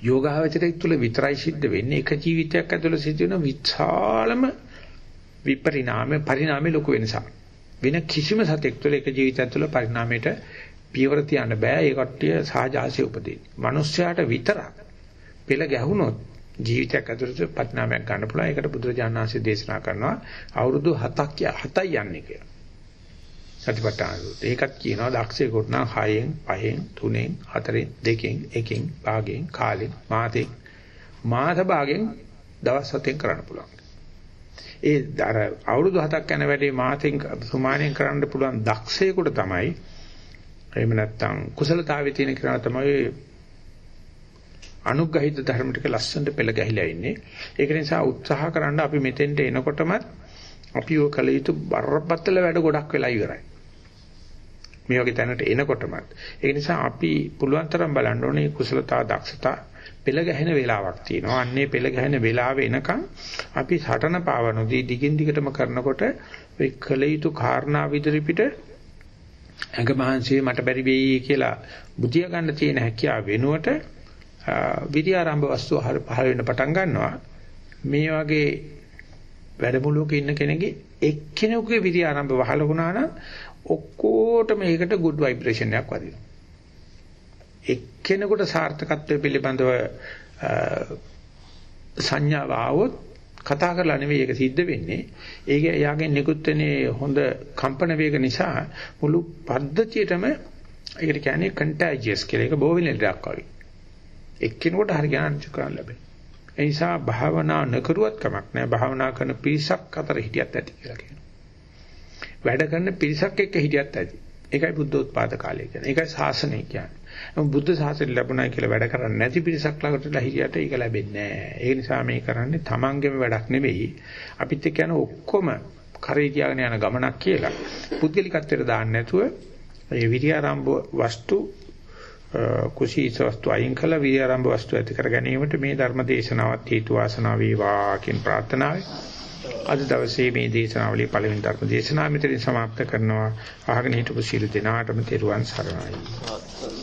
යෝගාවචරයක් තුළ විතරයි සිද්ධ වෙන්නේ. එක ජීවිතයක් ඇතුළත සිදුවෙන විශාලම විපරිණාම පරිණාමයේ ලොකු වෙනසක්. වෙන කිසිම සතෙක් තුළ එක ජීවිතයක් තුළ පරිණාමයට පියවර තියන්න බෑ. ඒ කට්ටිය සාජාසය උපදින්නේ. මිනිස්යාට විතරක් පෙළ ගැහුනොත් ජීවිතයක් ඇතුළත පරිණාමයක් ගන්න පුළුවන්. ඒකට බුදුරජාණන් වහන්සේ දේශනා කරනවා අවුරුදු 7ක් 7යි යන්නේ කියලා. සතිපට්ඨාන සූත්‍රය. ඒකත් කියනවා දක්ෂයෙකුට නම් 6න් 5න් 3න් 4න් 2න් 1න් භාගයෙන් කාලෙන් මාතෙන් මාස භාගයෙන් දවස් 7න් කරන්න පුළුවන්. ඒ අර අවුරුදු 7ක් යන වැඩේ මාතෙන් සුමානෙන් කරන්න පුළුවන් දක්ෂයෙකුට තමයි එහෙම නැත්නම් කුසලතාවයේ තියෙන කෙනා තමයි අනුග්‍රහිත ධර්ම ටික ලස්සනට පෙළ ගැහිලා ඉන්නේ. ඒක නිසා උත්සාහ කරන්න අපි මෙතෙන්ට එනකොටමත් අපි ඔය කල යුතු බරපතල වැඩ ගොඩක් වෙලා ඉවරයි. මේ වගේ තැනට එනකොටමත්. ඒ නිසා අපි පුළුවන් තරම් බලන්න ඕනේ කුසලතා දක්ෂතා පෙළ ගැහෙන වෙලාවක් තියෙනවා. අන්නේ පෙළ ගැහෙන වෙලාව එනකන් අපි සටන පාවනොදී දිගින් දිගටම කරනකොට ඒ කල යුතු කාරණා විදිරි පිට ඇඟ මහන්සිය මට බැරි වෙයි කියලා බුදිය ගන්න තියෙන හැකියාව වෙනුවට විරි ආරම්භ වස්තු පහළ වෙන්න පටන් ගන්නවා. මේ වගේ වැඩමුළුවක ඉන්න කෙනෙක්ගේ එක්කෙනෙකුගේ විරි ආරම්භ වහල වුණා නම් ඔක්කොටම ඒකට good vibration එකක් වදිනවා. එක්කෙනෙකුට සාර්ථකත්වය පිළිබඳව සංඥාව ආවොත් කතා කරලා නෙවෙයි ඒක සිද්ධ වෙන්නේ. ඒක එයාගෙන් නිකුත් වෙනේ හොඳ කම්පන වේග නිසා මුළු පද්ධතියටම ඒකට කියන්නේ contagious කියලා. ඒක බෝ වෙන ලෙඩක් වගේ. එක්කෙනෙකුට හරි ගණන් කරන්න ලැබෙයි. ඒ නිසා භාවනා නොකරුවත් කමක් නැහැ. භාවනා කරන පිරිසක් අතර හිටියත් ඇති කියලා කියනවා. වැඩ කරන පිරිසක් එක්ක හිටියත් ඇති. ඒකයි බුද්ධෝත්පාද කාලය කියන්නේ. ඒකයි ශාසනය කියන්නේ. බුද්ධ ශාසනය ලැබුණා කියලා වැඩ කරන්නේ නැති පිරිසක් ළඟට හිරියට ඒක ලැබෙන්නේ නැහැ. ඒ නිසා මේ කරන්නේ තමන්ගේම වැඩක් නෙවෙයි. අපිත් එක්ක යන ඔක්කොම කරේ තියාගෙන යන ගමනක් කියලා පුද්ගලිකත්වයට දාන්න නැතුව ඒ විරියාරම්භ වස්තු කුසීත වස්තු අයින් කළ විරියාරම්භ වස්තු ඇති කර ගැනීමට මේ ධර්ම දේශනාවත් හේතු වාසනා වේවා කියන ප්‍රාර්ථනාවයි අද දවසේ මේ දේශනාවලිය පළවෙනි ධර්ම දේශනාව මෙතනින් સમાપ્ત කරනවා අහගෙන හිටපු සියලු දෙනාටම තෙරුවන් සරණයි